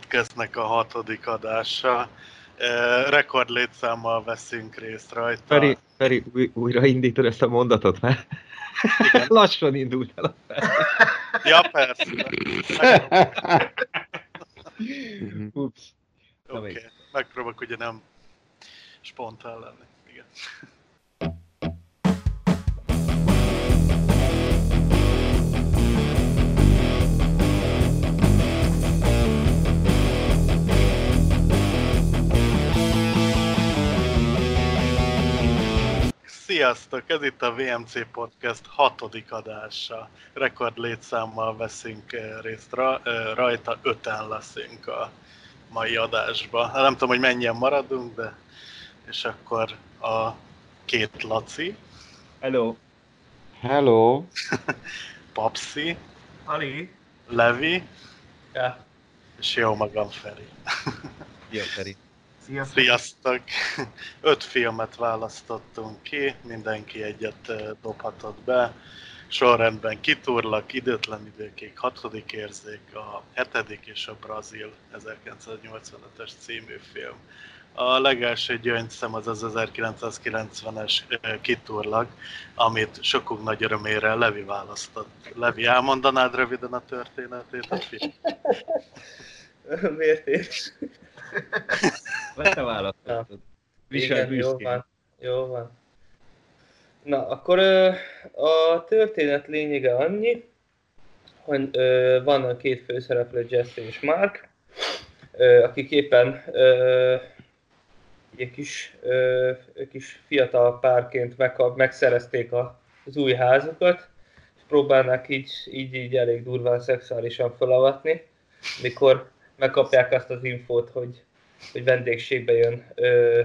podcastnek a hatodik adása. Rekord létszámmal veszünk részt rajta. Feri, Feri új, újra indítod ezt a mondatot, mert lassan indult el a fel. Ja, persze. Ups. Oké, okay. megpróbálok ugye nem spontán lenni. Igen. Sziasztok! Ez itt a VMC Podcast hatodik adása. Rekord létszámmal veszünk eh, részt ra, eh, rajta, öten leszünk a mai adásba. Hát nem tudom, hogy mennyien maradunk, de és akkor a két Laci. Hello. Hello. Papsi. Ali. Levi. Ja. És jó magam Feri. Jó, Feri. Sziasztok. Sziasztok! Öt filmet választottunk ki, mindenki egyet dobhatott be. Sorrendben Kitúrlak, Időtlen időkék, Hatodik érzék, a hetedik és a Brazil 1985-es című film. A legelső gyöngyszem az az 1990-es Kitúrlak, amit sokunk nagy örömére Levi választott. Levi, elmondanád röviden a történetét a film? Miért én? Vagy te választottad. Igen, jó van. Jó van. Na, akkor ö, a történet lényege annyi, hogy ö, van a két főszereplő, Jesse és Mark, ö, akik éppen ö, egy kis, ö, kis fiatal párként megkap, megszerezték a, az új házukat, és próbálnak így, így, így elég durván szexuálisan felavatni, mikor megkapják azt az infót, hogy, hogy vendégségbe jön ö,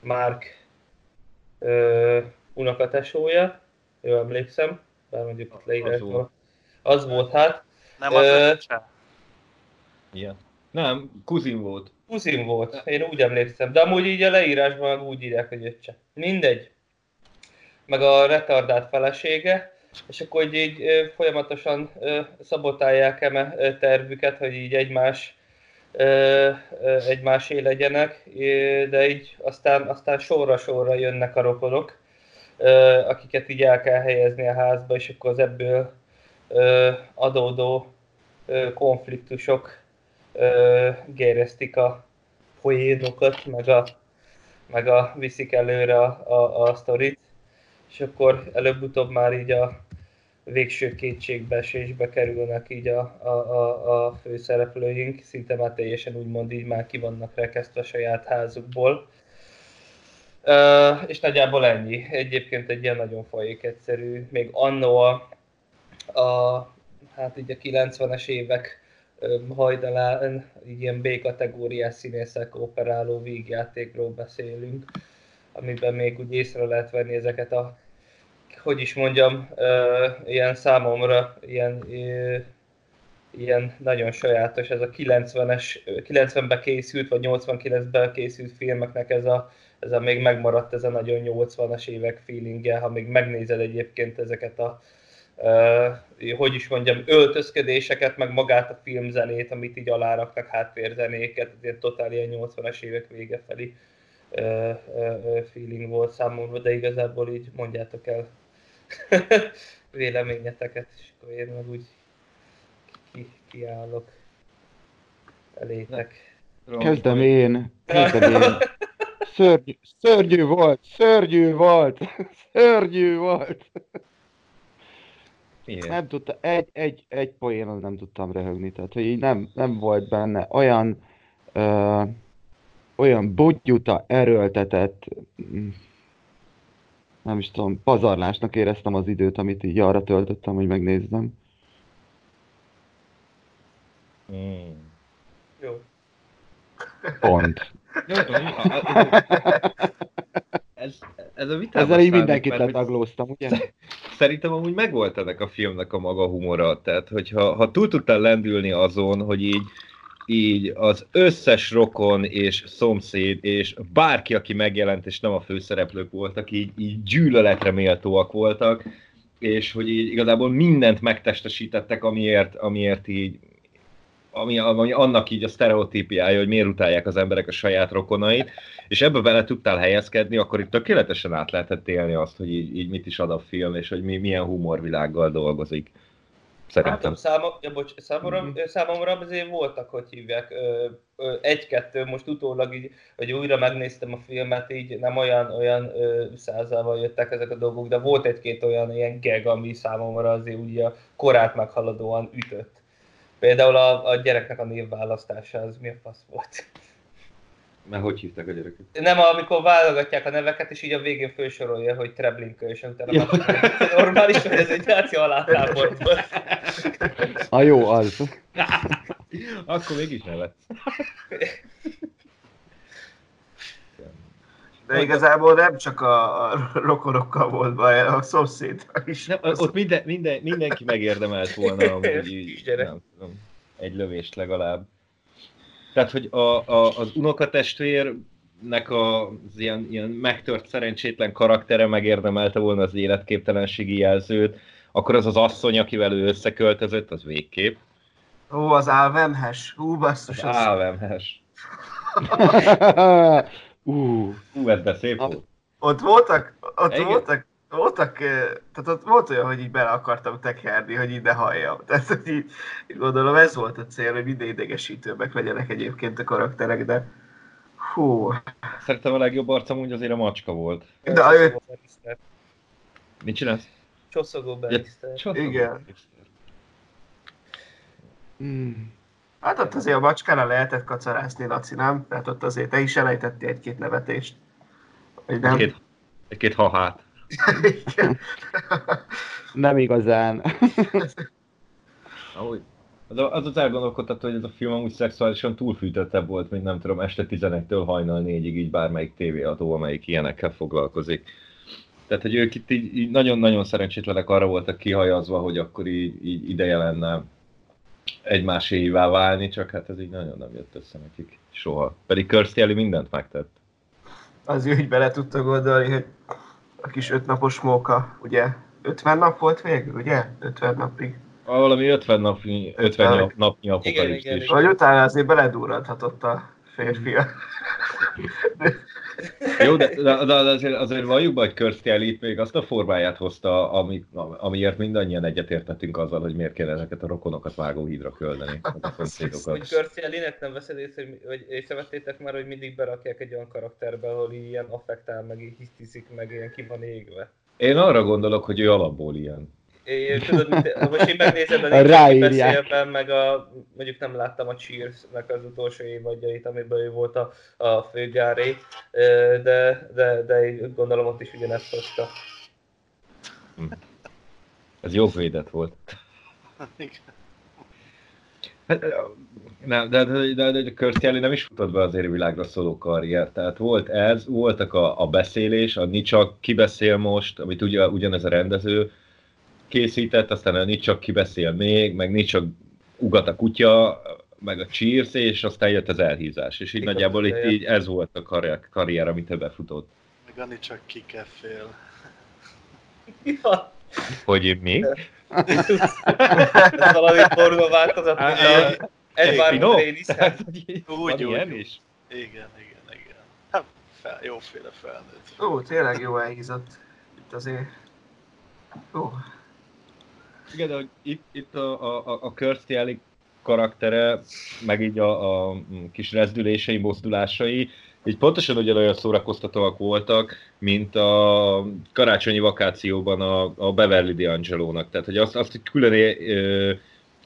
Mark ö, unokatesója, jól emlékszem, bár mondjuk ott leírásban. Az volt hát. Nem az Ö? Igen. Nem, kuzin volt. Kuzin volt, én úgy emlékszem, de amúgy így a leírásban meg úgy írják, hogy öccse. Mindegy. Meg a retardált felesége, és akkor így, így folyamatosan ö, szabotálják eme tervüket, hogy így egymás egymásé legyenek, de így aztán, aztán sorra-sorra jönnek a rokonok, akiket így el kell helyezni a házba, és akkor az ebből adódó konfliktusok ö, géreztik a poénokat, meg a, meg a viszik előre a, a, a sztorit, és akkor előbb-utóbb már így a végső kétségbeesésbe kerülnek így a, a, a, a főszereplőink, szinte már teljesen úgymond így már ki vannak rekesztve a saját házukból. Uh, és nagyjából ennyi. Egyébként egy ilyen nagyon fajék egyszerű, még annó a, a hát így a 90-es évek ö, hajdalán ilyen B-kategóriás színészek operáló vígjátékról beszélünk, amiben még úgy észre lehet venni ezeket a, hogy is mondjam, ilyen számomra ilyen, ilyen nagyon sajátos, ez a 90-es, 90-ben készült, vagy 89-ben készült filmeknek ez a, ez a még megmaradt ez a nagyon 80-as évek feelingje, ha még megnézed egyébként ezeket a uh, hogy is mondjam, öltözködéseket, meg magát a filmzenét, amit így aláraknak, háttérzenéket, ilyen totál ilyen 80-as évek vége felé feeling volt számomra, de igazából így mondjátok el véleményeteket, és akkor én meg úgy ki, kiállok elétek. Kezdem én. Kezdem én. Szörnyű, szörnyű volt, szörnyű volt, szörnyű volt. Miért? Nem tudta, egy, egy, egy poénon nem tudtam röhögni, tehát hogy így nem, nem volt benne olyan, ö, olyan budjuta erőltetett, nem is tudom, pazarlásnak éreztem az időt, amit így arra töltöttem, hogy megnézzem. Mm. Jó. Pont. Jó, a- Ez, ez a vitában Ezzel így mindenkit mert hogy letaglóztam, ugye? Szerintem amúgy megvolt ennek a filmnek a maga humora, tehát hogyha ha túl tudtál lendülni azon, hogy így, így az összes rokon és szomszéd és bárki, aki megjelent, és nem a főszereplők voltak, így, így gyűlöletre méltóak voltak, és hogy így igazából mindent megtestesítettek, amiért, amiért így ami, ami annak így a sztereotípiája, hogy miért utálják az emberek a saját rokonait, és ebbe bele tudtál helyezkedni, akkor itt tökéletesen át lehetett élni azt, hogy így, így mit is ad a film, és hogy mi, milyen humorvilággal dolgozik. Szerintem. Hát, száma, ja, bocs, számomra, mm-hmm. számomra azért voltak, hogy hívják, egy-kettő, most utólag így, hogy újra megnéztem a filmet, így nem olyan, olyan százával jöttek ezek a dolgok, de volt egy-két olyan ilyen geg, ami számomra azért ugye a korát meghaladóan ütött. Például a, a gyereknek a névválasztása, az mi a fasz volt? Mert hogy hívták a gyereket? Nem, amikor válogatják a neveket, és így a végén felsorolja, hogy Treblinka, és utána ja. normális, hogy ez egy náci volt. A jó, az. Akkor mégis nevet. De igazából nem csak a, a rokonokkal volt baj, a szomszéd is. Nem, ott minden, minden, mindenki megérdemelt volna amúgy így, nem tudom, egy lövést legalább. Tehát, hogy a, a, az unokatestvérnek az ilyen, ilyen megtört szerencsétlen karaktere megérdemelte volna az életképtelenségi jelzőt, akkor az az asszony, akivel ő összeköltözött, az végkép. Ó, az álvemhes. Hú, basszus. Az álvemhes. uh. Hú, ez de szép volt. Ott voltak, ott Igen. voltak, voltak, eh, tehát ott volt olyan, hogy így bele akartam tekerni, hogy így ne halljam. Tehát hogy így, gondolom ez volt a cél, hogy minden idegesítőbbek legyenek egyébként a karakterek, de hú, Szerintem a legjobb arcam úgy azért a macska volt. De a ő- Mit csinálsz? Csosszogó Bannister. Igen. Mm. hát ott azért a macskára lehetett kacarászni, Laci, nem? Tehát ott azért te is elejtettél egy-két nevetést. Vagy nem? Egy-két, egy-két hahát. Nem igazán. Ahogy. Az, az az elgondolkodtató, hogy ez a film amúgy szexuálisan túlfűtöttebb volt, mint nem tudom, este 11-től hajnal 4-ig így bármelyik tévéadó, amelyik ilyenekkel foglalkozik. Tehát, hogy ők itt így, így nagyon-nagyon szerencsétlenek arra voltak kihajazva, hogy akkor így, így ideje lenne egymáséivá válni, csak hát ez így nagyon nem jött össze nekik soha. Pedig Kirstie Alley mindent megtett. Az ő így bele tudta gondolni, hogy a kis ötnapos móka, ugye 50 nap volt végül, ugye? 50 napig. Valami 50 napnyi, 50 nap, napnyi apokalipszis. Vagy utána azért beledurranthatott a férfi. Jó, de, de, de azért, azért valljuk be, hogy Alley itt még azt a formáját hozta, ami, amiért mindannyian egyetértettünk azzal, hogy miért kell ezeket a rokonokat vágóhídra küldeni. A Hogy Linet nem veszed észre, hogy- vagy észrevettétek már, hogy mindig berakják egy olyan karakterbe, ahol ilyen affektál, meg így hisztiszik, meg ilyen ki van égve. Én arra gondolok, hogy ő alapból ilyen. Én, tudod, mint, ha most én megnézed a beszélben, meg a, mondjuk nem láttam a Cheers-nek az utolsó évadjait, amiben ő volt a, a főgári, ö, de, de, de gondolom ott is ugyanezt hozta. Ez jogvédett volt. Igen. Hát, nem, de, de, de, de, Kirstie Alley nem is futott be az érvilágra szóló karrier. Tehát volt ez, voltak a, a beszélés, a Nicsak kibeszél most, amit ugye, ugyanez a rendező készített, aztán a Nicsak kibeszél még, meg Nicsak ugat a kutya, meg a Cheers, és aztán jött az elhízás. És így Igaz, nagyjából itt így ez volt a karrier, karrier amit ő befutott. Meg Ani csak kikefél. Ja, Hogy mi? ez valami pornó változat, mint a Edward hogy Úgy, úgy. is? Igen, igen, igen. Hát, fel, jóféle felnőtt. Ó, tényleg jó elhízott. Itt azért. Ó, Igen, de hogy itt, itt a, a, a- Kirstie Alley karaktere, meg így a, a kis rezdülései, mozdulásai, így pontosan ugyanolyan szórakoztatóak voltak, mint a karácsonyi vakációban a, a Beverly D'Angelo-nak. Tehát, hogy azt, azt így külön ö,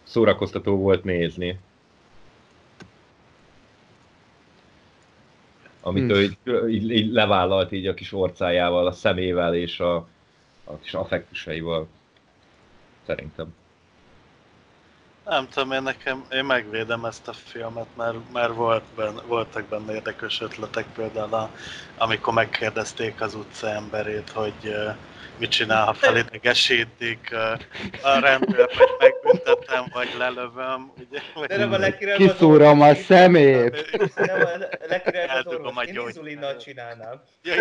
szórakoztató volt nézni. Amit Hmm. ő így, így, így levállalt így a kis orcájával, a szemével és a, a kis affektusaival. Szerintem. Nem tudom, én nekem, én megvédem ezt a filmet, mert, mert volt benne, voltak benne érdekes ötletek, például a, amikor megkérdezték az utca emberét, hogy mit csinál, ha felidegesítik a rendőr, hogy megbüntetem, vagy lelövöm, ugye? Vagy De nem a legkirályabb az Kiszúrom a szemét! Nem, a legkirályabb az orvos. Én inzulinnal csinálnám. Ja,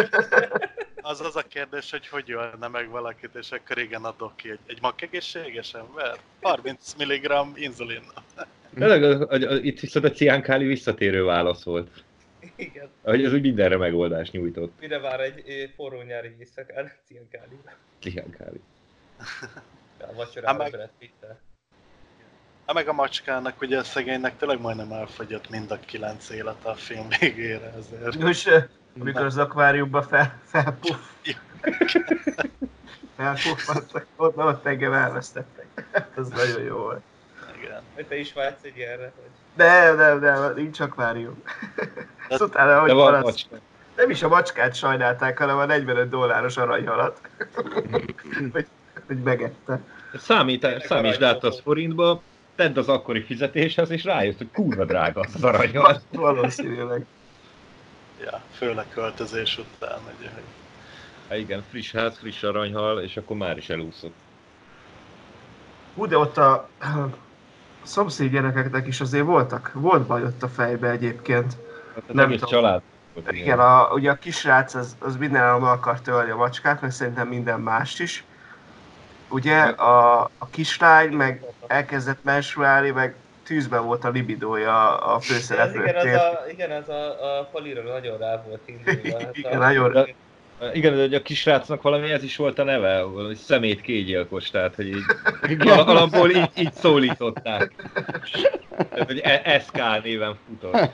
az az a kérdés, hogy hogy ölne meg valakit, és akkor igen adok ki egy, egy mag egészséges ember? 30 mg inzulin. Tényleg, a- a- a- itt viszont a Ciánkáli visszatérő válasz volt. Igen. Hogy ez úgy mindenre megoldást nyújtott. Mire vár egy forró nyári éjszakára? Ciankáli. Ciánkáli. A vacsorára Hát meg- Brad. Hát meg a macskának, ugye a szegénynek tényleg majdnem elfogyott mind a kilenc élete a film végére, ezért. Eh, amikor az akváriumba fel, felpuff. Felpuffadtak, ott, ott engem elvesztettek. Ez nagyon jó volt. Igen. Hogy te is vágysz egy ilyenre, hogy Nem, nem, nem, nincs akvárium. De- utána, hogy De van van, macska. nem is a macskát sajnálták, hanem a 45 dolláros aranyhalat. hogy, hogy megette. Számít, számítsd át az forintba, tedd az akkori fizetéshez, és rájössz, hogy kurva drága az aranyal. Valószínűleg. Ja, főleg költözés után, ugye, hogy Hát igen, friss ház, friss aranyhal, és akkor már is elúszott. Hú, de ott a szomszéd gyerekeknek is azért voltak, volt baj ott a fejbe egyébként. Hát az Nem egész tudom. család. Igen, a, ugye a kisrác az, az mindenáron meg akart ölni a macskát, meg szerintem minden mást is. Ugye a, a kislány meg elkezdett menstruálni, meg tűzben volt a libidója a ez igen, az a, igen, az a, a palira nagyon rá volt indulva. Hát Igen, a, nagyon De- Igen, de hogy a kisrácnak valami ez is volt a neve, valami szemét kégyilkos, tehát hogy így al- alapból így, így szólították. Tehát, hogy E- SK néven futott.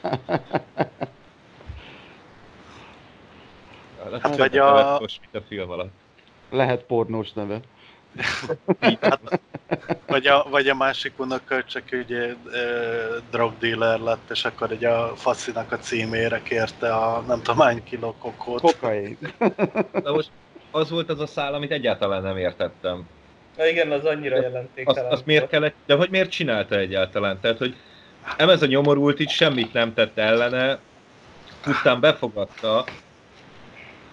Hát, vagy a- a film alatt. Lehet pornós neve. Vagy a, vagy a másik unoka csak ugye e, drug dealer lett, és akkor ugye a faszinak a címére kérte a nem tudom hány kiló kokót. Kokain. Na most az volt az a szál, amit egyáltalán nem értettem. Na igen, az annyira Azt, jelentéktelen. azt miért kellett, de hogy miért csinálta egyáltalán? Tehát, hogy nem ez a nyomorult itt semmit nem tett ellene, pusztán befogadta,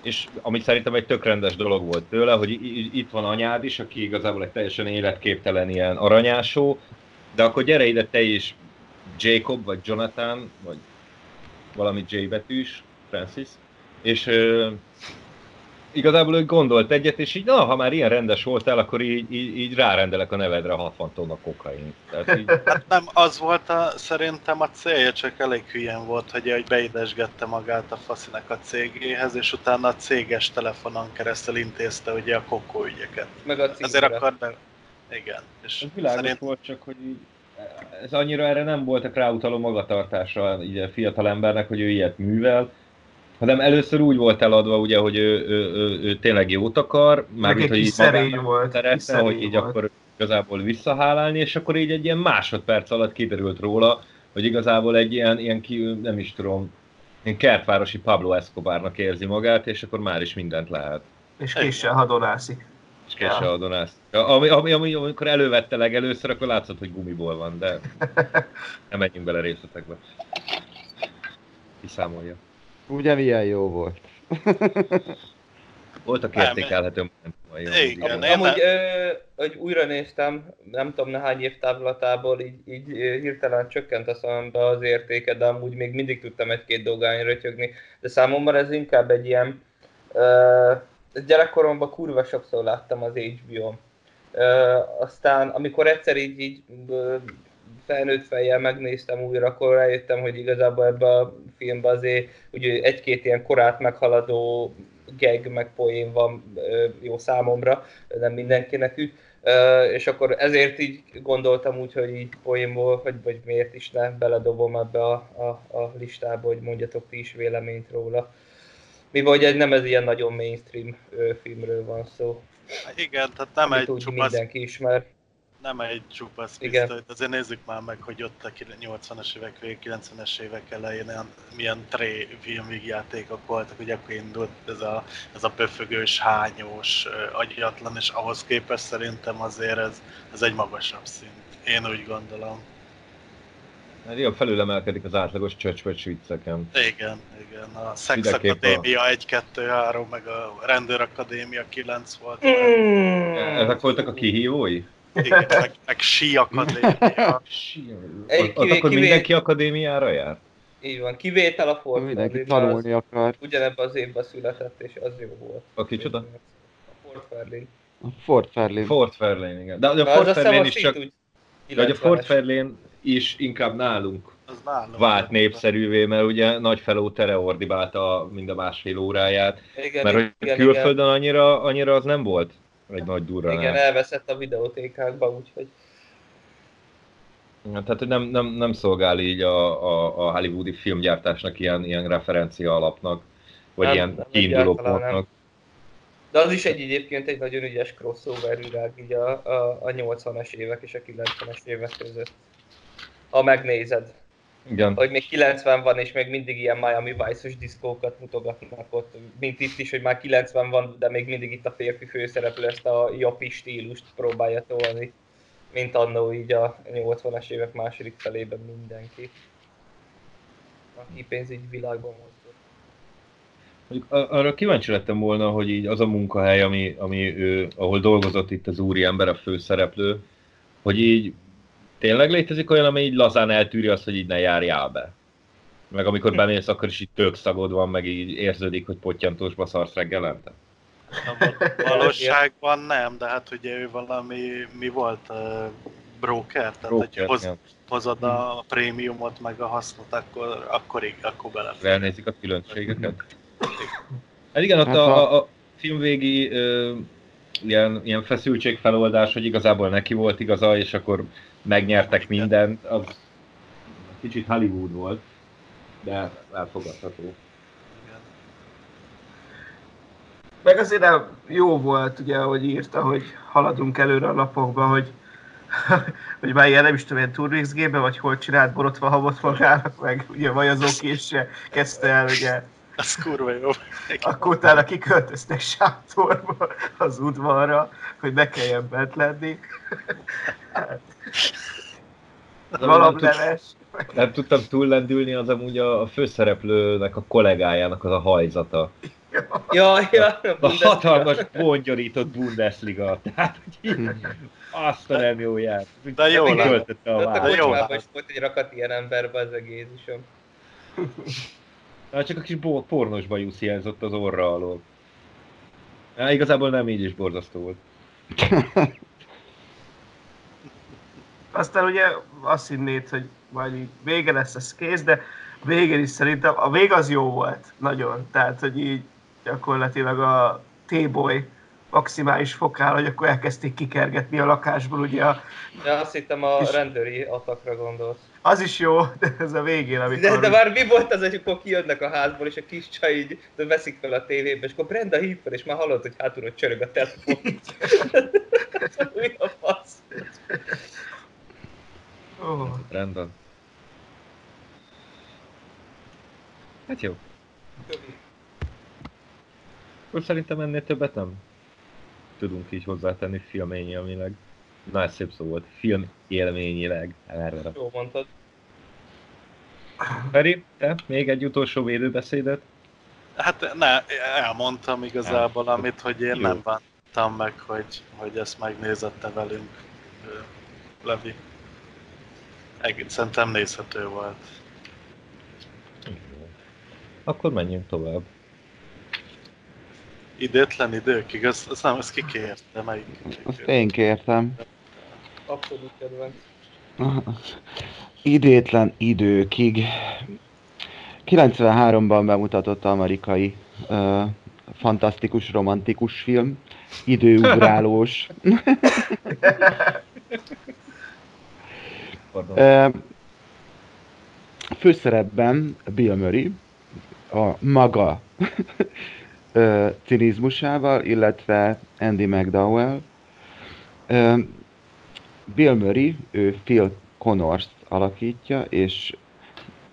és ami szerintem egy tök dolog volt tőle, hogy itt van anyád is, aki igazából egy teljesen életképtelen ilyen aranyásó, de akkor gyere ide te is, Jacob, vagy Jonathan, vagy valami J betűs, Francis, és igazából ő gondolt egyet, és így, na, ha már ilyen rendes voltál, akkor így, így, így rárendelek a nevedre 60 tonna kokain. Tehát így, Hát nem, az volt a, szerintem a célja, csak elég hülyen volt, hogy, hogy beidesgette magát a faszinak a cégéhez, és utána a céges telefonon keresztül intézte ugye a kokó ügyeket. Meg a címre. akar be... Igen. És Ez világos szerint volt, csak hogy így, ez annyira erre nem voltak ráutaló magatartásra így a fiatal embernek, hogy ő ilyet művel, hanem először úgy volt eladva, ugye, hogy ő, ő, ő, ő tényleg jót akar, már egy hogy így volt, szerény hogy így volt. akkor igazából visszahálálni, és akkor így egy ilyen másodperc alatt kiderült róla, hogy igazából egy ilyen, ilyen ki, nem is tudom, ilyen kertvárosi Pablo Escobarnak érzi magát, és akkor már is mindent lehet. És késsel hadonászik. És késse a Donász. Ami, ami, ami, amikor elővette legelőször, akkor látszott, hogy gumiból van, de nem menjünk bele részletekbe. Kiszámolja. Ugye milyen jó volt. Voltak értékelhető momentumai. Igen, amúgy. én Amúgy, ö, hogy újra néztem, nem tudom nehány év távlatából, így, így hirtelen csökkent a szemembe az értéke, de amúgy még mindig tudtam egy-két dolgány rötyögni. De számomra ez inkább egy ilyen... Ö, gyerekkoromban kurva sokszor láttam az HBO-n. Ö, aztán, amikor egyszer így, így ö, felnőtt fejjel megnéztem újra, akkor rájöttem, hogy igazából ebbe a filmbe azért ugye egy-két ilyen korát meghaladó gag meg poén van jó számomra, nem mindenkinek ügy. És akkor ezért így gondoltam úgy, hogy így poénból, vagy, vagy miért is ne, beledobom ebbe a, a, a listába, hogy mondjatok ti is véleményt róla. Mi vagy egy nem ez ilyen nagyon mainstream ö, filmről van szó. Igen, tehát nem amit egy úgy csupasz, mindenki ismer. Nem egy csupasz pisztolyt, azért nézzük már meg, hogy ott a 80-as évek végig, 90-es évek elején ilyen, milyen tré filmvígjátékok voltak, hogy akkor indult ez a, ez a pöfögős, hányós, agyatlan, és ahhoz képest szerintem azért ez, ez egy magasabb szint. Én úgy gondolom. Hát ilyen felülemelkedik az átlagos csöcsöcs vicceken. Igen, igen. A Szex Mindenképp a- Akadémia 1, 2, 3, meg a Rendőr Akadémia 9 volt. Mm. Ezek voltak a kihívói? Igen, meg, meg Sí Akadémia. Egy kivé- akkor kivé- mindenki akadémiára jár? Így van, kivétel a Ford Mindenki tanulni akar. Ugyanebben az évben született, és az jó volt. A kicsoda? A Ford Fairlane. A Ford Fairlane. Ford Fairlane, igen. De, de a Ford Fairlane is csak... Hogy a Ford 90-es. Fairlane is inkább nálunk Az nálunk. vált népszerűvé, mert ugye nagy feló teleordibálta mind a másfél óráját, Igen, mert hogy igen, külföldön annyira, annyira az nem volt egy nagy igen, durranás. igen, elveszett a videótékákba, úgyhogy Ja, Tehát, hogy nem, nem, nem szolgál így a, a, a hollywoodi filmgyártásnak ilyen, ilyen referencia alapnak, vagy Nem, ilyen nem, kiinduló nem. pontnak. De az is egy egyébként egy nagyon ügyes crossover virág így a, a, a 80-as évek és a 90-es évek között. Ha megnézed, Igen. hogy még 90 van és még mindig ilyen Miami Vice-os diszkókat mutogatnak ott, mint itt is, hogy már 90 van, de még mindig itt a férfi főszereplő ezt a jopi stílust próbálja tolni, mint annó így a 80-as évek második felében mindenki. Aki pénzügyi világban mozgott. Arra kíváncsi lettem volna, hogy így az a munkahely, ami, ami ő, ahol dolgozott itt az úri ember, a főszereplő, hogy így tényleg létezik olyan, ami így lazán eltűri azt, hogy így ne járjál be. Meg amikor bemész, akkor is így tök szagod van, meg így érződik, hogy pottyantósba szarsz reggelente. Valóságban nem, de hát ugye ő valami, mi volt, uh, broker, tehát hogy Broker, hoz, ja. hozod a prémiumot meg a hasznot, akkor, akkor, így, akkor bele. elnézik a különbségeket. Hát igen, ott Hát a, a- filmvégi ö, ilyen, ilyen feszültség feloldás, hogy igazából neki volt igaza, és akkor megnyertek mindent, az kicsit Hollywood volt, de elfogadható. Meg azért jó volt, ugye, ahogy írta, hogy haladunk előre a napokba, hogy, hogy már ilyen nem is tudom, ilyen turmixgébe, vagy hol csinált borotva habot magának, meg ugye vajazókésre kezdte el, ugye, Ez kurva jó. akkor utána kiköltöztek sátorba az udvarra, hogy ne kelljen bent lenni. Valableves. Nem tudtam túllendülni, az amúgy a, a főszereplőnek, a kollégájának az a hajzata. Ja, ja, A hatalmas, bongyorított Bundesliga. Tehát, hogy így, azt a nem jó jár. De jó a De a jó. kocsmában is volt egy rakat ilyen emberbe az. Na, csak a kis bo- pornos bajusz hiányzott az orra alól. Ja, igazából nem így is borzasztó volt. Aztán ugye azt hinnéd, hogy majd így vége lesz, ez kész, de a végén is szerintem, a vég az jó volt, nagyon. Tehát, hogy így gyakorlatilag a T-boy maximális fokál, hogy akkor elkezdték kikergetni a lakásból, ugye a, Ja, azt hittem a És- rendőri atakra gondolsz. Az is jó, de ez a végén, amikor... De, de már mi volt az, hogy akkor kijönnek a házból, és a kis csaj így de veszik fel a tévébe, és akkor Brenda hív fel, és már hallod, hogy hátulról csörög a telefon. mi a fasz? Ó, Rendben. Hát jó. Akkor szerintem ennél többet nem tudunk így hozzátenni filmélményileg. Nagyon szép szó volt. Film élményileg. Erre. Jó mondtad. Feri, te még egy utolsó védőbeszédet? Hát ne, elmondtam igazából, amit, hogy én Jó. nem bántam meg, hogy, hogy ezt megnézette velünk Levi. Szerintem nézhető volt. Akkor menjünk tovább. Idétlen időkig, azt, azt nem, ezt kikérte, melyik? Azt én kértem. Abszolút kedvenc. Idétlen időkig. 93-ban bemutatott amerikai uh, fantasztikus, romantikus film. Időugrálós. Ö, főszerepben Bill Murray a maga cinizmusával, illetve Andy McDowell. Bill Murray, ő Phil Connors alakítja, és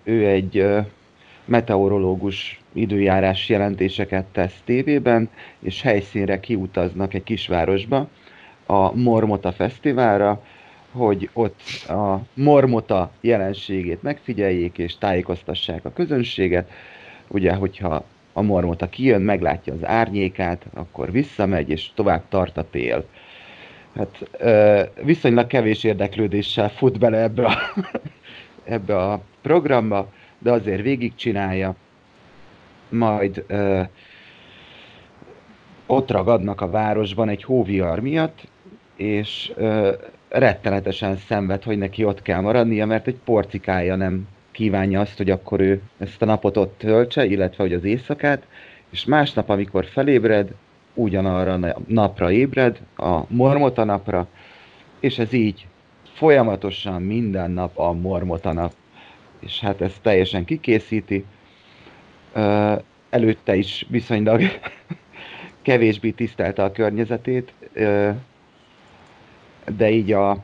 ő egy meteorológus időjárás jelentéseket tesz tévében, és helyszínre kiutaznak egy kisvárosba, a Mormota Fesztiválra, hogy ott a mormota jelenségét megfigyeljék és tájékoztassák a közönséget. Ugye, hogyha a mormota kijön, meglátja az árnyékát, akkor visszamegy és tovább tart a tél. Hát viszonylag kevés érdeklődéssel fut bele ebbe a, ebbe a programba, de azért végigcsinálja. Majd ö, ott ragadnak a városban egy hóvihar miatt, és ö, rettenetesen szenved, hogy neki ott kell maradnia, mert egy porcikája nem kívánja azt, hogy akkor ő ezt a napot ott töltse, illetve hogy az éjszakát, és másnap, amikor felébred, ugyanarra napra ébred, a mormota napra, és ez így folyamatosan minden nap a mormota nap. És hát ez teljesen kikészíti. Előtte is viszonylag kevésbé tisztelte a környezetét, de így a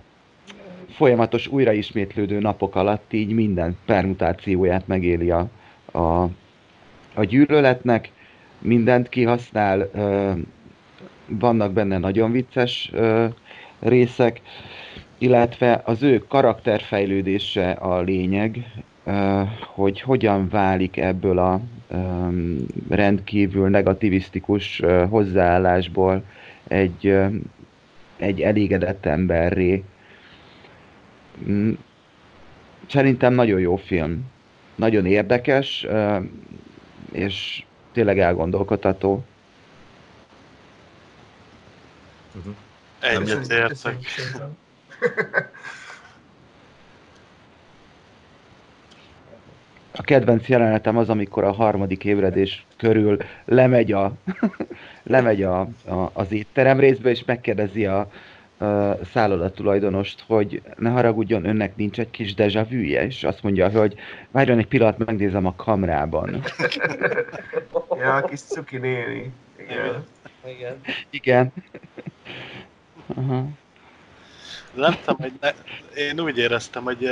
folyamatos újraismétlődő napok alatt így minden permutációját megéli a, a, a gyűlöletnek, mindent kihasznál, vannak benne nagyon vicces részek, illetve az ő karakterfejlődése a lényeg, hogy hogyan válik ebből a rendkívül negativisztikus hozzáállásból egy, egy elégedett emberré. Mm, Szerintem nagyon jó film. Nagyon érdekes, és tényleg elgondolkodható. Egyetértek. Szépen. A kedvenc jelenetem az, amikor a harmadik ébredés körül lemegy, a, lemegy a, a, az étterem részbe, és megkérdezi a, a szálloda tulajdonost, hogy ne haragudjon, önnek nincs egy kis déjà vu-je, és azt mondja, hogy várjon egy pillanat, megnézem a kamrában. Ja, a kis cuki néni. Igen. Igen. Igen. Aha. Nem tudom, hogy ne, én úgy éreztem, hogy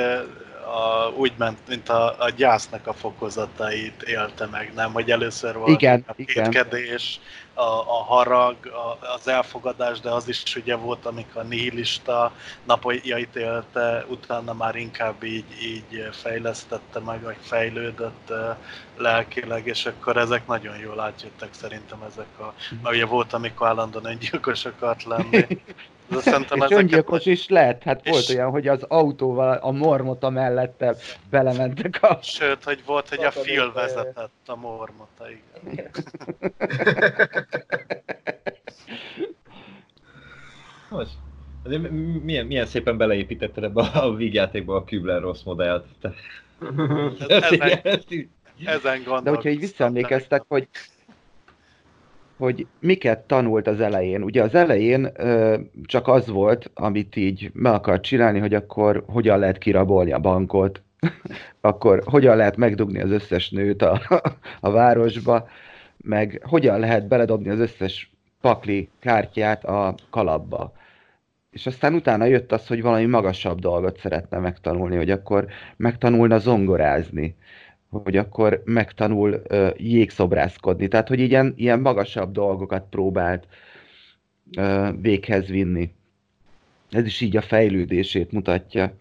a, úgy ment, mint a, a gyásznak a fokozatait élte meg, nem? Hogy először volt Igen, a igen. kétkedés, a, a harag, a, az elfogadás, de az is ugye volt, amikor a nihilista napjait élte, utána már inkább így, így fejlesztette meg, vagy fejlődött lelkileg, és akkor ezek nagyon jól átjöttek szerintem ezek a... Mert ugye volt, amikor állandóan öngyilkos akart lenni. De szerintem És ezeket öngyilkos is lett, hát volt És- olyan, hogy az autóval a mormota mellette belementek a... Sőt, hogy volt, hogy a Phil vezetett a mormota, igen. Most. Azért milyen, milyen szépen beleépítetted ebbe a vígjátékba a Kübler rossz modellt. Te- Ezen, ezen De hogyha így visszaemlékeztek, hogy hogy miket tanult az elején. Ugye az elején ö, csak az volt, amit így meg akart csinálni, hogy akkor hogyan lehet kirabolni a bankot, akkor hogyan lehet megdugni az összes nőt a, a városba, meg hogyan lehet beledobni az összes pakli kártyát a kalapba. És aztán utána jött az, hogy valami magasabb dolgot szeretne megtanulni, hogy akkor megtanulna zongorázni hogy akkor megtanul ö, jégszobrászkodni. Tehát, hogy ilyen, ilyen magasabb dolgokat próbált ö, véghez vinni. Ez is így a fejlődését mutatja.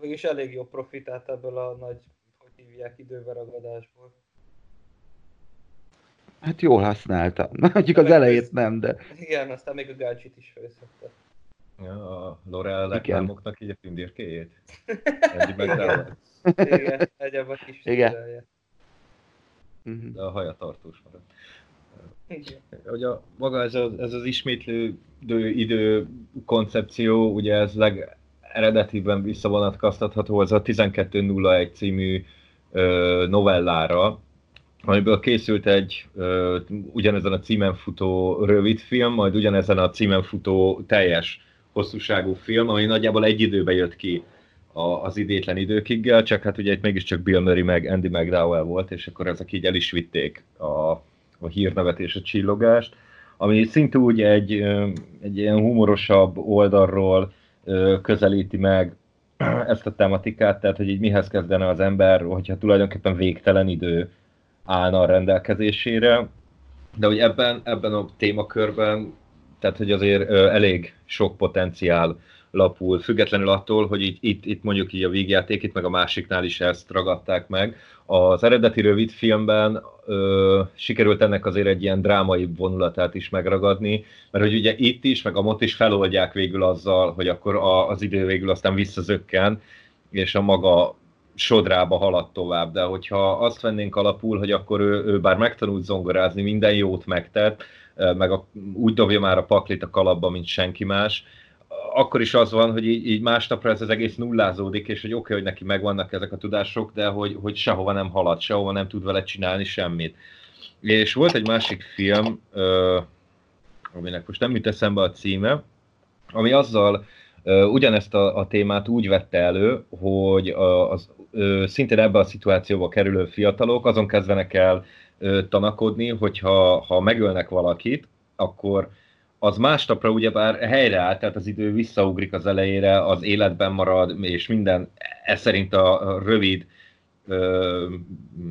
Mégis elég jó profitált ebből a nagy, hogy hívják, időberagadásból. Hát jól használta. Mondjuk az elejét nem, de Igen, aztán még a gácsit is felszette. Ja, a L'Oreal reklámoknak így a tündérkéjét. Andy Igen. Igen, legyen vagy kis Igen. Mhm. De a haja tartós maradt. Igen. Ugye a, maga ez, a, ez az ismétlő idő koncepció, ugye ez leg, eredetiben visszavonatkoztatható az a 1201 című ö, novellára, amiből készült egy ö, ugyanezen a címen futó rövidfilm, majd ugyanezen a címen futó teljes hosszúságú film, ami nagyjából egy időben jött ki a, az idétlen időkiggel, csak hát ugye itt mégiscsak Bill Murray meg Andy McDowell volt, és akkor ezek így el is vitték a, a hírnevet és a csillogást, ami szinte úgy egy, egy ilyen humorosabb oldalról közelíti meg ezt a tematikát, tehát hogy így mihez kezdene az ember, hogyha tulajdonképpen végtelen idő állna a rendelkezésére, de hogy ebben, ebben a témakörben, tehát hogy azért elég sok potenciál lapul, függetlenül attól, hogy így, itt, itt mondjuk így a végjáték, itt meg a másiknál is ezt ragadták meg. Az eredeti rövid filmben ö, sikerült ennek azért egy ilyen drámai vonulatát is megragadni, mert hogy ugye itt is, meg a mot is feloldják végül azzal, hogy akkor a, az idő végül aztán visszazökken, és a maga sodrába halad tovább, de hogyha azt vennénk alapul, hogy akkor ő, ő bár megtanult zongorázni, minden jót megtett, meg a, úgy dobja már a paklit a kalapba, mint senki más, akkor is az van, hogy így, így másnapra ez az egész nullázódik, és hogy oké, okay, hogy neki megvannak ezek a tudások, de hogy, hogy sehova nem halad, sehova nem tud vele csinálni semmit. És volt egy másik film, ö, aminek most nem jut eszembe a címe, ami azzal ö, ugyanezt a, a témát úgy vette elő, hogy a, az ö, szintén ebbe a szituációba kerülő fiatalok azon kezdenek el ö, tanakodni, hogyha ha megölnek valakit, akkor az másnapra ugyebár helyreáll, tehát az idő visszaugrik az elejére, az életben marad, és minden ez szerint a rövid,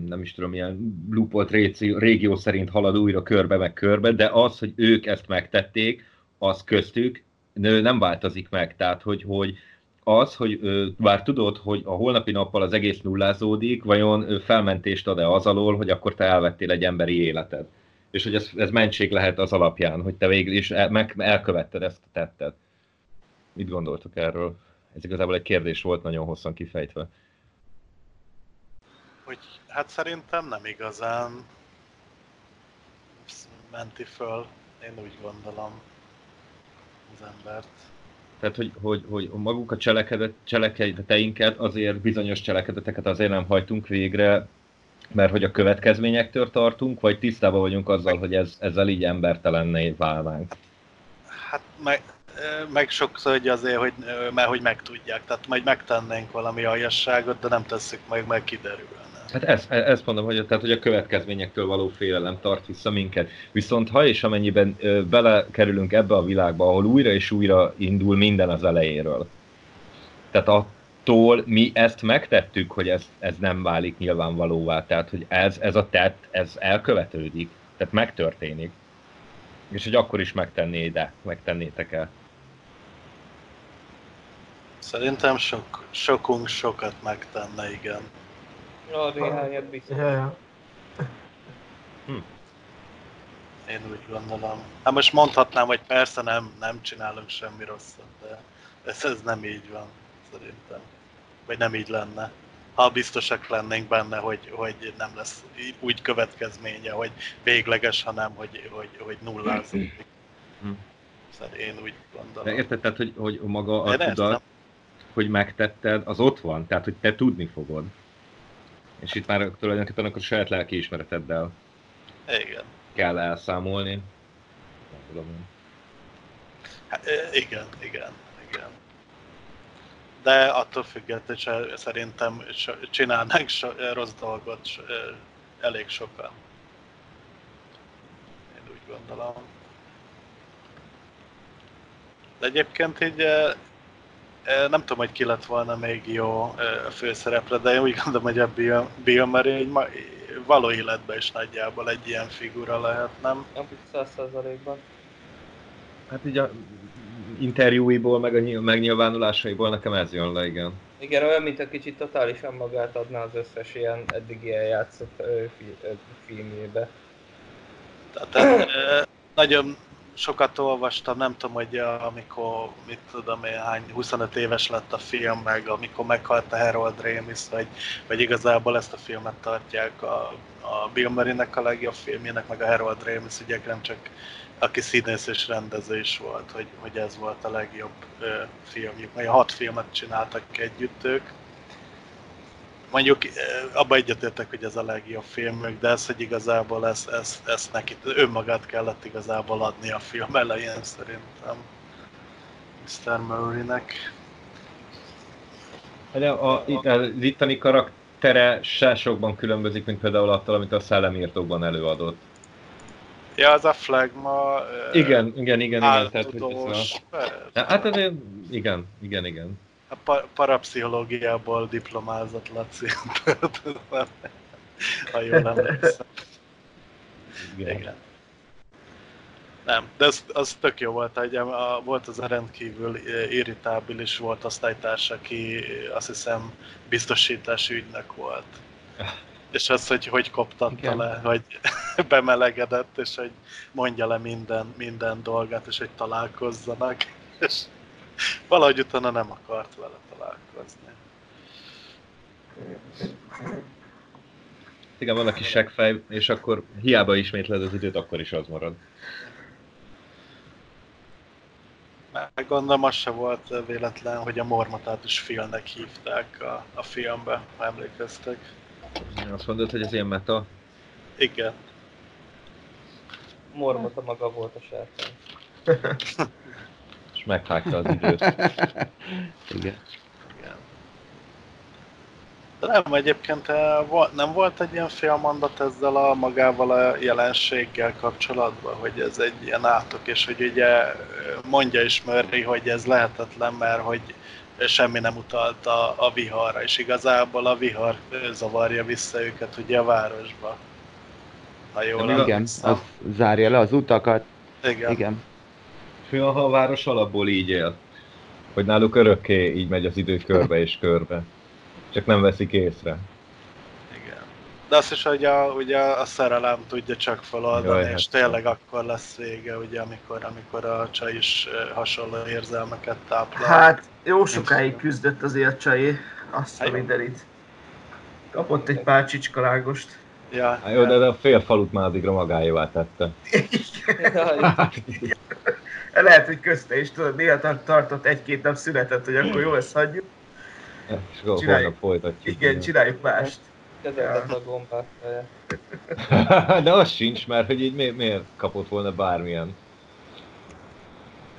nem is tudom, ilyen loopolt régió szerint halad újra körbe meg körbe, de az, hogy ők ezt megtették, az köztük nem változik meg. Tehát, hogy, hogy az, hogy bár tudod, hogy a holnapi nappal az egész nullázódik, vajon felmentést ad-e az alól, hogy akkor te elvettél egy emberi életet és hogy ez, ez mentség lehet az alapján, hogy te végül is el, meg, elkövetted ezt a tettet. Mit gondoltok erről? Ez igazából egy kérdés volt, nagyon hosszan kifejtve. Hogy hát szerintem nem igazán menti föl, én úgy gondolom az embert. Tehát, hogy, hogy, hogy maguk a cselekedet, cselekedeteinket, azért bizonyos cselekedeteket azért nem hajtunk végre, mert hogy a következményektől tartunk, vagy tisztában vagyunk azzal, hogy ez, ezzel így embertelenné válnánk? Hát meg, meg sokszor hogy azért, hogy, mert hogy megtudják, tehát majd megtennénk valami aljasságot, de nem tesszük meg, meg kiderülne. Hát ezt, ezt mondom, hogy, tehát, hogy a következményektől való félelem tart vissza minket. Viszont ha és amennyiben ö, belekerülünk ebbe a világba, ahol újra és újra indul minden az elejéről. Tehát a, tól mi ezt megtettük, hogy ez, ez nem válik nyilvánvalóvá. Tehát, hogy ez, ez a tett, ez elkövetődik. Tehát megtörténik. És hogy akkor is megtenné de megtennétek el. Szerintem sok, sokunk sokat megtenne, igen. Ja, néhányat biztos. Hm. Én úgy gondolom. Hát most mondhatnám, hogy persze nem, nem csinálunk semmi rosszat, de ez, ez nem így van, szerintem vagy nem így lenne. Ha biztosak lennénk benne, hogy, hogy nem lesz úgy következménye, hogy végleges, hanem hogy, hogy, hogy nullázódik. Szóval én úgy gondolom. De érted, tehát, hogy, hogy maga a Én tudat, értem. hogy megtetted, az ott van, tehát, hogy te tudni fogod. És itt már tulajdonképpen akkor a saját lelki ismereteddel Igen. kell elszámolni. Nem tudom. Hát, igen, igen, igen. De attól függetlenül se- szerintem csinálnánk so- rossz dolgot so- elég sokan. Én úgy gondolom. De egyébként így nem tudom, hogy ki lett volna még jó a főszerepre, de én úgy gondolom, hogy a Bill, Bill Murray egy való életben is nagyjából egy ilyen figura lehet, nem? Száz százalékban. Hát így a interjúiból, meg a nyil- megnyilvánulásaiból nekem ez jön le, igen. Igen, olyan, mint a kicsit totálisan magát adná az összes ilyen eddig ilyen játszott ö, fi, ö, filmjébe. Tehát ö, nagyon sokat olvastam, nem tudom, hogy a- amikor, mit tudom én, hány, 25 éves lett a film, meg amikor meghalt a Harold Ramis, vagy, vagy igazából ezt a filmet tartják a, a Bill Murray-nek a legjobb filmjének, meg a Harold Ramis, ugye nem csak aki színész és rendező is volt, hogy, hogy ez volt a legjobb ö, filmjük. Majd hat filmet csináltak együtt ők. Mondjuk abba egyetértek, hogy ez a legjobb filmük, de ez, hogy igazából ezt, ezt, ezt neki önmagát kellett igazából adni a film elején szerintem. Mr. Murray-nek. De a, itt, az itteni karaktere se sokban különbözik, mint például attól, amit a szellemírtókban előadott. Ja, az a flagma... Igen, igen, igen, igen. Tehát, hogy ez áltudós, a... Ja, Hát azért, igen, igen, igen. A pa- parapszichológiából diplomázott Laci. ha jól emlékszem. igen. Igen. Nem, de az, az tök jó volt, hogy a, volt az a rendkívül irritábilis volt osztálytárs, aki azt hiszem biztosítási ügynök volt. És az, hogy hogy koptatta Igen. le, hogy bemelegedett, és hogy mondja le minden, minden dolgát, és hogy találkozzanak. És valahogy utána nem akart vele találkozni. Igen, van a kis seggfej, és akkor hiába ismétled az időt, akkor is az marad. Meg gondolom az se volt véletlen, hogy a Mormotát is Philnek hívták a, a filmbe, ha emlékeztek. Azt mondod, hogy ez ilyen meta? Igen. Mormota maga volt a sárkány. És meghágta az időt. Igen. Igen. De nem, egyébként eh, nem volt egy ilyen félmondat ezzel a magával a jelenséggel kapcsolatban, hogy ez egy ilyen átok, és hogy ugye eh, mondja is Murray, hogy ez lehetetlen, mert hogy semmi nem utalt a, a viharra, és igazából a vihar zavarja vissza őket ugye a városba. Ha jól Igen, Igen, az zárja le az utakat. Igen. Igen. Fő a város alapból így él. Hogy náluk örökké így megy az idő körbe és körbe. Csak nem veszik észre. De azt is, hogy a, ugye a szerelem tudja csak feloldani, Jaj, és hát. tényleg akkor lesz vége, ugye, amikor, amikor a csaj is hasonló érzelmeket táplál. Hát, jó sokáig küzdött azért a csajé, azt a Hát jó. mindenit. Kapott egy pár csicskalágost. Ja, Hát jó, de a fél falut már addigra magáévá tette. Jaj, Lehet, hogy közte is tudod, néha tart- tartott egy-két nap szünetet, hogy akkor jó, ezt hagyjuk. És akkor Csináljuk. folytatjuk. Igen, csináljuk mást. Kezeltet a gombát. De az sincs, mert hogy így miért, miért kapott volna bármilyen.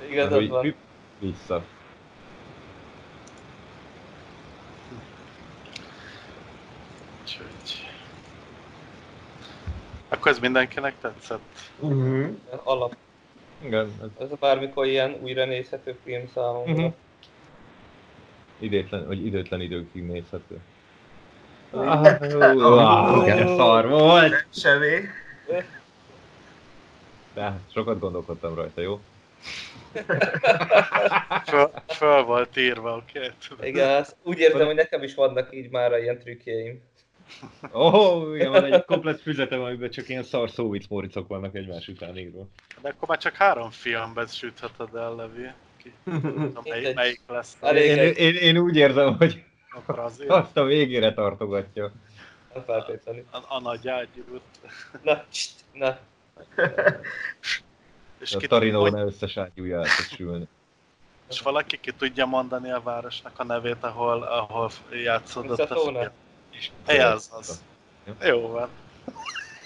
Igazad Hogy van. Vissza. úgyhogy... Akkor ez mindenkinek tetszett? Uh-huh. Alap. Igen, ez Ez bármikor ilyen újra nézhető film számomra. Mhm. idétlen, vagy időtlen időkig nézhető. Igen, szar volt! Semmi. De sokat gondolkodtam rajta, jó? Föl, föl volt írva, oké? Okay? Igen, azt úgy érzem, hogy nekem is vannak így már ilyen trükkjeim. Ó, oh, igen, van egy komplet füzetem, amiben csak ilyen szar szóvic móricok vannak egymás után írva. De akkor már csak három filmben sütheted el, Levi. Ki, nem tudom, mely, Mindegy. melyik lesz. Én, én, én úgy érzem, hogy Akkor azért azt a végére tartogatja. Nem feltétlenül. a, a nagy ágyút. Na, cst, na. És, A ki, Tarinó hogy, ne összes ágyúja el tud sülni. és valaki ki tudja mondani a városnak a nevét, ahol, ahol játszódott a film. Hely az az. Jó van.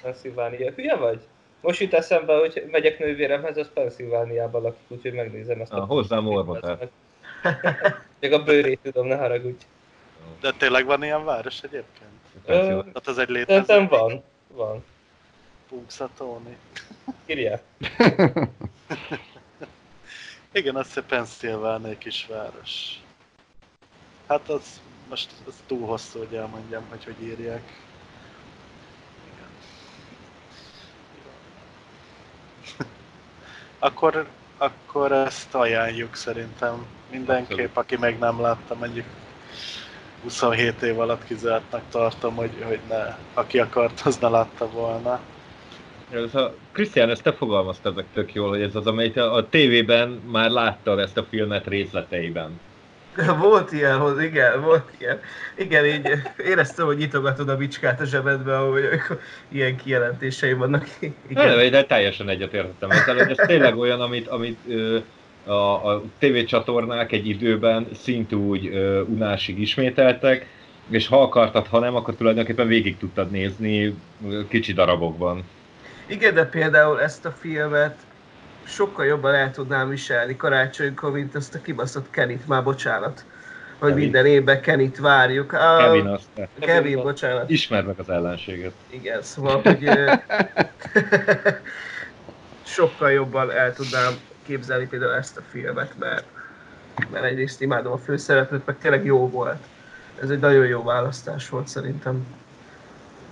Pennsylvania. Hülye vagy? Most jut eszembe, hogy megyek nővéremhez, az Pennsylvániában lakik, úgyhogy megnézem ezt Ah, hozzám orvotát. Még a bőrét tudom, ne haragudj. De tényleg van ilyen város egyébként? Ö, Tehát ez egy létező? Szerintem van. Van. Punxsutawney. Írják. Igen, az egy Pennsylvania kisváros. Hát az most az túl hosszú, hogy elmondjam, hogy hogy írják. Igen. akkor, akkor ezt ajánljuk szerintem mindenképp, aki még nem látta, mondjuk 27 év alatt kizártnak tartom, hogy, hogy ne, aki akart, az ne látta volna. Ez a, Krisztián, ezt te fogalmaztad meg tök jól, hogy ez az, amelyik a, a tévében már láttad ezt a filmet részleteiben. Volt ilyen, hoz, igen, volt ilyen. Igen, így éreztem, hogy nyitogatod a bicskát a zsebedbe, ahogy ilyen kijelentései vannak. Igen. Igen. De teljesen egyetértettem ezzel, hogy ez tényleg olyan, amit, amit ö, a, a tévécsatornák egy időben szintű úgy ö, unásig ismételtek, és ha akartad, ha nem, akkor tulajdonképpen végig tudtad nézni kicsi darabokban. Igen, de például ezt a filmet sokkal jobban el tudnám viselni karácsonykor, mint azt a kibaszott Kenit, már bocsánat. Hogy Kevin. minden évben Kenit várjuk. Ah, Kevin azt. Kevin, bocsánat. Ismerd meg az ellenséget. Igen, szóval, hogy sokkal jobban el tudnám képzelni például ezt a filmet, mert, mert egyrészt imádom a főszereplőt, meg tényleg jó volt. Ez egy nagyon jó választás volt szerintem.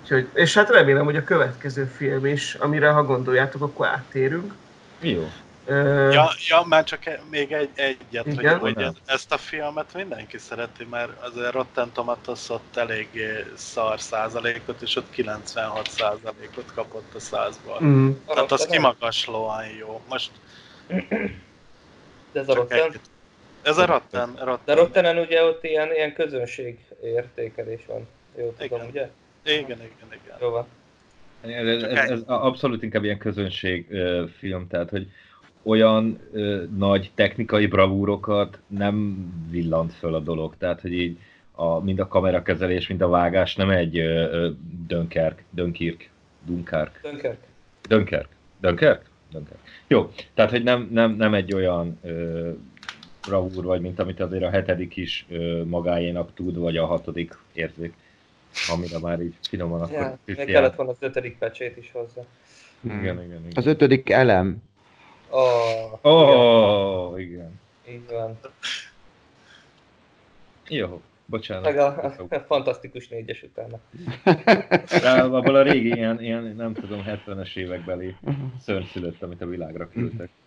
Úgyhogy, és hát remélem, hogy a következő film is, amire ha gondoljátok, akkor áttérünk. Jó. Ö, Ja, ja már csak e- még egy, egyet, Igen? hogy, hogy Nem. ezt a filmet mindenki szereti, mert az Rotten Tomatoes ott eléggé szar százalékot, és ott 96 százalékot kapott a százból. mm, Tehát az kimagaslóan jó. Most De ez a csak Rotten. egy... Ez a Rotten, Rotten. De Rottenen ugye ott ilyen, ilyen közönség értékelés van. Jó tudom, Igen. ugye? Igen, igen, igen. Jó van. Ez, ez, ez abszolút inkább ilyen közönség ö, film, tehát hogy olyan ö, nagy technikai bravúrokat nem villant föl a dolog. Tehát, hogy így a, mind a kamerakezelés, mind a vágás nem egy ö, ö, Dunkirk, Dunkirk, Dunkirk, Dunkirk. Dunkirk, Dunkirk? Dunkirk. Jó, tehát, hogy nem, nem, nem egy olyan ö, bravúr vagy, mint amit azért a hetedik is ö, magáénak tud, vagy a hatodik érzék, amire már így finoman akkor Ja, még kellett volna az ötödik pecsét is hozzá. Igen, igen, igen. Az ötödik elem. Oh, Ó, oh, igen. Így van. Jó, bocsánat. Meg a, a fantasztikus négyes utána. De abból a régi ilyen, ilyen, nem tudom, 70-es évekbeli szörnyszülött, amit a világra küldtek.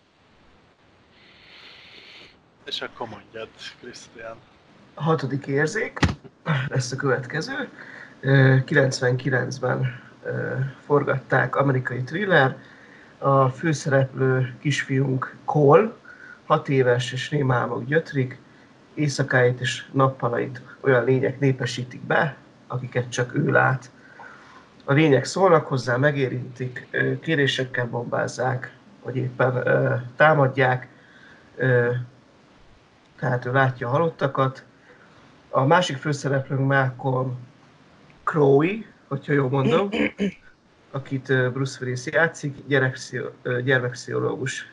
És akkor mondjad, Krisztián. A hatodik érzék lesz a következő. Ö, 99-ben ö, forgatták amerikai thriller. A főszereplő kisfiunk Cole, 6 éves és némálmok gyötrik, éjszakáit és nappalait olyan lények népesítik be, akiket csak ő lát. A lények szólnak hozzá, megérintik, kérésekkel bombázzák, vagy éppen támadják, tehát ő látja a halottakat. A másik főszereplőnk Malcolm Crowe, hogyha jól mondom, akit Bruce Willis játszik, gyermekpszichológus.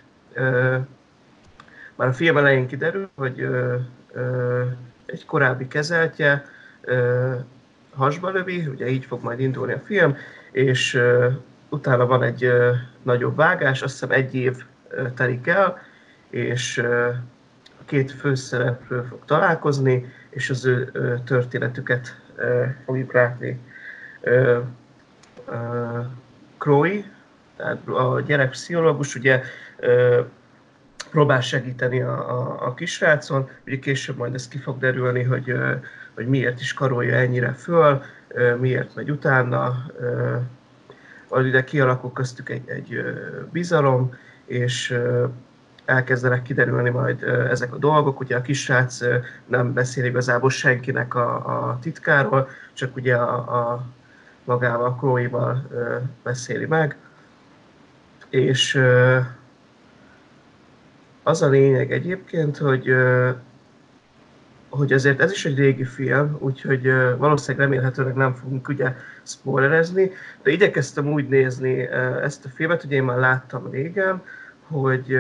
Már a film elején kiderül, hogy egy korábbi kezeltje hasba lövi, ugye így fog majd indulni a film, és utána van egy nagyobb vágás, azt hiszem egy év telik el, és a két főszereplő fog találkozni, és az ő történetüket fogjuk látni. Crowe, tehát a gyerekpszichológus, ugye ö, próbál segíteni a, a, a kisrácon, ugye később majd ez ki fog derülni, hogy, hogy miért is karolja ennyire föl, miért megy utána, vagy ugye kialakul köztük egy, egy bizalom, és elkezdenek kiderülni majd ezek a dolgok. Ugye a kisrác nem beszél igazából senkinek a, a titkáról, csak ugye a, a magával, ö, beszéli meg. És az a lényeg egyébként, hogy hogy azért ez is egy régi film, úgyhogy valószínűleg remélhetőleg nem fogunk ugye spoilerezni, de igyekeztem úgy nézni ezt a filmet, ugye én már láttam régen, hogy,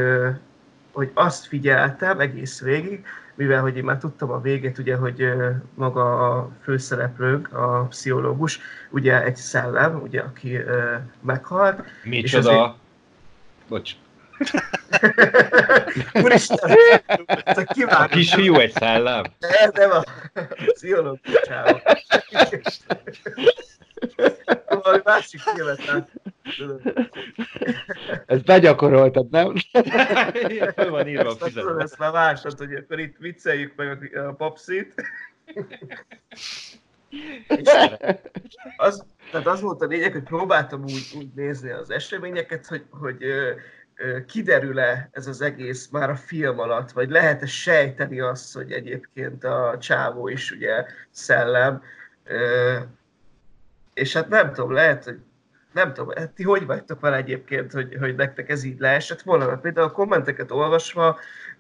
hogy azt figyeltem egész végig, mivel hogy én már tudtam a végét, ugye, hogy maga a főszereplőnk, a pszichológus, ugye egy szellem, ugye, aki meghalt. Micsoda... Bocs. Úristen! Ez a A kivágott. kisfiú egy szellem? Nem, nem a pszichológus. Valami másik filmet. Ezt begyakoroltad, nem? Föl van írva a fizetben. ezt már másod, hogy akkor itt vicceljük meg a, papszit. Az, tehát az volt a lényeg, hogy próbáltam úgy, úgy nézni az eseményeket, hogy, hogy kiderül-e ez az egész már a film alatt, vagy lehet-e sejteni azt, hogy egyébként a csávó is ugye szellem. És hát nem tudom, lehet, hogy nem tudom, hát ti hogy vagytok vele egyébként, hogy, hogy nektek ez így leesett volna? Mert például a kommenteket olvasva,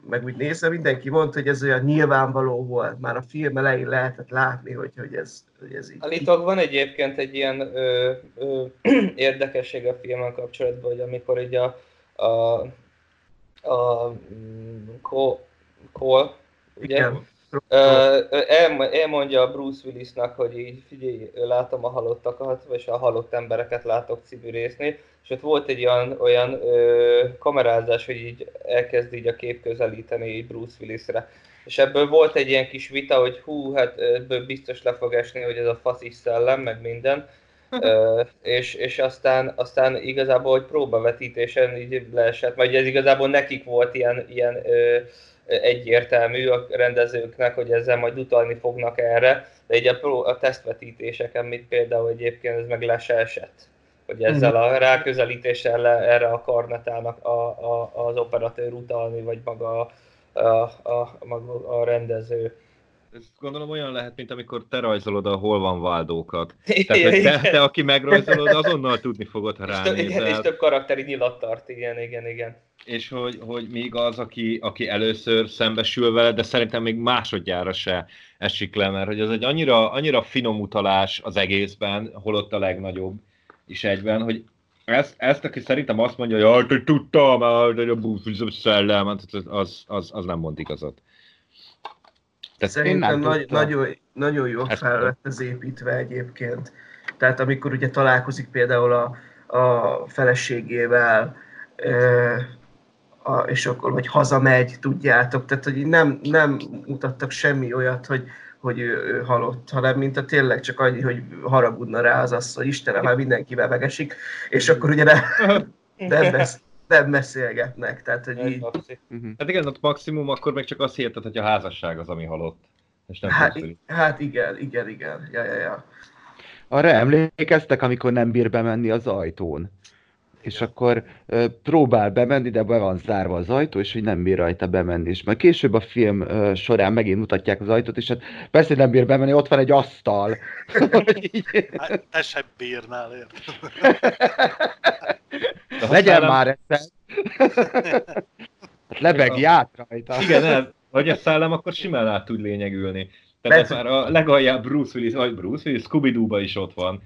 meg úgy nézve, mindenki mondta, hogy ez olyan nyilvánvaló volt. Már a film elején lehetett látni, hogy, hogy, ez, hogy ez így. Állítólag van egyébként egy ilyen ö, ö, érdekesség a filmmel kapcsolatban, hogy amikor így a, a, a mm, Cole, ugye, Igen. El, elmondja Bruce Willisnak, hogy így figyelj, látom a halottakat, vagy a halott embereket látok című résznél, és ott volt egy olyan, olyan ö, kamerázás, hogy így elkezd így a kép közelíteni így Bruce Willisre. És ebből volt egy ilyen kis vita, hogy hú, hát ebből biztos le fog esni, hogy ez a faszis szellem, meg minden. Ö, és, és aztán, aztán igazából, hogy próbavetítésen így leesett, vagy ez igazából nekik volt ilyen, ilyen ö, egyértelmű a rendezőknek, hogy ezzel majd utalni fognak erre, de így a, pro, a tesztvetítéseken, mint például egyébként ez meg le se esett, hogy ezzel a ráközelítéssel le, erre a karnetának a, a, az operatőr utalni, vagy maga a, a, a, maga a rendező. Ez gondolom olyan lehet, mint amikor te rajzolod a hol van Valdókat. Igen, Tehát, hogy te, te, aki megrajzolod, azonnal tudni fogod, ha És több- igen, és ránézel. több karakteri nyilat tart, igen, igen, igen. És hogy, hogy még az, aki, aki először szembesül vele, de szerintem még másodjára se esik le, mert hogy ez egy annyira, annyira finom utalás az egészben, holott a legnagyobb is egyben, hogy ezt, ezt aki szerintem azt mondja, hogy "Jaj, te tudtam, hogy a szellem, hát az, az, az nem mond igazat. Tehát Szerintem nagy, tudtam. nagyon, nagyon Ezt fel lett ez építve egyébként. Tehát amikor ugye találkozik például a, a feleségével, ö, a, és akkor vagy hazamegy, tudjátok, tehát hogy így nem, nem mutattak semmi olyat, hogy, hogy ő, ő halott, hanem mint a tényleg csak annyi, hogy haragudna rá az asszony, Istenem, már mindenkivel megesik, és akkor ugye nem, nem, besz, nem beszélgetnek, tehát hogy így. Mhm. Hát igen, ott maximum akkor még csak azt hiheted, hogy a házasság az, ami halott. És nem hát, hát igen, igen, igen, ja, ja, ja. Arra emlékeztek, amikor nem bír bemenni az ajtón? És akkor ö, próbál bemenni, de be van zárva az ajtó, és hogy nem bír rajta bemenni. És majd később a film ö, során megint mutatják az ajtót, és hát persze hogy nem bír bemenni, ott van egy asztal. Hát, te se bírnál, érted? De Legyen szellem- már egyszer. Hát lebegi át rajta. Igen, nem. Vagy a szellem, akkor simán át tud lényegülni. Tehát ez Persze. már a legaljebb Bruce Willis, vagy Bruce Willis, scooby is ott van.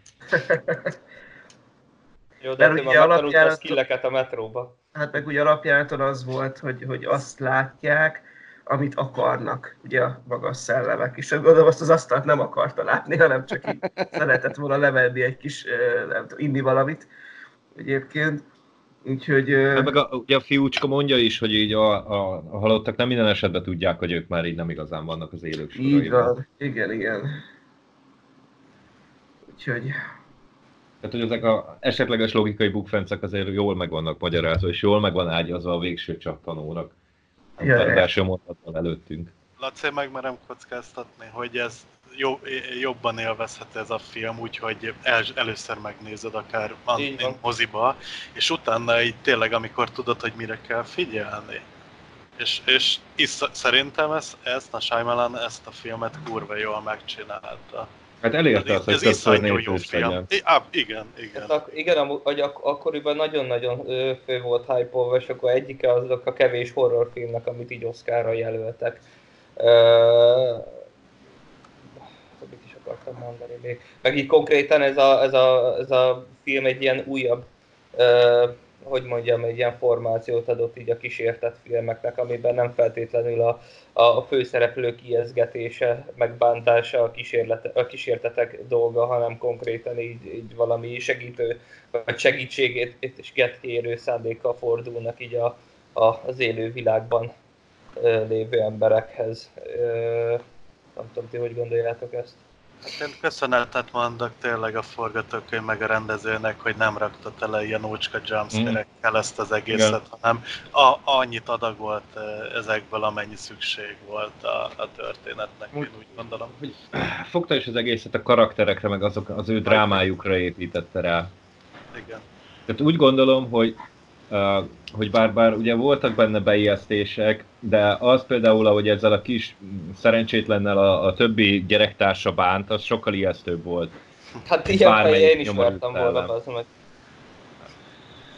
Jó, de Mert te ugye a alapjáraton- skilleket a metróba. Hát meg ugye alapjáraton az volt, hogy, hogy azt látják, amit akarnak, ugye a magas szellemek. És gondolom azt az asztalt nem akarta látni, hanem csak így szeretett volna levenni egy kis, nem tudom, inni valamit egyébként. Úgyhogy Hát meg a, ugye a fiúcska mondja is, hogy így a, a, a halottak nem minden esetben tudják, hogy ők már így nem igazán vannak az élők így soraiban. van. Igen, igen. Úgyhogy Tehát, hogy ezek a esetleges logikai bukfencek azért jól meg vannak magyarázva, és jól meg van ágyazva a végső csattanónak. Ja, a ja. belső mondatban előttünk. Laci, meg merem kockáztatni, hogy ez jó, jobban élvezhető ez a film, úgyhogy el, először megnézed akár moziba, és utána így tényleg, amikor tudod, hogy mire kell figyelni. És, és is, szerintem ez, ezt a Shyamalan ezt a filmet kurva jól megcsinálta. Hát elérte azt, hogy ez iszonyú jó film. legyen. I, á, igen, igen. Hát ak- igen, hogy ak- akkoriban nagyon-nagyon ö, fő volt hype és akkor egyike azok a kevés horrorfilmnek, amit így Oscarra jelöltek. Ö, akartam mondani még? Meg így konkrétan ez a, ez a, ez a film egy ilyen újabb, ö, hogy mondjam, egy ilyen formációt adott így a kísértett filmeknek, amiben nem feltétlenül a, a főszereplő kijezgetése, megbántása a, kísérlete, a kísértetek dolga, hanem konkrétan így, így valami segítő, vagy segítségét és kérő szándékkal fordulnak így a, a, az élő világban lévő emberekhez. Nem tudom, ti hogy gondoljátok ezt? Hát Én köszönetet mondok tényleg a forgatókönyv meg a rendezőnek, hogy nem rakta tele ilyen ócska jumpscare-ekkel ezt az egészet, hanem a, annyit adagolt eh, ezekből, amennyi szükség volt a, a történetnek, én úgy gondolom. Hogy fogta is az egészet a karakterekre, meg azok, az ő drámájukra építette rá. Igen. Tehát úgy gondolom, hogy, hogy bár, bár ugye voltak benne beijesztések, de az például, ahogy ezzel a kis mm, szerencsétlennel a, a többi gyerektársa bánt, az sokkal ijesztőbb volt. Hát ilyen fejjel én is vertem volna az, meg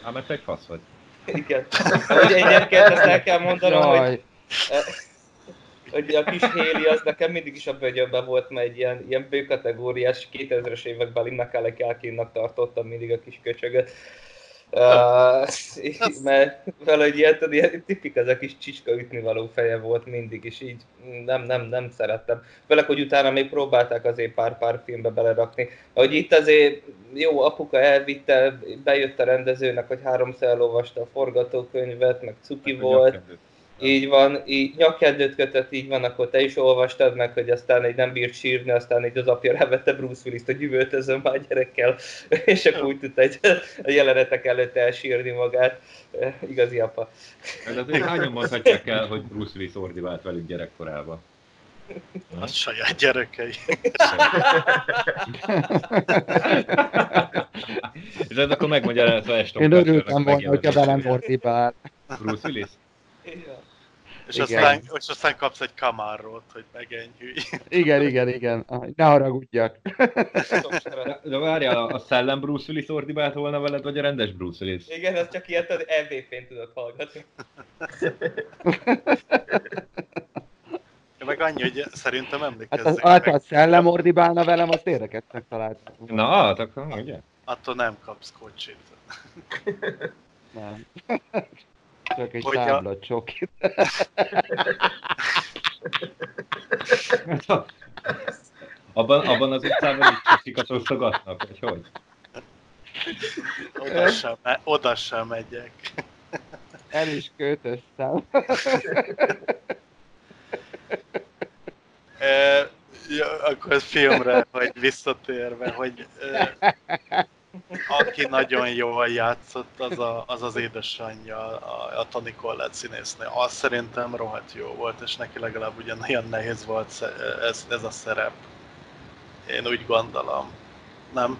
Ám mert egy fasz vagy. igen. Hogy egyébként ezt el kell mondanom, hogy Jaj, hogy a kis Héli az nekem mindig is a bögyönben volt, mert egy ilyen, ilyen bőkategóriás 2000-es években Macaulay Culkinnak tartottam mindig a kis köcsögöt. Uh, mert valahogy ilyen, ilyen tipik ez a kis csicska ütnivaló feje volt mindig, és így nem, nem, nem szerettem. Főleg, hogy utána még próbálták azért pár-pár filmbe belerakni. Hogy itt azért jó, apuka elvitte, bejött a rendezőnek, hogy háromszor elolvasta a forgatókönyvet, meg cuki volt. Így van, így nyakkendőt kötött, így van, akkor te is olvastad meg, hogy aztán egy nem bírt sírni, aztán egy az apja rávette Bruce Willis-t, hogy üvöltözöm már gyerekkel, és akkor úgy tudta egy a jelenetek előtt elsírni magát. Eh, Igazi apa. Ez azért hányan mondhatják el, hogy Bruce Willis ordivált velük gyerekkorában? A saját gyerekei. És ez akkor megmagyarázza Eston én örültem volna, hogyha velem ordibál. Bruce Willis? És Igen. aztán, és aztán kapsz egy kamárót, hogy megenyhülj. Igen, igen, igen. Ne haragudjak. De, de várjál, a szellem Bruce Willis ordibált volna veled, vagy a rendes Bruce Willis? Igen, ez csak ilyet az MVP-n tudod hallgatni. Meg annyi, hogy szerintem Hát az, emlékezzek hát, meg, a szellem ordibálna velem, azt érdekesnek találtam. Na, hát akkor ugye? attól nem kapsz kocsit. Nem. Csak egy Hogyha- tábla csokit. Abban, abban az utcában is csikat osztogatnak, vagy hogy? Oda sem, me- oda sem megyek. El is költöztem. E, ja, akkor a filmre, hogy visszatérve, hogy e, aki nagyon jól játszott, az a, az, az édesanyja, a, a Toni Collette színésznő. Az szerintem rohadt jó volt, és neki legalább ugyanolyan nehéz volt ez, ez a szerep. Én úgy gondolom. Nem?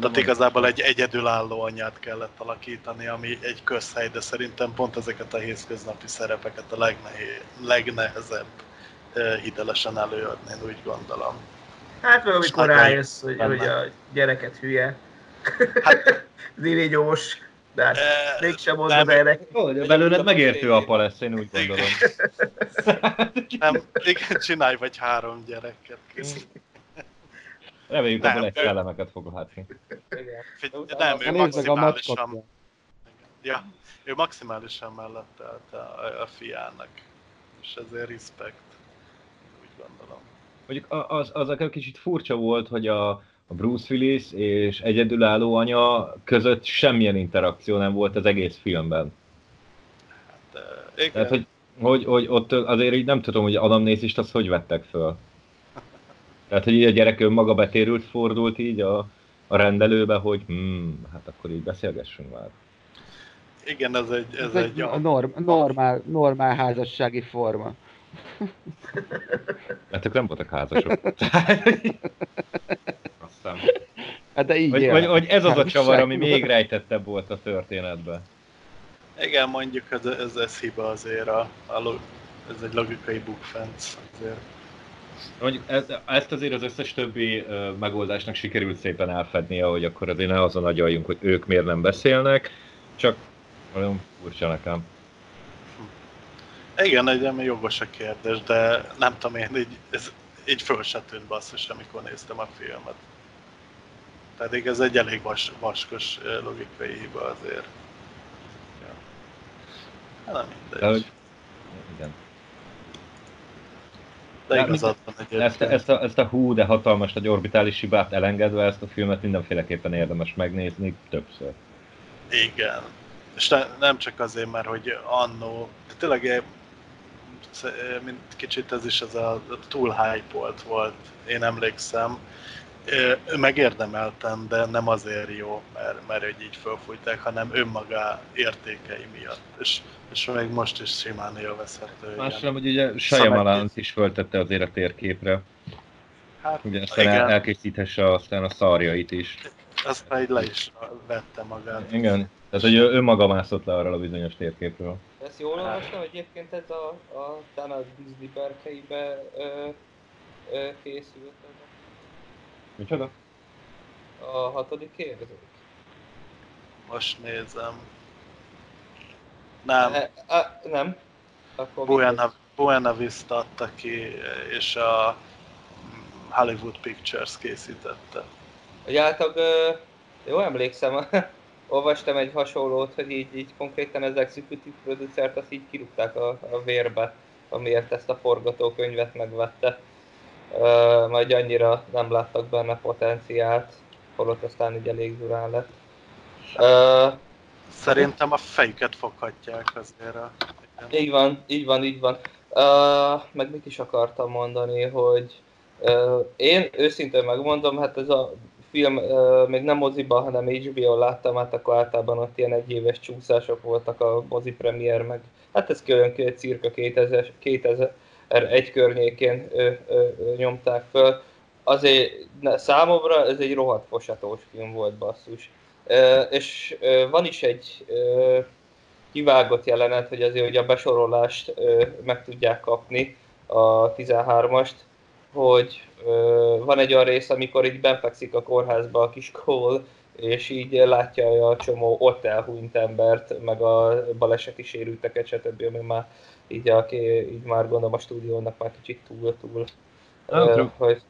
Tehát igazából egy egyedülálló anyát kellett alakítani, ami egy közhely, de szerintem pont ezeket a hétköznapi szerepeket a legnehéz, legnehezebb eh, hitelesen előadni, én úgy gondolom. Hát meg amikor rájössz, hogy, hogy a gyereket hülye. Hát, Zirinyós. De hát eh, mégsem mondod erre. Jó, de belőled megértő apa lesz, én úgy gondolom. nem, igen, csinálj vagy három gyereket. Reméljük, abból egy ő- szellemeket fog látni. Igen. Nem, ő maximálisan, ja, ő maximálisan mellett állt a, a, fiának. És ezért respect. Úgy gondolom. Mondjuk az, az egy kicsit furcsa volt, hogy a, a Bruce Willis és egyedülálló anya között semmilyen interakció nem volt az egész filmben. De, igen, Tehát, hogy, hogy, hogy ott azért így nem tudom, hogy anamnézist azt hogy vettek föl. Tehát, hogy így a gyerek önmaga betérült, fordult így a, a rendelőbe, hogy hmm, hát akkor így beszélgessünk már. igen, ez egy, ez Ez egy, egy jó- norm, normál, normál házassági forma. Mert ők nem voltak házasok. Aztán. Hát de így Vagy, vagy, vagy ez az a csavar, ami még rejtettebb volt a történetben. Igen, mondjuk ez, ez, ez hiba azért, a, a, ez egy logikai bukfenc azért. Mondjuk ez, ezt azért az összes többi ö, megoldásnak sikerült szépen elfednie, hogy akkor azért ne azon agyaljunk, hogy ők miért nem beszélnek, csak olyan furcsa nekem. Igen, egy jogos a kérdés, de nem tudom én, így, ez így föl se tűnt basszus, amikor néztem a filmet. Pedig ez egy elég vas, vaskos logikai hiba azért. Ja. Hát nem mindegy. De, hogy, igen. de igazad van Ezt, egyébként. ezt, a, ezt a hú, de hatalmas nagy orbitális hibát elengedve, ezt a filmet mindenféleképpen érdemes megnézni többször. Igen. És ne, nem csak azért, mert hogy annó, de tényleg mint kicsit ez is az a túl hype volt, én emlékszem. Megérdemeltem, de nem azért jó, mert, mert hogy így fölfújták, hanem önmaga értékei miatt. És, és még most is simán élvezhető. Másra, hogy ugye Shyamalan is föltette azért a térképre, Hát ugye aztán igen, el, elkészíthesse aztán a szarjait is. aztán így le is vette magát. Igen, tehát hogy ő önmaga mászott le arra a bizonyos térképről. Ezt jól olvastam, hogy egyébként ez a, a talán a Disney berkeibe ö, ö, készült Micsoda? a, hatodik érzők. Most nézem. Nem, E, a, nem. Akkor Buena, Buena Vista adta ki, és a Hollywood Pictures készítette. Ö, jó emlékszem, olvastam egy hasonlót, hogy így, így konkrétan az executive producert azt így kirúgták a, a vérbe, amiért ezt a forgatókönyvet megvette. Majd annyira nem láttak benne potenciált, holott aztán így elég durán lett. Szerintem a fejüket foghatják azért a... így van, így van, így van. Uh, meg mit is akartam mondani, hogy uh, én őszintén megmondom, hát ez a film uh, még nem moziban, hanem HBO láttam, hát akkor általában ott ilyen egyéves csúszások voltak a mozi premier, meg hát ez külön cirka 2000, 2001 környékén ö, ö, nyomták föl. Azért számomra ez egy rohadt fosatós film volt basszus. Ö, és ö, van is egy ö, kivágott jelenet, hogy azért hogy a besorolást ö, meg tudják kapni, a 13-ast, hogy ö, van egy olyan rész, amikor így benfekszik a kórházba a kis Cole, és így látja a csomó ott elhunyt embert, meg a baleseti sérülteket, stb. ami már így, aki, így már gondolom a stúdiónak már kicsit túl, túl, Nem ö, tudom. hogy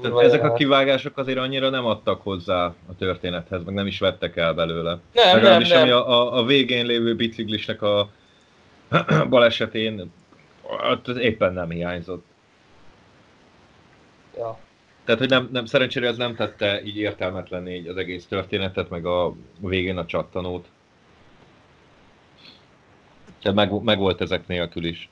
Tehát ezek a kivágások azért annyira nem adtak hozzá a történethez, meg nem is vettek el belőle. Nem, nem, Legalábbis ami nem. a, a, a végén lévő biciklisnek a balesetén, az éppen nem hiányzott. Ja. Tehát, hogy nem, nem, szerencsére ez nem tette így értelmetlenné így az egész történetet, meg a végén a csattanót. Meg, meg volt ezek nélkül is.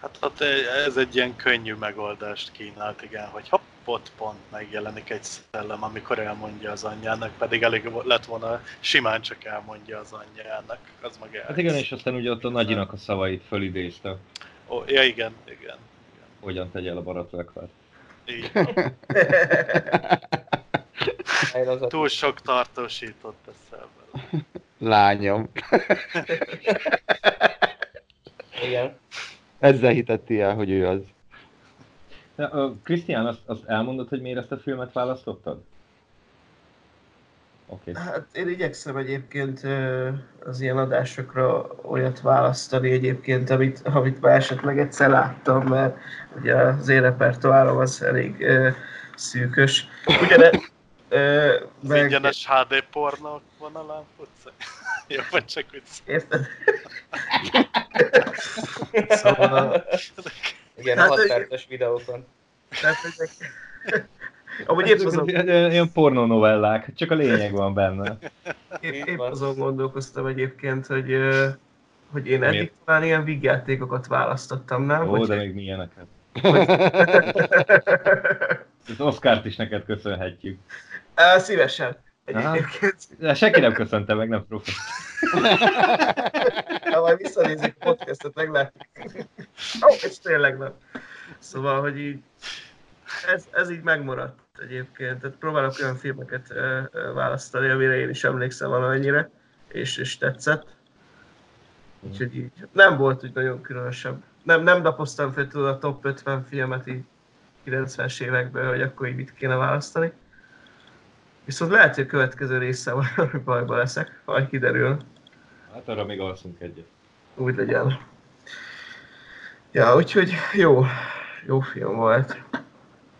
Hát ott ez egy ilyen könnyű megoldást kínált, igen, hogy hopp, ott pont megjelenik egy szellem, amikor elmondja az anyjának, pedig elég lett volna, simán csak elmondja az anyjának, az meg el. Hát igen, és aztán ugye ott a nagyinak a szavait fölidézte, Ó, ja, igen, igen. igen. hogyan tegye el a baratvekvát. Így. Túl sok tartósított eszel vele. Lányom. Igen. Ezzel hiteti el, hogy ő az. Krisztián, azt, azt elmondod, hogy miért ezt a filmet választottad? Oké. Okay. Hát én igyekszem egyébként az ilyen adásokra olyat választani egyébként, amit, amit már esetleg egyszer láttam, mert ugye az én repertoárom az elég szűkös. Ugyane, ö, Az meg, ingyenes HD pornók vonalán futsz? Jó, vagy csak úgy érted? szóval, Igen, Hát, 6 hogy- perces videókon. tehát ezek... Amúgy épp azon, Ilyen pornonovellák, csak a lényeg van benne. épp, épp azon gondolkoztam egyébként, hogy, hogy én eddig Miért? talán ilyen vígjátékokat választottam, nem? Ó, Hogy- de még milyeneket. Az Oscárt is neked köszönhetjük. Á, Szívesen. Egyébként, De senki nem köszönte meg, nem profi. ha majd visszanézik a podcastot, meglátjuk. Ó, és tényleg nem. Szóval, hogy így, ez, ez így megmaradt egyébként. Tehát próbálok olyan filmeket ö, ö, választani, amire én is emlékszem valamennyire, és, és tetszett. Úgyhogy így nem volt úgy nagyon különösebb. Nem, nem lapoztam fel tudod a top 50 filmet így 90-es évekből, hogy akkor így mit kéne választani. Viszont lehet, hogy a következő része valami bajba leszek, majd kiderül. Hát arra még alszunk egyet. Úgy legyen. Ja, úgyhogy jó, jó film volt.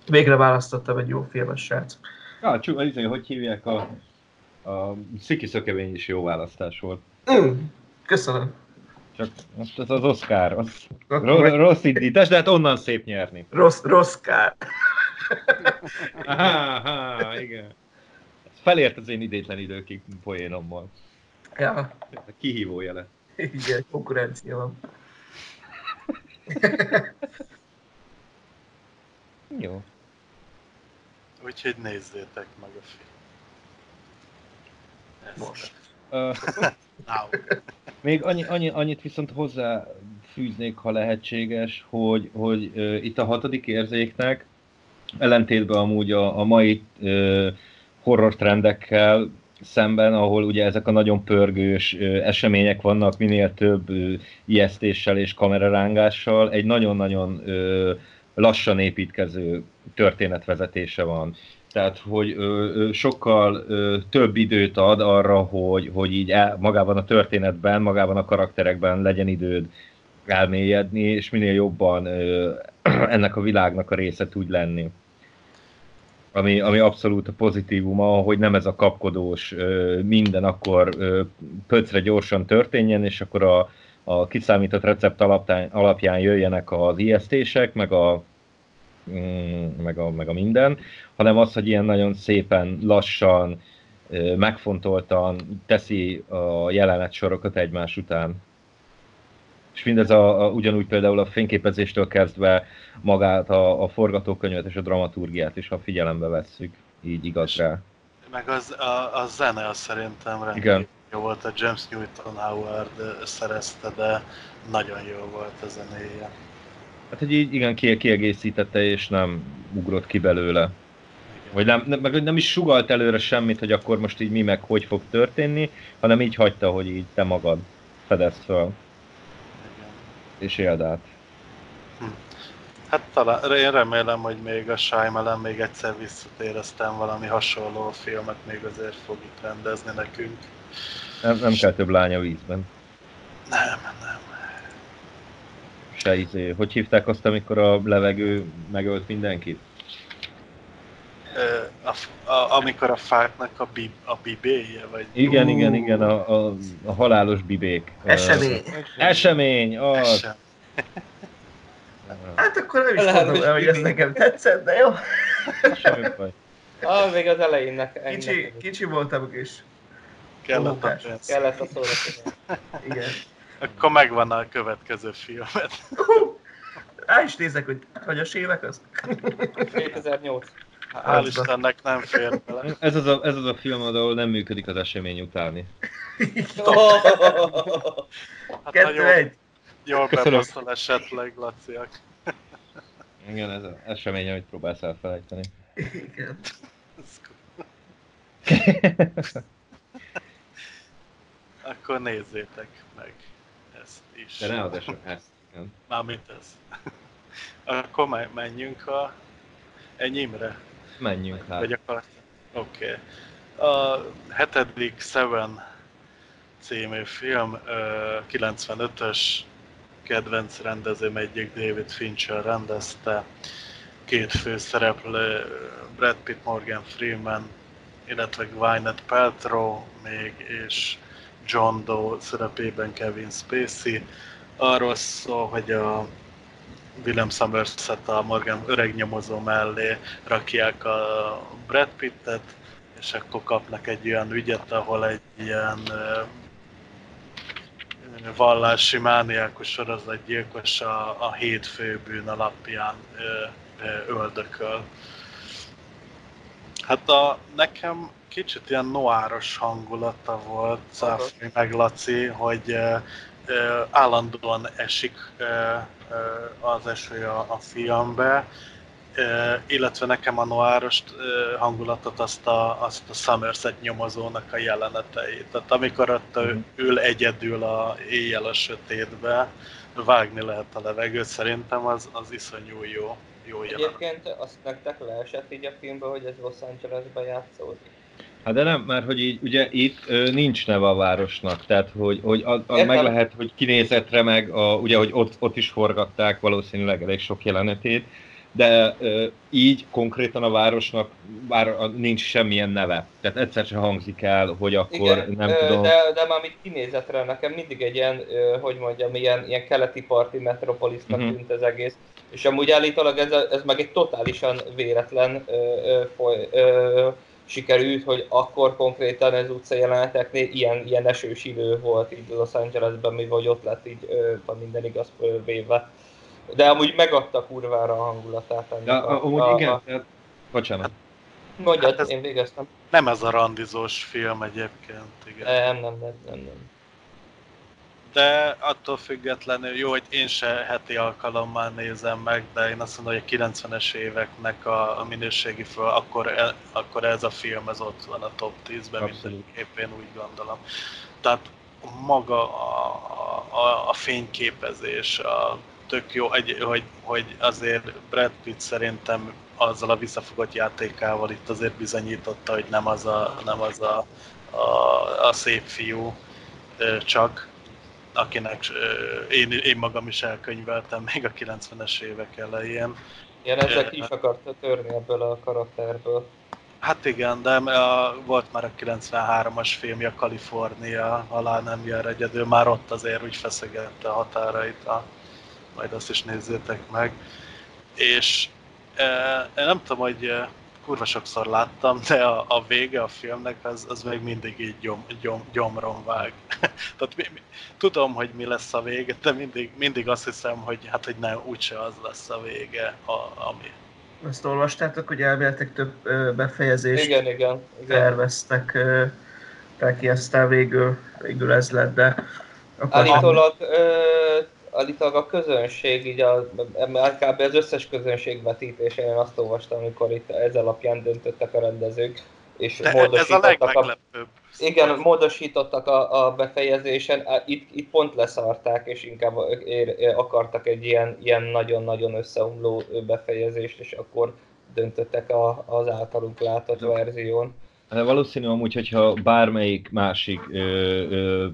Végre választottam egy jó filmes srác. Ja, csú, izé, hogy hívják a... A Sziki Szökevény is jó választás volt. Mm, köszönöm. Csak most az az Oscar, az ro- rossz indítás, de hát onnan szép nyerni. Rossz, rossz kár. Aha, aha, igen. Felért az én idétlen időkig poénommal. Ja, A kihívó jele. igen, konkurencia van. Jó. Úgyhogy nézzétek meg a film. Ezt. Most. Még annyi, annyi, annyit viszont hozzá fűznék, ha lehetséges, hogy, hogy uh, itt a hatodik érzéknek ellentétben amúgy a, a mai uh, horror trendekkel szemben, ahol ugye ezek a nagyon pörgős események vannak, minél több ijesztéssel és kamerarángással, egy nagyon-nagyon lassan építkező történetvezetése van. Tehát, hogy ö, sokkal ö, több időt ad arra, hogy, hogy így el, magában a történetben, magában a karakterekben legyen időd elmélyedni, és minél jobban ö, ennek a világnak a része tudj lenni. Ami, ami abszolút a pozitívuma, hogy nem ez a kapkodós minden akkor pöcre gyorsan történjen, és akkor a, a kiszámított recept alapján, alapján jöjjenek az ijesztések, meg a, mm, meg, a, meg a minden, hanem az, hogy ilyen nagyon szépen, lassan, megfontoltan teszi a jelenet sorokat egymás után. És mindez a, a, ugyanúgy például a fényképezéstől kezdve magát a, a forgatókönyvet és a dramaturgiát is, ha figyelembe vesszük, így igaz rá. Meg az, a, a zene az szerintem rendkívül jó volt, a James Newton Howard szerezte, de nagyon jó volt a zenéje. Hát, hogy így igen, ki- kiegészítette és nem ugrott ki belőle. Vagy nem, nem, meg nem is sugalt előre semmit, hogy akkor most így mi meg hogy fog történni, hanem így hagyta, hogy így te magad fedezd fel. És éld át. Hát talán, én remélem, hogy még a Shyamalan még egyszer visszatér, aztán valami hasonló filmet még azért fog itt rendezni nekünk. Nem, nem kell több lánya vízben. Nem, nem. Se izé. Hogy hívták azt, amikor a levegő megölt mindenkit? A, a, amikor a fáknak a, bib, a bibéje, vagy Igen, Ú. igen, igen, a, a, a halálos bibék. Esemény. Esemény, az. sem. Hát akkor nem is Lehet, mondom hogy el, hogy ez nekem tetszett, de jó. Semmi baj. Ah, még az elején Kicsi, kicsi voltam és Kellett a kellett a szórakozás. igen. Akkor megvan a következő filmet. Rá is nézek, hogy hanyas évek az? 2008. Hál' Istennek nem fér bele. Ez az, a, ez az a film, ahol nem működik az esemény utáni. Hát Kettő jól, egy. jól bebaszol esetleg, Laciak. Igen, ez az esemény, amit próbálsz elfelejteni. Igen. Akkor nézzétek meg ezt is. De ne az esemény, ezt. Igen. Mármint ez. Akkor me- menjünk a enyémre. Menjünk hát. Vagy akar... Oké. Okay. A hetedik Seven című film, ö, 95-ös kedvenc rendezőm egyik David Fincher rendezte. Két főszereplő, Brad Pitt, Morgan Freeman, illetve Gwyneth Paltrow még, és John Doe szerepében Kevin Spacey. Arról szól, hogy a William Somerset a Morgan öreg nyomozó mellé rakják a Brad Pittet, és akkor kapnak egy olyan ügyet, ahol egy ilyen vallási mániákus sorozatgyilkos a, a hét főbűn alapján ö, ö, öldököl. Hát a, nekem kicsit ilyen noáros hangulata volt, Száfri meg Laci, hogy állandóan esik az eső a, a filmbe, illetve nekem a noáros hangulatot azt a, azt a Somerset nyomozónak a jeleneteit. Tehát amikor ott Mhm. ül egyedül a éjjel a sötétbe, vágni lehet a levegőt, szerintem az, az iszonyú jó, jó jelenet. Egyébként azt nektek leesett így a filmben, hogy ez Los Angelesben játszódik. Hát de nem, mert hogy így, ugye itt ö, nincs neve a városnak, tehát hogy, hogy az Értem. meg lehet, hogy kinézetre meg, a, ugye, hogy ott, ott is forgatták valószínűleg elég sok jelenetét, de ö, így konkrétan a városnak bár a, nincs semmilyen neve. Tehát egyszer sem hangzik el, hogy akkor Igen, nem ö, tudom... de, de már mit kinézetre, nekem mindig egy ilyen, ö, hogy mondjam, ilyen, ilyen keleti parti metropolisnak Mhm. tűnt az egész. És amúgy állítólag ez, a- ez meg egy totálisan véletlen ö, ö, foly, ö, sikerült, hogy akkor konkrétan az utca jeleneteknél ilyen, ilyen esős idő volt így Los Angelesben, mivel hogy ott lett így, ha minden igaz véve. De amúgy megadta kurvára a hangulatát ennek Ja, a, amúgy a, igen, A, tehát, bocsánat. mondjad, Hát ez- én végeztem. Nem ez a randizós film egyébként, igen. Nem, nem, nem, nem, nem. De attól függetlenül jó, hogy én se heti alkalommal nézem meg, de én azt mondom, hogy a 90-es éveknek a, a minőségi föl, akkor, e, akkor ez a film ez ott van a top 10-ben, Abszolút. mindenképp én úgy gondolom. Tehát maga a, a, a fényképezés, a tök jó, egy, hogy, hogy azért Brad Pitt szerintem azzal a visszafogott játékával itt azért bizonyította, hogy nem az a, nem az a, a, a szép fiú csak, akinek én, én magam is elkönyveltem még a 90-es évek elején. Igen, ezzel ki is akarta törni ebből a karakterből. Hát igen, de a, volt már a 93-as filmje, Kalifornia, halál nem jár egyedül, már ott azért úgy feszegette a határait, a, majd azt is nézzétek meg. És e, nem tudom, hogy kurva sokszor láttam, de a, a vége a filmnek az, az még mindig így gyom, gyom, gyomron vág. Tehát mi, mi, tudom, hogy mi lesz a vége, de mindig, mindig azt hiszem, hogy hát, hogy nem, úgyse az lesz a vége, a, ami. Azt olvastátok, hogy elvileg több ö, befejezést Igen, igen, igen. terveztek ö, neki, aztán végül, végül ez lett, de akkor Állítólag ö, állítólag a közönség, így a, kb. az összes közönség vetítése, én azt olvastam, amikor itt ez alapján döntöttek a rendezők, és De ez a módosítottak a, igen, módosítottak a, a befejezésen, itt, itt pont leszarták, és inkább ér, akartak egy ilyen, ilyen nagyon-nagyon összeomló befejezést, és akkor döntöttek a, az általunk látott verzión. De valószínű amúgy, hogyha bármelyik másik ö, ö,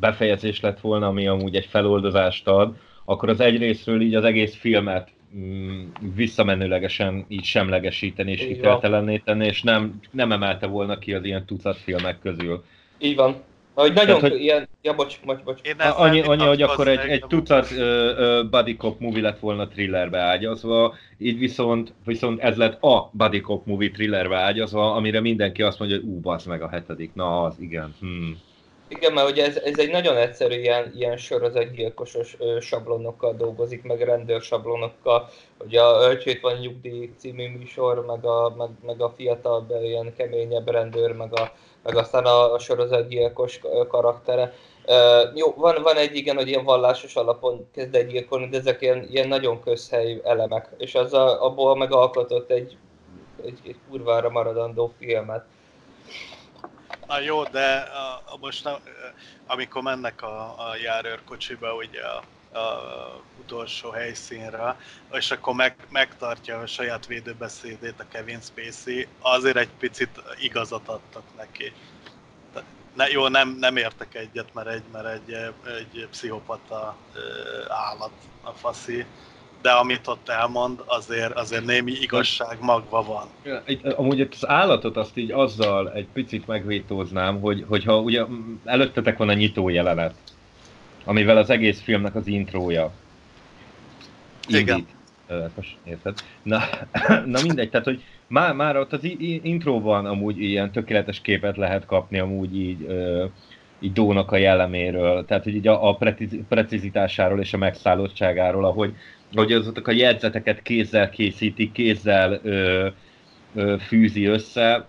befejezés lett volna, ami amúgy egy feloldozást ad, akkor az egyrésztről így az egész filmet mm, visszamenőlegesen így semlegesíteni és hiteltelenné tenni, és nem, nem emelte volna ki az ilyen tucat filmek közül. Így van. Hogy nagyon, Tehát, hogy- ilyen, ja bocs, bocs, bocs. Én A- ezzel Annyi, annyi, hogy akkor egy, egy tucat ö, ö, buddy cop movie lett volna thrillerbe ágyazva, így viszont, viszont ez lett a buddy cop movie thrillerbe ágyazva, amire mindenki azt mondja, hogy ú, bazd meg a hetedik, na az, igen. Hmm. Igen, mert ugye ez, ez egy nagyon egyszerű ilyen, ilyen sorozatgyilkosos sablonokkal dolgozik, meg rendőrsablonokkal. Ugye a Ölcsét van nyugdíj című műsor, meg a, meg, meg a fiatal, ilyen keményebb rendőr, meg, a, meg aztán a, a sorozatgyilkos karaktere. Uh, jó, van, van egy igen, hogy ilyen vallásos alapon kezd el gyilkolni, de ezek ilyen, ilyen nagyon közhelyű elemek, és az a, abból megalkotott egy, egy, egy kurvára maradandó filmet. Na jó, de a, a most nem, amikor mennek a, a járőrkocsiba ugye a, a utolsó helyszínre, és akkor meg, megtartja a saját védőbeszédét a Kevin Spacey, azért egy picit igazat adtak neki. Ne, jó, nem, nem értek egyet, mert egy, mert egy, egy pszichopata állat a faszi, de amit ott elmond, azért, azért némi igazság magva van. Ja, itt, Amúgy az állatot azt így azzal egy picit megvétóznám, hogy, hogyha ugye előttetek van a nyitó jelenet, amivel az egész filmnek az intrója. Igen. Indít. Most érted? Na, na mindegy, tehát hogy már, már ott az intróban amúgy ilyen tökéletes képet lehet kapni amúgy így, ö, így Dónak a jelleméről, tehát hogy így a, a preciz, precizitásáról és a megszállottságáról, ahogy, hogy azok a jegyzeteket kézzel készíti, kézzel ö, ö, fűzi össze,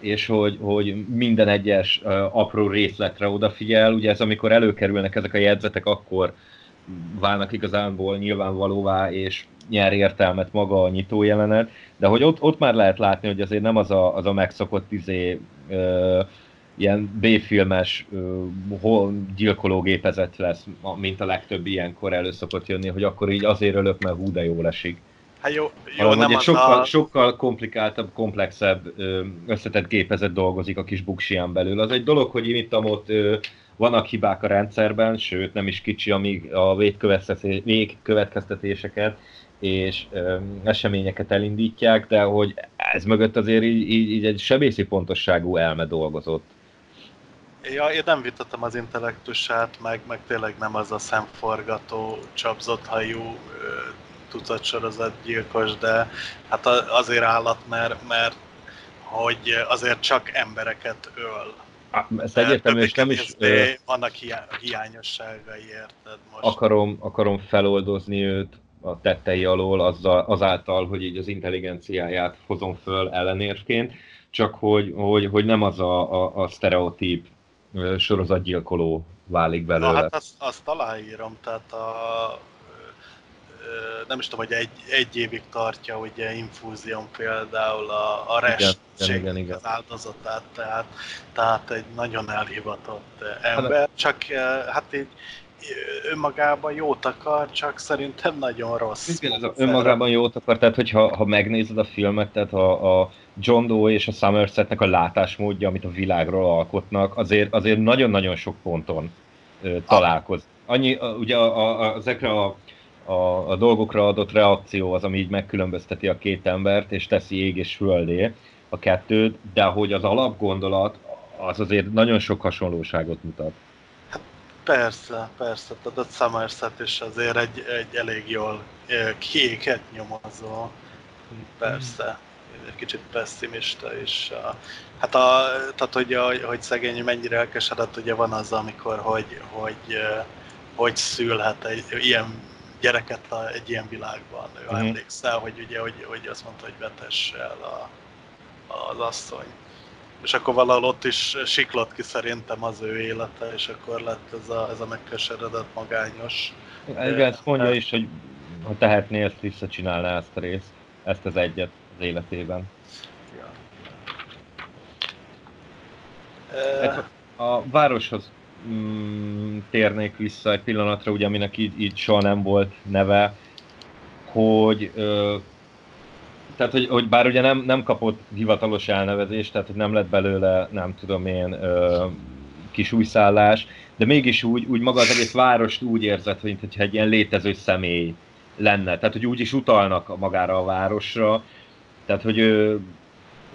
és hogy, hogy minden egyes ö, apró részletre odafigyel. Ugye ez amikor előkerülnek ezek a jegyzetek, akkor válnak igazából nyilvánvalóvá, és nyer értelmet maga a nyitó jelenet, de hogy ott, ott már lehet látni, hogy azért nem az a, az a megszokott izé, ö, ilyen B-filmes hol gyilkológépezet lesz, mint a legtöbb ilyenkor elő szokott jönni, hogy akkor így azért ölök, mert hú, de jó esik. Hát jó, jó Hanem, nem egy sokkal, a... sokkal komplikáltabb, komplexebb, összetett gépezet dolgozik a kis buksián belül. Az egy dolog, hogy itt ott vannak hibák a rendszerben, sőt nem is kicsi, amíg a végkövetkezteté- végkövetkeztetéseket és ö, eseményeket elindítják, de hogy ez mögött azért így, így, így egy sebészi pontosságú elme dolgozott. Ja, én nem vitatom az intellektusát, meg, meg tényleg nem az a szemforgató, csapzott hajú ö, tucat sorozat gyilkos, de hát azért állat, mert, mert hogy azért csak embereket öl. Á, Ezt egyértelmű, és nem is ö, vannak hiá- hiányosságai, érted most? akarom, akarom feloldozni őt a tettei alól azzal, azáltal, hogy így az intelligenciáját hozom föl ellenérvként, csak hogy, hogy, hogy nem az a, a, a sztereotíp sorozatgyilkoló válik Na belőle. hát azt, azt aláírom, tehát a, nem is tudom, hogy egy, egy évig tartja ugye infúzión például a, a Igen, restség igen, igen. az áldozatát, tehát, tehát egy nagyon elhivatott ember, csak ö, hát így önmagában jót akar, csak szerintem nagyon rossz. Ez önmagában jót akar, tehát hogyha ha megnézed a filmet, tehát a, a John Doe és a Somersetnek a látásmódja, amit a világról alkotnak, azért, azért nagyon-nagyon sok ponton ö, találkoz. Annyi, ugye a, a, a, ezekre a, a, a dolgokra adott reakció az, ami így megkülönbözteti a két embert, és teszi ég és földé a kettőt, de hogy az alapgondolat az azért nagyon sok hasonlóságot mutat. Persze, persze, tehát a Somerset is azért egy, egy elég jól ö, kiéket nyomozó. Persze, egy kicsit pessimista is. Hát a, tehát hogy, a, hogy szegény mennyire elkeseredett, ugye van az, amikor, hogy, hogy, hogy szülhet egy ilyen gyereket a, egy ilyen világban. Ő Mhm. emlékszel, hogy ugye, hogy, hogy azt mondta, hogy vetesse el a, az asszony. És akkor valahol ott is siklott ki szerintem az ő élete, és akkor lett ez a, ez a megkeseredett magányos Igen, mondja is, hogy ha tehetné, ezt visszacsinálná ezt a részt, ezt az egyet az életében. Ja. Hát a városhoz mm, térnék vissza egy pillanatra, ugye, aminek így, így soha nem volt neve, hogy ö, tehát, hogy, hogy bár ugye nem, nem kapott hivatalos elnevezést, tehát hogy nem lett belőle, nem tudom én, ö, kis újszállás, de mégis úgy, úgy maga az egész várost úgy érzett, hogy mintha egy ilyen létező személy lenne. Tehát, hogy úgy is utalnak magára a városra, tehát, hogy ő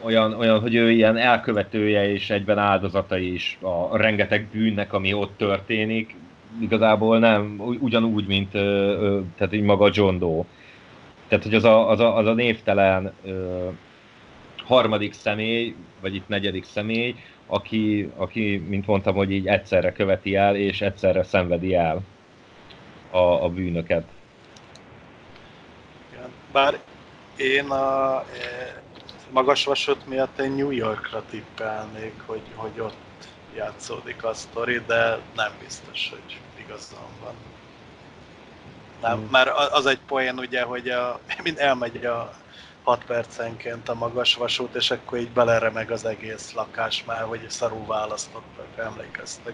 olyan, olyan, hogy ő ilyen elkövetője és egyben áldozata is a rengeteg bűnnek, ami ott történik. Igazából nem, ugyanúgy, mint tehát így maga John Doe. Tehát, hogy az a, az a, az a névtelen ö, harmadik személy, vagy itt negyedik személy, aki, aki, mint mondtam, hogy így egyszerre követi el, és egyszerre szenvedi el a, a bűnöket. Igen. Bár én a e, magas vasút miatt én New Yorkra tippelnék, hogy, hogy ott játszódik a sztori, de nem biztos, hogy igazam van. Nem, hmm. már az egy poén ugye, hogy a, mind elmegy a 6 percenként a magas vasút, és akkor így beleremeg az egész lakás már, hogy szarul választottak, emlékeztek.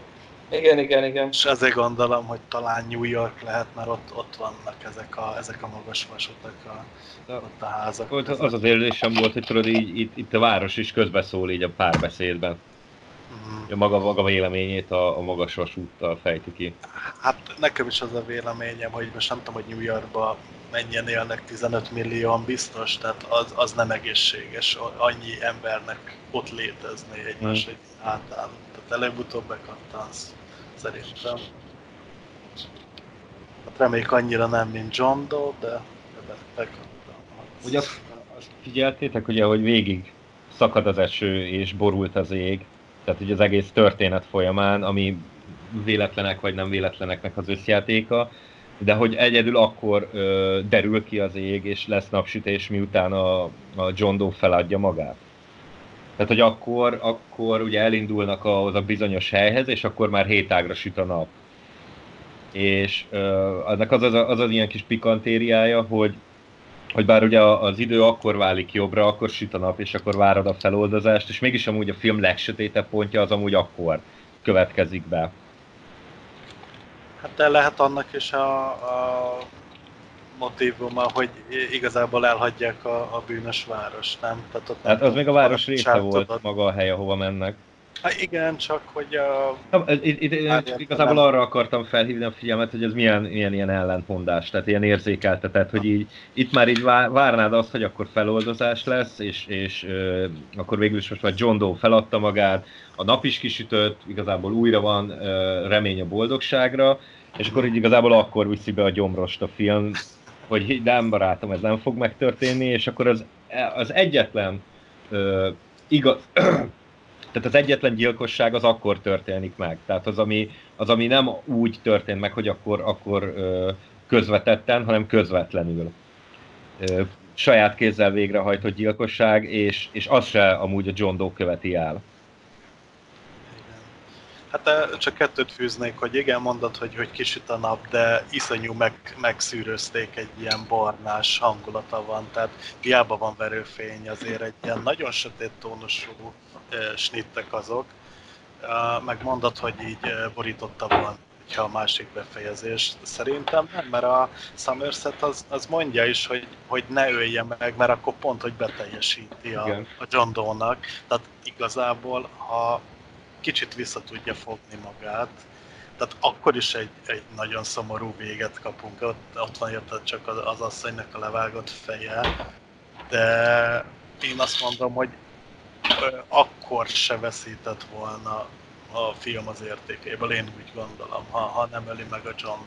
Igen, igen, igen. És ezért gondolom, hogy talán New York lehet, mert ott, ott vannak ezek a, ezek a magas vasutak, a, De ott a házak. Volt, az az érzésem volt, hogy tudod, így, itt, itt a város is közbeszól így a párbeszédben. Uh-huh. A maga, maga véleményét a, a magas vasúttal fejti ki. Hát nekem is az a véleményem, hogy most nem tudom, hogy New Yorkban mennyien élnek, 15 millióan biztos, tehát az, az nem egészséges annyi embernek ott létezni egymás egy hátán. Tehát előbb-utóbb bekattansz, szerintem. Hát reméljük annyira nem, mint John Doe, de, de bekattan. Ugye azt, azt figyeltétek, ugye, hogy végig szakad az eső és borult az ég, tehát ugye az egész történet folyamán, ami véletlenek vagy nem véletleneknek az összjátéka, de hogy egyedül akkor ö, derül ki az ég, és lesz napsütés, miután a, a John Doe feladja magát. Tehát, hogy akkor, akkor ugye elindulnak ahhoz a bizonyos helyhez, és akkor már hétágra süt a nap. És ö, annak az az, az az ilyen kis pikantériája, hogy, hogy bár ugye az idő akkor válik jobbra, akkor süt a nap, és akkor várod a feloldozást, és mégis amúgy a film legsötétebb pontja az amúgy akkor következik be. Hát de lehet annak is a, a motivuma, hogy igazából elhagyják a, a bűnös város, nem? Tehát ott hát az még a város része volt maga a hely, ahova mennek. Hát igen, csak hogy a... Na, itt, itt, csak igazából nem. arra akartam felhívni a figyelmet, hogy ez milyen, milyen ilyen ellentmondás, tehát ilyen érzékeltetett, hogy így, itt már így várnád azt, hogy akkor feloldozás lesz, és, és ö, akkor végül is most már John Doe feladta magát, a nap is kisütött, igazából újra van ö, remény a boldogságra, és akkor így igazából akkor viszi be a gyomrost a film, hogy nem barátom, ez nem fog megtörténni, és akkor az, az egyetlen ö, igaz, tehát az egyetlen gyilkosság az akkor történik meg. Tehát az, ami, az, ami nem úgy történt meg, hogy akkor, akkor közvetetten, hanem közvetlenül. Saját kézzel végrehajtott gyilkosság, és, és az se amúgy a John Doe követi el. Hát csak kettőt fűznék, hogy igen, mondod, hogy, hogy kisüt a nap, de iszonyú meg, megszűrözték egy ilyen barnás hangulata van, tehát hiába van verőfény, azért egy ilyen nagyon sötét tónusú snittek azok, meg mondod, hogy így borította volna ha a másik befejezés. Szerintem nem, mert a Somerset az, az mondja is, hogy, hogy ne ölje meg, mert akkor pont, hogy beteljesíti a, a John Doe-nak. Tehát igazából, ha kicsit vissza tudja fogni magát, tehát akkor is egy, egy nagyon szomorú véget kapunk, ott, ott van érted csak az, az asszonynak a levágott feje, de én azt mondom, hogy akkor se veszített volna a film az értékéből, én úgy gondolom, ha, ha nem öli meg a John.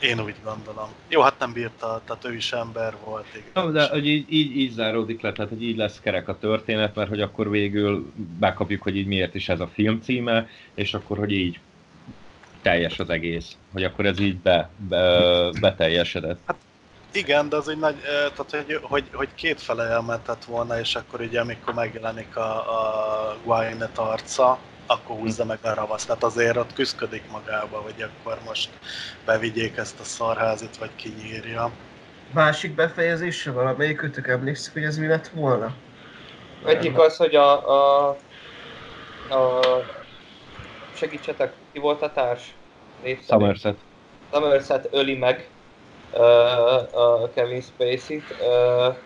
Én úgy gondolom. Jó, hát nem bírta, tehát ő is ember volt. Igen. No, de hogy így, így, így záródik le, tehát hogy így lesz kerek a történet, mert hogy akkor végül bekapjuk, hogy így miért is ez a film címe, és akkor, hogy így teljes az egész. Hogy akkor ez így be, be, beteljesedett. Hát igen, de az úgy nagy, tehát hogy, hogy, hogy két fele elmentett volna, és akkor ugye amikor megjelenik a, a Gwyneth arca, akkor húzza meg a ravaszt. Tehát azért ott küzdködik magába, hogy akkor most bevigyék ezt a szarházit, vagy kinyírja. Másik befejezésre valamelyik kötök emlékszik, hogy ez mi lett volna? Egyik az, hogy a, a, a segítsetek, ki volt a társ? Somerset. Somerset öli meg uh, a Kevin Spacey-t, uh,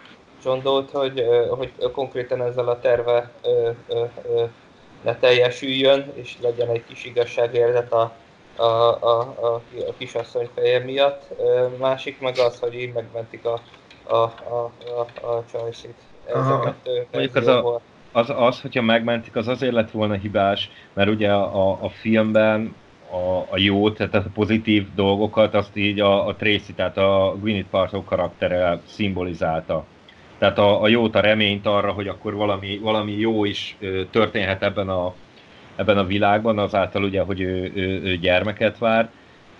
John Doe-t, hogy, uh, hogy konkrétan ezzel a terve uh, uh, uh, ne teljesüljön, és legyen egy kis igazságérzet a, a, a, a, a kisasszony feje miatt. Másik meg az, hogy így megmentik a, a, a, a, a kettő Mondjuk az a- volt. Az, az, hogyha megmentik, az azért lett volna hibás, mert ugye a, a filmben a, a jó, tehát a pozitív dolgokat azt így a, a Tracy, tehát a Gwyneth Paltrow karaktere szimbolizálta. Tehát a, a jót, a reményt arra, hogy akkor valami, valami jó is történhet ebben a, ebben a világban, azáltal ugye, hogy ő, ő, ő gyermeket vár,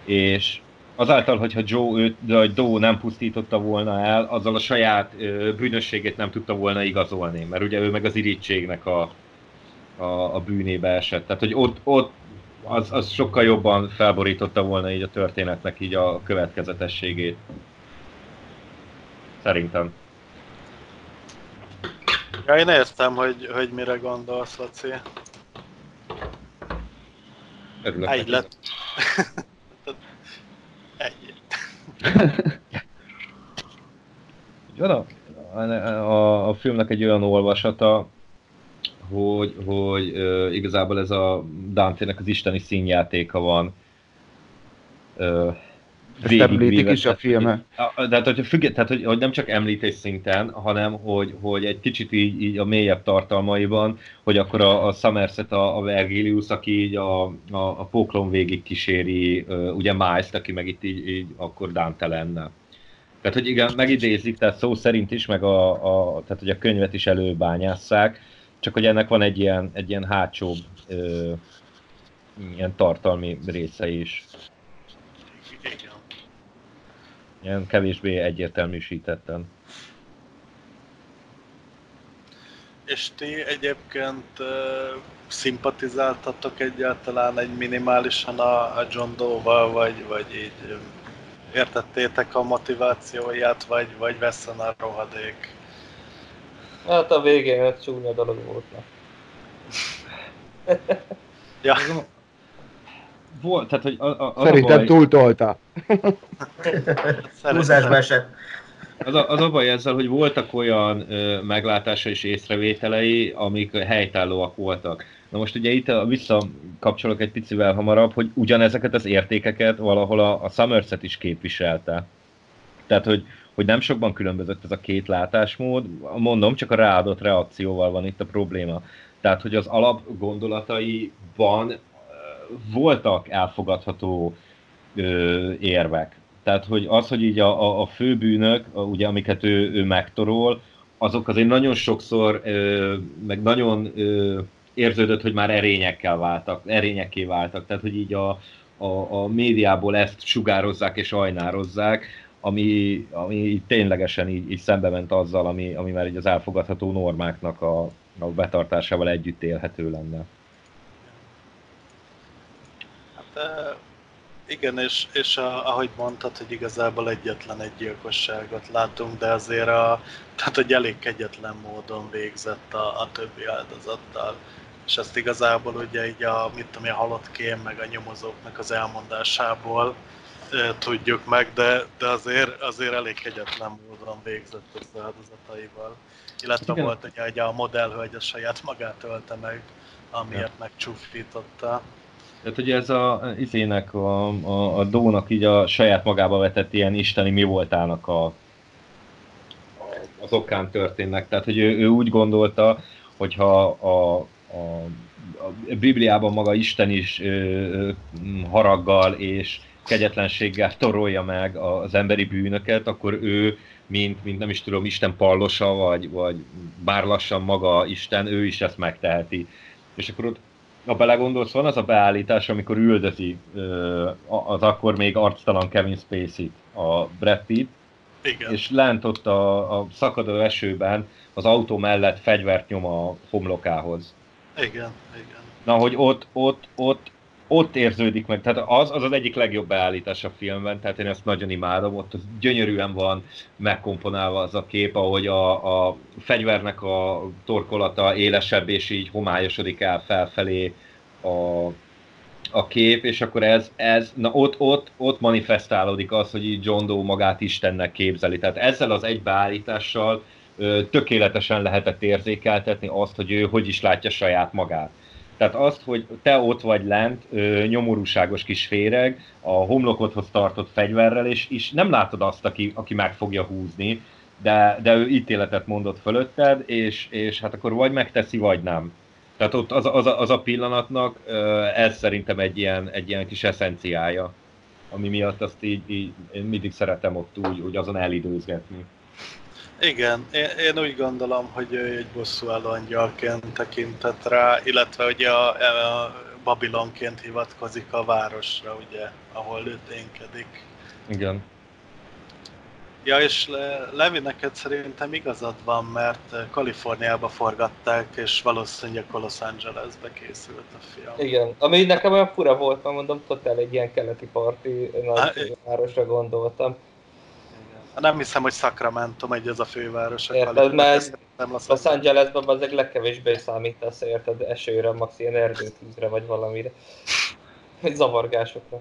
és azáltal, hogyha Joe, vagy Doe nem pusztította volna el, azzal a saját ö, bűnösségét nem tudta volna igazolni, mert ugye ő meg az irítségnek a, a, a bűnébe esett. Tehát, hogy ott, ott az, az sokkal jobban felborította volna így a történetnek így a következetességét. Szerintem. Ja, én értem, hogy, hogy mire gondolsz, Laci. Örülök Egy lett. Egy. Van a, a, a filmnek egy olyan olvasata, hogy, hogy uh, igazából ez a Dante-nek az isteni színjátéka van. Uh, Ezt említik is a filme. De hát, hogyha függet, tehát, hogy, hogy nem csak említés szinten, hanem hogy, hogy egy kicsit így, így a mélyebb tartalmaiban, hogy akkor a, a Somerset, a, a Vergilius, aki így a, a, a póklon végig kíséri, ugye Miles-t, aki meg itt így, így akkor Dante lenne. Tehát, hogy igen, megidézik, tehát szó szerint is, meg a, a, tehát, hogy a könyvet is előbányásszák, csak hogy ennek van egy ilyen, egy ilyen hátsóbb ö, ilyen tartalmi része is. Igen. Ilyen kevésbé egyértelműsítetten. És ti egyébként uh, szimpatizáltatok egyáltalán egy minimálisan a, a John Doe-val, vagy, vagy így értettétek a motivációját, vagy, vagy veszem a rohadék? Hát a végén ez csúnya dolog volt. Ja, Volt, tehát, hogy a, a, az, a Szerintem baj, túltolta. Húzásba szerintem. esett. az, a, az a baj ezzel, hogy voltak olyan ö, meglátása és észrevételei, amik helytállóak voltak. Na most ugye itt a, visszakapcsolok egy picivel hamarabb, hogy ugyanezeket az értékeket valahol a, a Somerset is képviselte. Tehát, hogy, hogy nem sokban különbözött ez a két látásmód, mondom, csak a ráadott reakcióval van itt a probléma. Tehát, hogy az alap gondolataiban voltak elfogadható ö, érvek. Tehát, hogy az, hogy így a, a, a főbűnök, a, ugye, amiket ő, ő megtorol, azok azért nagyon sokszor, ö, meg nagyon ö, érződött, hogy már erényekkel váltak, erényekké váltak. Tehát, hogy így a, a, a médiából ezt sugározzák és ajnározzák, ami, ami ténylegesen így, így szembe ment azzal, ami, ami már így az elfogadható normáknak a, a betartásával együtt élhető lenne. Igen, és, és a, ahogy mondtad, hogy igazából egyetlen egy gyilkosságot látunk, de azért a, tehát, hogy elég kegyetlen módon végzett a, a többi áldozattal. És ezt igazából ugye így a, mit tudom, a halott kém, meg a nyomozóknak az elmondásából e, tudjuk meg, de, de azért, azért elég kegyetlen módon végzett az áldozataival. Illetve Igen. volt ugye, hogy a modellhölgy a saját magát ölte meg, amiért megcsúfította. Tehát ugye ez a izének, a, a, a Dónak így a saját magába vetett ilyen isteni mi voltának a, a, az okán történnek. Tehát, hogy ő, ő úgy gondolta, hogyha a, a, a Bibliában maga Isten is ö, ö, haraggal és kegyetlenséggel torolja meg az emberi bűnöket, akkor ő, mint, mint nem is tudom, Isten pallosa, vagy, vagy bár lassan maga Isten, ő is ezt megteheti. És akkor ott ha belegondolsz, van az a beállítás, amikor üldözi az akkor még arctalan Kevin Spacey-t, a Brad Pitt, Igen. és lent ott a, a szakadó esőben az autó mellett fegyvert nyom a homlokához. Igen, igen. Na, hogy ott, ott, ott, ott érződik meg, tehát az, az az egyik legjobb beállítás a filmben, tehát én ezt nagyon imádom, ott az gyönyörűen van megkomponálva az a kép, ahogy a, a fegyvernek a torkolata élesebb, és így homályosodik el felfelé a, a kép, és akkor ez, ez na ott, ott, ott manifestálódik az, hogy így John Doe magát Istennek képzeli. Tehát ezzel az egy beállítással ö, tökéletesen lehetett érzékeltetni azt, hogy ő hogy is látja saját magát. Tehát azt, hogy te ott vagy lent, ö, nyomorúságos kis féreg, a homlokodhoz tartott fegyverrel, és, és nem látod azt, aki, aki meg fogja húzni, de, de ő ítéletet mondott fölötted, és, és hát akkor vagy megteszi, vagy nem. Tehát ott az, az, az a pillanatnak ez szerintem egy ilyen, egy ilyen kis eszenciája, ami miatt azt így, így én mindig szeretem ott úgy, úgy azon elidőzgetni. Igen, én, én úgy gondolom, hogy ő egy bosszú angyalként tekintett rá, illetve ugye a, a Babilonként hivatkozik a városra, ugye, ahol ő ténykedik. Igen. Ja, és Le- Levi, neked szerintem igazad van, mert Kaliforniába forgatták, és valószínűleg Los Angelesbe készült a film. Igen, ami nekem olyan fura volt, mert mondom, totál egy ilyen keleti parti Há, nagy városra gondoltam. Nem hiszem, hogy Sacramento megy ez a főváros. a Érted, mert Los Los Angelesben az legkevésbé számítasz, érted, esőre, max ilyen erdőtűzre vagy valamire. Vagy zavargásokra.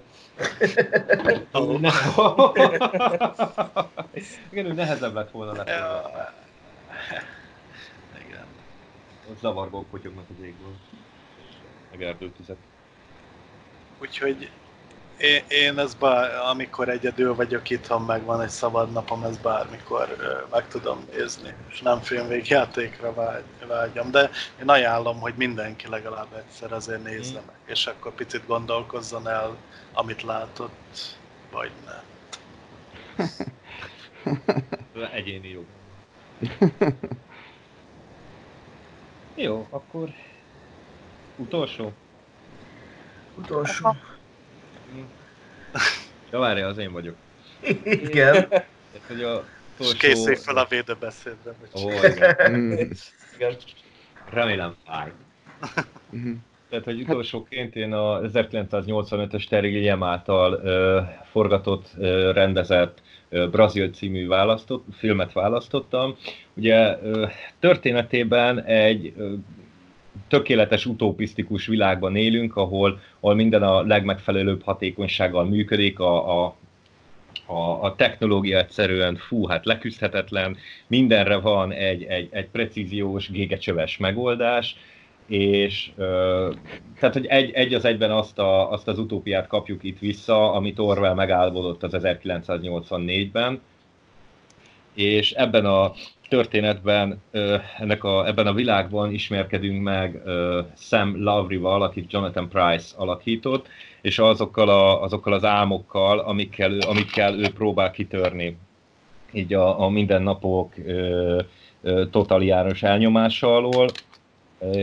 Igen, ő nehezebb lett volna. Ja. Igen. Ott zavargók potyognak az égből. Meg erdőtüzet. Úgyhogy én, én ez bár, amikor egyedül vagyok itthon, meg van egy szabad napom, ez bármikor meg tudom nézni, és nem filmvégjátékra vágy, vágyom, de én ajánlom, hogy mindenki legalább egyszer azért nézze Mm. meg, és akkor picit gondolkozzon el, amit látott, vagy ne. Egyéni jog. Jó, akkor utolsó. Utolsó. Ja, várja, az én vagyok. Igen. Ez, hogy a És utolsó... készülj fel a védőbeszédre. Ó, Hogy... igen. Mm. Igen. Remélem fáj. Mhm. Tehát, hogy utolsóként én a 1985-ös Terry Gilliam által ö, forgatott, ö, rendezett ö, Brazil című választott, filmet választottam. Ugye ö, történetében egy ö, tökéletes utopisztikus világban élünk, ahol, ahol minden a legmegfelelőbb hatékonysággal működik, a, a a, a technológia egyszerűen fú, hát leküzdhetetlen, mindenre van egy, egy, egy precíziós, gégecsöves megoldás, és ö, tehát, hogy egy, egy az egyben azt, a, azt az utópiát kapjuk itt vissza, amit Orwell megálmodott az 1984-ben, és ebben a történetben, ennek a, ebben a világban ismerkedünk meg Sam Lavrival, akit Jonathan Price alakított, és azokkal, a, azokkal az álmokkal, amikkel, amikkel ő próbál kitörni. Így a, a mindennapok ö, ö, totaliáros elnyomása alól,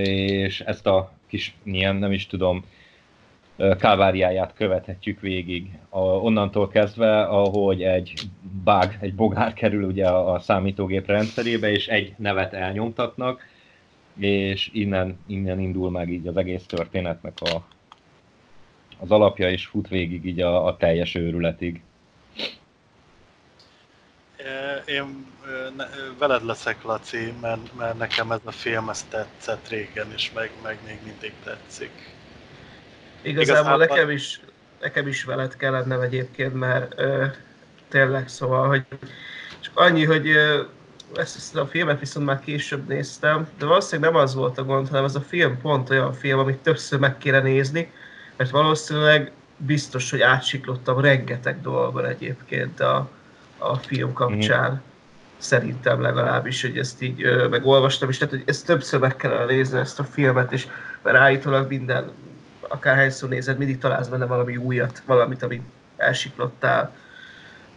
és ezt a kis, ilyen, nem is tudom, káváriáját követhetjük végig. A, onnantól kezdve, ahogy egy bug, egy bogár kerül ugye a, a számítógép rendszerébe, és egy nevet elnyomtatnak, és innen, innen indul meg így az egész történetnek a, az alapja, és fut végig így a, a teljes őrületig. Én veled leszek, Laci, mert, mert nekem ez a film ez tetszett régen, és meg, meg még mindig tetszik. Igazából Igazából- nekem is, nekem is veled kellene egyébként, mert ö, tényleg szóval, hogy csak annyi, hogy ö, ezt, ezt a filmet viszont már később néztem, de valószínűleg nem az volt a gond, hanem ez a film pont olyan film, amit többször meg kéne nézni, mert valószínűleg biztos, hogy átsiklottam rengeteg dolgon egyébként a, a film kapcsán. Szerintem legalábbis, hogy ezt így ö, megolvastam, és tehát, hogy ezt többször meg kellene nézni ezt a filmet, és mert állítólag minden, akárhányszor nézed, mindig találsz benne valami újat, valamit, amit elsiklottál,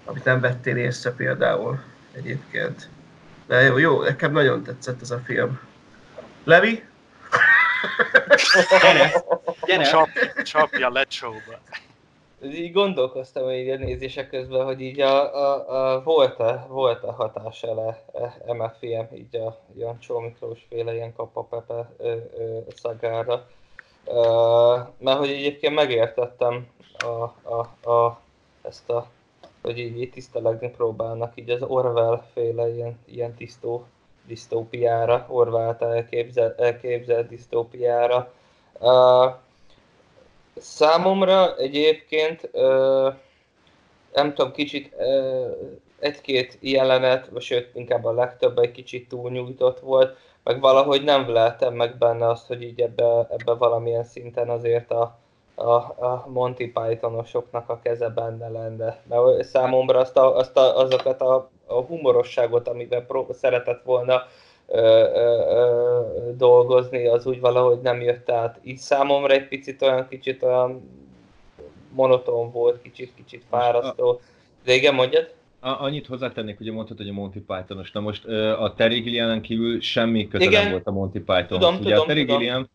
amit nem vettél észre például egyébként. De jó, jó, nekem nagyon tetszett ez a film. Levi? Gyere! Gyere! Csap, csapja le csóba. így gondolkoztam így a nézések közben, hogy így a, a, a volt-e, volt-e hatása le e, MFM, így a Jancsó Miklós féle ilyen kapapepe szagára. Uh, mert hogy egyébként megértettem a, a, a, ezt a, hogy így, így tisztelegni próbálnak így az Orwell féle ilyen, ilyen tisztó, disztópiára, Orwell elképzelt, elképzelt disztópiára. Uh, Számomra egyébként, nem tudom, kicsit egy-két jelenet, vagy sőt, inkább a legtöbb egy kicsit túlnyújtott volt, meg valahogy nem lehetem meg benne azt, hogy így ebbe, ebbe valamilyen szinten azért a, a, a Monty Pythonosoknak a keze benne lenne. Mert számomra azt a, azt a, azokat a, a humorosságot, amiben pró- szeretett volna dolgozni, az úgy valahogy nem jött át. Így számomra egy picit olyan kicsit olyan monoton volt, kicsit, kicsit fárasztó. De igen, mondjad? A, annyit hozzátennék, hogy mondtad, hogy a Monty Pythonos. Na most a Terry Gilliamen kívül semmi köze igen. nem volt a Monty Python. Tudom, Ugye tudom, a Terry tudom. Gilliam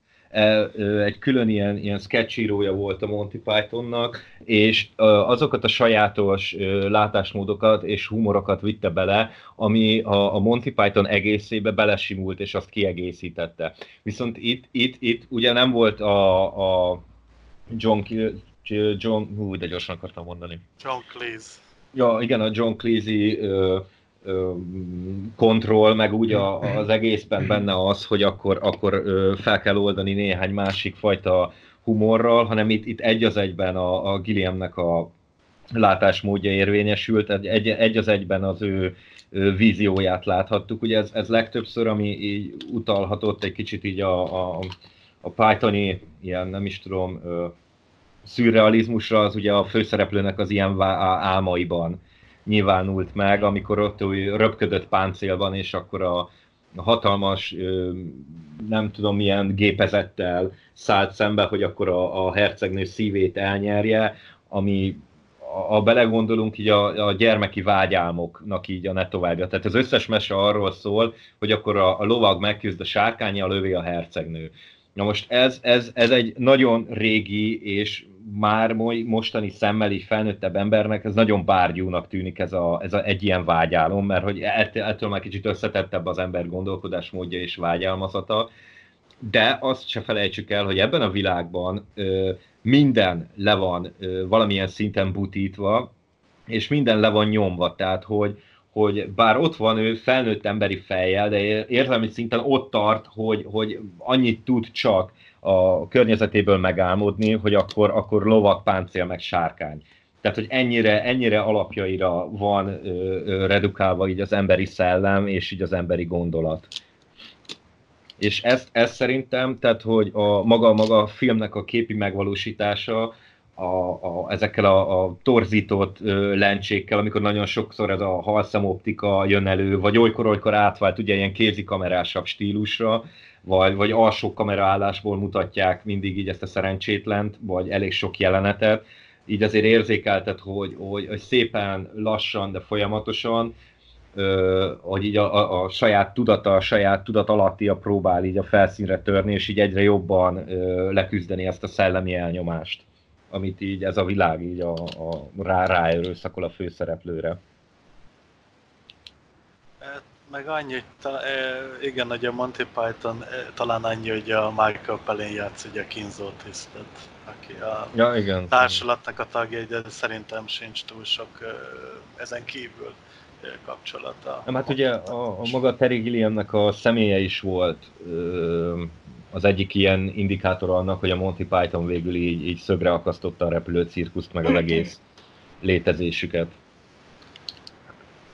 egy külön ilyen, ilyen sketchírója volt a Monty Pythonnak, és azokat a sajátos látásmódokat és humorokat vitte bele, ami a, a Monty Python egészébe belesimult, és azt kiegészítette. Viszont itt, itt, itt ugye nem volt a, a John, John, hú, de gyorsan akartam mondani. John Cleese. Ja, igen, a John Cleese kontroll, meg úgy a, az egészben benne az, hogy akkor, akkor fel kell oldani néhány másik fajta humorral, hanem itt, itt egy az egyben a, a Gilliamnek a látásmódja érvényesült, egy, egy az egyben az ő, vízióját láthattuk. Ugye ez, ez legtöbbször, ami így utalhatott egy kicsit így a, a, a Pythoni, ilyen nem is tudom, szürrealizmusra, az ugye a főszereplőnek az ilyen álmaiban nyilvánult meg, amikor ott úgy röpködött páncélban, és akkor a, hatalmas, nem tudom milyen gépezettel szállt szembe, hogy akkor a, a hercegnő szívét elnyerje, ami a belegondolunk, így a, a gyermeki vágyálmoknak így a netovábbja. Tehát az összes mese arról szól, hogy akkor a, a lovag megküzd a sárkánya, a lövé a hercegnő. Na most ez, ez, ez egy nagyon régi és már mostani szemmel így felnőttebb embernek ez nagyon bárgyúnak tűnik ez, a, ez a, egy ilyen vágyálom, mert hogy ettől, ettől már kicsit összetettebb az ember gondolkodásmódja és vágyálmazata, de azt se felejtsük el, hogy ebben a világban ö, minden le van ö, valamilyen szinten butítva, és minden le van nyomva, tehát hogy, hogy bár ott van ő felnőtt emberi fejjel, de érzelmi szinten ott tart, hogy, hogy annyit tud csak a környezetéből megálmodni, hogy akkor, akkor lovak, páncél, meg sárkány. Tehát, hogy ennyire, ennyire alapjaira van ö, ö, redukálva így az emberi szellem, és így az emberi gondolat. És ezt, ezt szerintem, tehát, hogy a maga, maga a filmnek a képi megvalósítása, a, a, ezekkel a, a torzított ö, lencsékkel, amikor nagyon sokszor ez a halszemoptika jön elő, vagy olykor-olykor átvált ugye ilyen kézikamerásabb stílusra, vagy, vagy alsó kameraállásból mutatják mindig így ezt a szerencsétlent, vagy elég sok jelenetet, így azért érzékeltet, hogy, hogy, hogy szépen lassan, de folyamatosan, ö, hogy így a, a, a saját tudata, a saját tudat alattia próbál így a felszínre törni, és így egyre jobban ö, leküzdeni ezt a szellemi elnyomást, amit így ez a világ így a, a rá, ráerőszakol a főszereplőre meg annyi, hogy ta, e, igen, hogy a Monty Python e, talán annyi, hogy a Michael Palin játsz ugye a kínzó tisztet, aki a ja, igen. társulatnak a tagja, de szerintem sincs túl sok e, ezen kívül e, kapcsolata. Nem, hát ugye a, a maga Terry Gilliamnek a személye is volt ö, az egyik ilyen indikátor annak, hogy a Monty Python végül így, így szögre akasztotta a repülő cirkuszt, meg az egész létezésüket.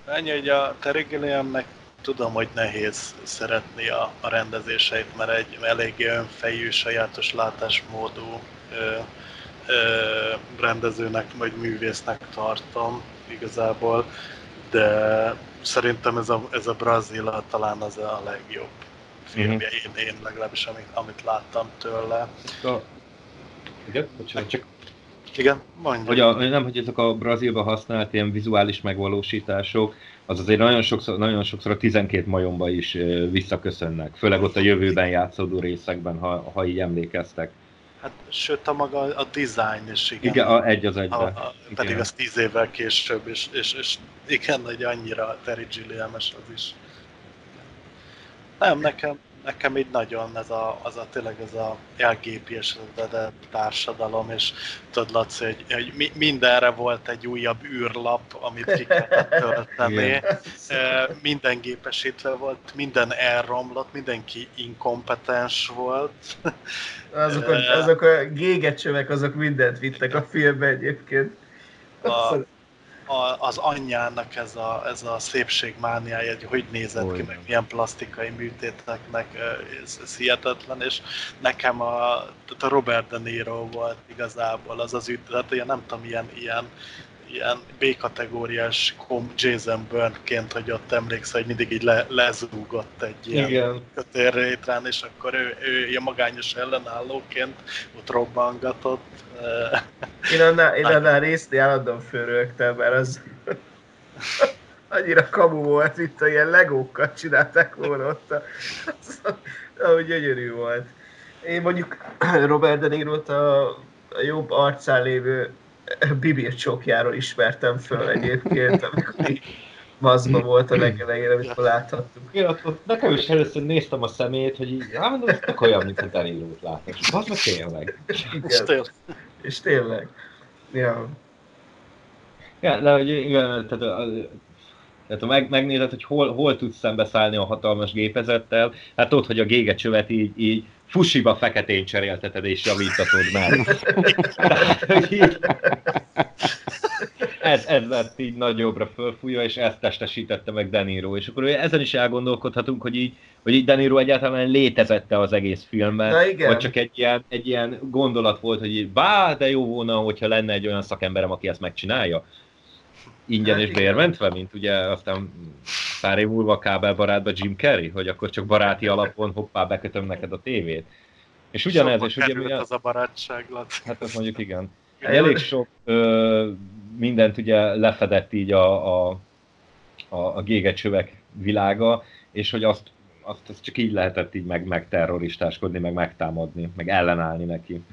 Ennyi, hogy a Terry Gilliamnek tudom, hogy nehéz szeretni a, a rendezéseit, mert egy eléggé önfejű, sajátos látásmódú ö, ö, rendezőnek, vagy művésznek tartom igazából, de szerintem ez a, ez a Brazil talán az a legjobb filmje, mm-hmm. én, én legalábbis amit, amit láttam tőle. A... Igen? Bocsánat, csak igen, mondja. Hogy a, nem, hogy ezek a Brazilban használt ilyen vizuális megvalósítások, az azért nagyon sokszor, nagyon sokszor a 12 majomba is visszaköszönnek, főleg ott a jövőben játszódó részekben, ha, ha így emlékeztek. Hát, sőt, a maga a design is, igen. Igen, a, egy az a, egybe. a, pedig Igen. az tíz évvel később, és, és, és igen, hogy annyira Terry Gilliam-es az is. Nem, nekem, nekem így nagyon ez a, az a tényleg ez a elgépiesedett társadalom, és tudod Laci, hogy, hogy mi, mindenre volt egy újabb űrlap, amit ki kellett tölteni. Minden gépesítve volt, minden elromlott, mindenki inkompetens volt. Azok a, azok a gégecsövek, azok mindent vittek a filmbe egyébként. A, a, az anyjának ez a, ez a szépségmániája, hogy hogy nézett ki, Olyan. meg milyen plastikai műtéteknek, ez, ez hihetetlen, és nekem a, tehát a Robert De Niro volt igazából az az üt, tehát ilyen nem tudom, ilyen, ilyen, ilyen B-kategóriás kom Jason Bourne-ként, hogy ott emlékszel, hogy mindig így le, lezúgott egy ilyen Igen. kötélrétrán, és akkor ő, ő ilyen magányos ellenállóként ott robbangatott. Én annál, én annál részt állandóan fölrögtem, mert az annyira kamu volt, itt a ilyen legókkal csinálták volna ott. Ahogy gyönyörű volt. Én mondjuk Robert De Niro-t a, a jobb arcán lévő bibir csokjáról ismertem föl egyébként, amikor így maszkban volt a legelején, amikor láthattuk. Igen, ott, ott nekem is először néztem a szemét, hogy így, hát mondom, ez tök olyan, mint a Danilót látok. És az meg tényleg. és Igen, tényleg, és tényleg. Ja. Ja, de hogy igen, tehát, tehát ha meg, megnézed, hogy hol, hol tudsz szembeszállni a hatalmas gépezettel, hát tudod, hogy a gégecsövet így, így fusiba feketén cserélteted és javítatod meg. Tehát, így, ez, ez lett így nagyobbra fölfújva, és ezt testesítette meg De Niro. És akkor ezen is elgondolkodhatunk, hogy így, hogy így De Niro egyáltalán létezette az egész filmben, Na igen. vagy csak egy ilyen, egy ilyen gondolat volt, hogy így, bá, de jó volna, hogyha lenne egy olyan szakemberem, aki ezt megcsinálja. Ingyen Hát és bérmentve, mint ugye aztán pár év múlva kábelbarátba Jim Carrey, hogy akkor csak baráti alapon hoppá bekötöm neked a tévét. És ugyanez, sokba és ugye milyen, az a barátság, Laci. hát azt mondjuk igen. Elég sok ö, mindent ugye lefedett így a, a, a, a gégecsövek világa, és hogy azt, azt, azt csak így lehetett így meg, megterroristáskodni, meg megtámadni, meg ellenállni neki.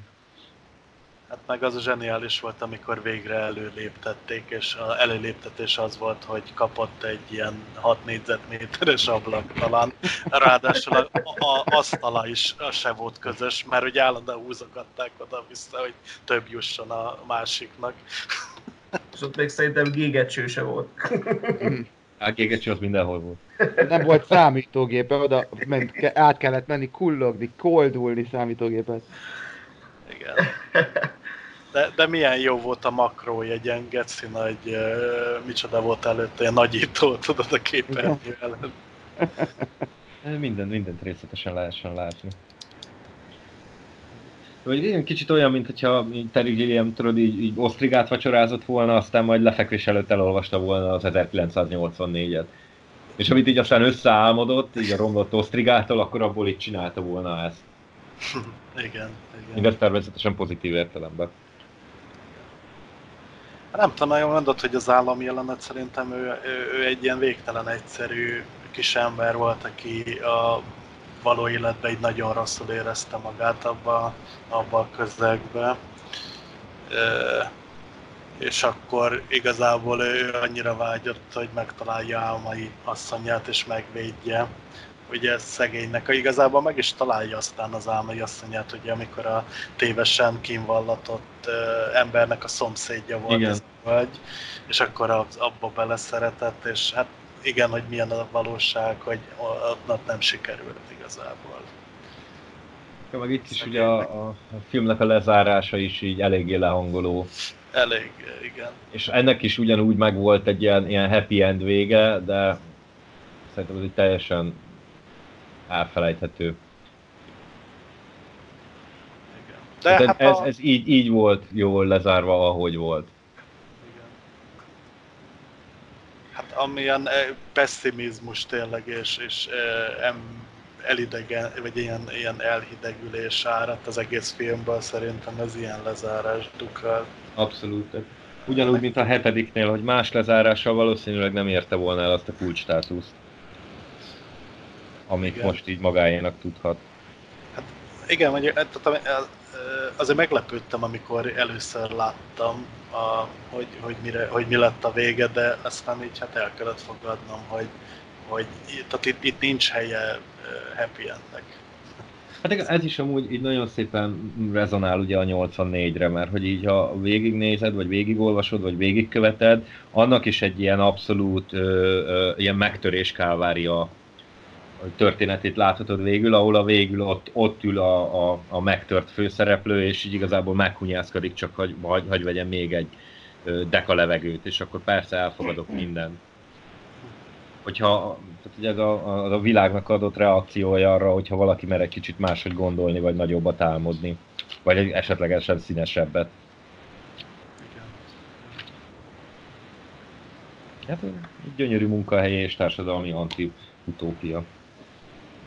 Hát meg az a zseniális volt, amikor végre előléptették, és az előléptetés az volt, hogy kapott egy ilyen 6 négyzetméteres ablak talán. Ráadásul a, a, asztala is se volt közös, mert ugye állandóan húzogatták oda-vissza, hogy több jusson a másiknak. És ott még szerintem gégecső se volt. A gégecső az mindenhol volt. Nem volt számítógépe, oda ment, át kellett menni, kullogni, koldulni számítógépet. Igen. De, de milyen jó volt a makrójegyen, Geci nagy, uh, micsoda volt előtte, ilyen nagyító, tudod, a képernyő ellen. Minden, mindent részletesen lehessen látni. Vagy ilyen kicsit olyan, mint hogyha Terry Gilliam tudod, így, így osztrigát vacsorázott volna, aztán majd lefekvés előtt elolvasta volna az 1984-et. És amit így aztán összeálmodott, így a romlott osztrigától, akkor abból így csinálta volna ezt. Igen, igen. Mindez természetesen pozitív értelemben. Nem tudom, nagyon mondod, hogy az állam jelenet szerintem ő, ő, ő egy ilyen végtelen egyszerű kis ember volt, aki a való életben így nagyon rosszul érezte magát abba, abba a közegbe. Ö, és akkor igazából ő annyira vágyott, hogy megtalálja álmai asszonyát és megvédje. Ugye szegénynek, igazából meg is találja aztán az álmai asszonyát, ugye amikor a tévesen kínvallatott ö, embernek a szomszédja volt Igen. ez vagy, és akkor az, abba beleszeretett, és hát igen, hogy milyen a valóság, hogy ott nem sikerült igazából. Ja, meg itt is ugye a, a, a filmnek a lezárása is így eléggé lehangoló. Elég, igen. És ennek is ugyanúgy megvolt egy ilyen, ilyen happy end vége, de szerintem ez egy teljesen elfelejthető. igen. De hát ez, a... ez így, így volt jól lezárva, ahogy volt. Igen. Hát amilyen eh, pessimizmus tényleg, és, és eh, em, elidegen, vagy ilyen, ilyen elhidegülés áradt az egész filmből, szerintem ez ilyen lezárás dukál. Abszolút. Ugyanúgy, mint a hetediknél, hogy más lezárással valószínűleg nem érte volna el azt a kulcsstátuszt, amit Igen. most így magáénak tudhat. Igen, mondjuk, tehát, ami- eh, eh, azért meglepődtem, amikor először láttam, a, hogy, hogy, mire, hogy mi lett a vége, de aztán így hát el kellett fogadnom, hogy, hogy tehát itt, itt nincs helye happy endnek. Hát ez is amúgy így nagyon szépen rezonál ugye a 84-re, mert hogy így ha végignézed, vagy végigolvasod, vagy végigköveted, annak is egy ilyen abszolút ö, ö, ilyen megtörés kálvária történetét láthatod végül, ahol a végül ott, ott ül a, a, a megtört főszereplő, és így igazából meghunyászkodik, csak hogy hagy, hagy vegyen még egy deka levegőt, és akkor persze elfogadok mindent. Hogyha tehát ugye ez a, a, a világnak adott reakciója arra, hogyha valaki mer egy kicsit máshogy gondolni, vagy nagyobbat álmodni, vagy egy esetlegesen színesebbet. Hát gyönyörű munkahely és társadalmi anti-utópia.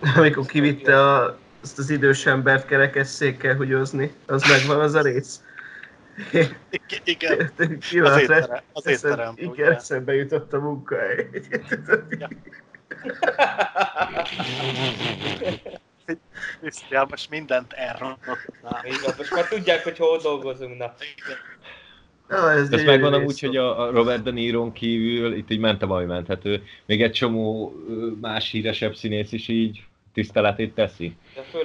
Amikor kivitte a, azt az idős embert kerekesszékkel húgyozni, az megvan az a rész. Igen, az étterem. Az étterem igen, eszembe jutott a munkahely. Ja. Krisztián most mindent elrontottál. most már tudják, hogy hol dolgozunk. Na. Ja, ez, ez megvan amúgy, hogy a, Robert De Niro kívül, itt így mentem, ami menthető, még egy csomó más híresebb színész is így tiszteletét teszi.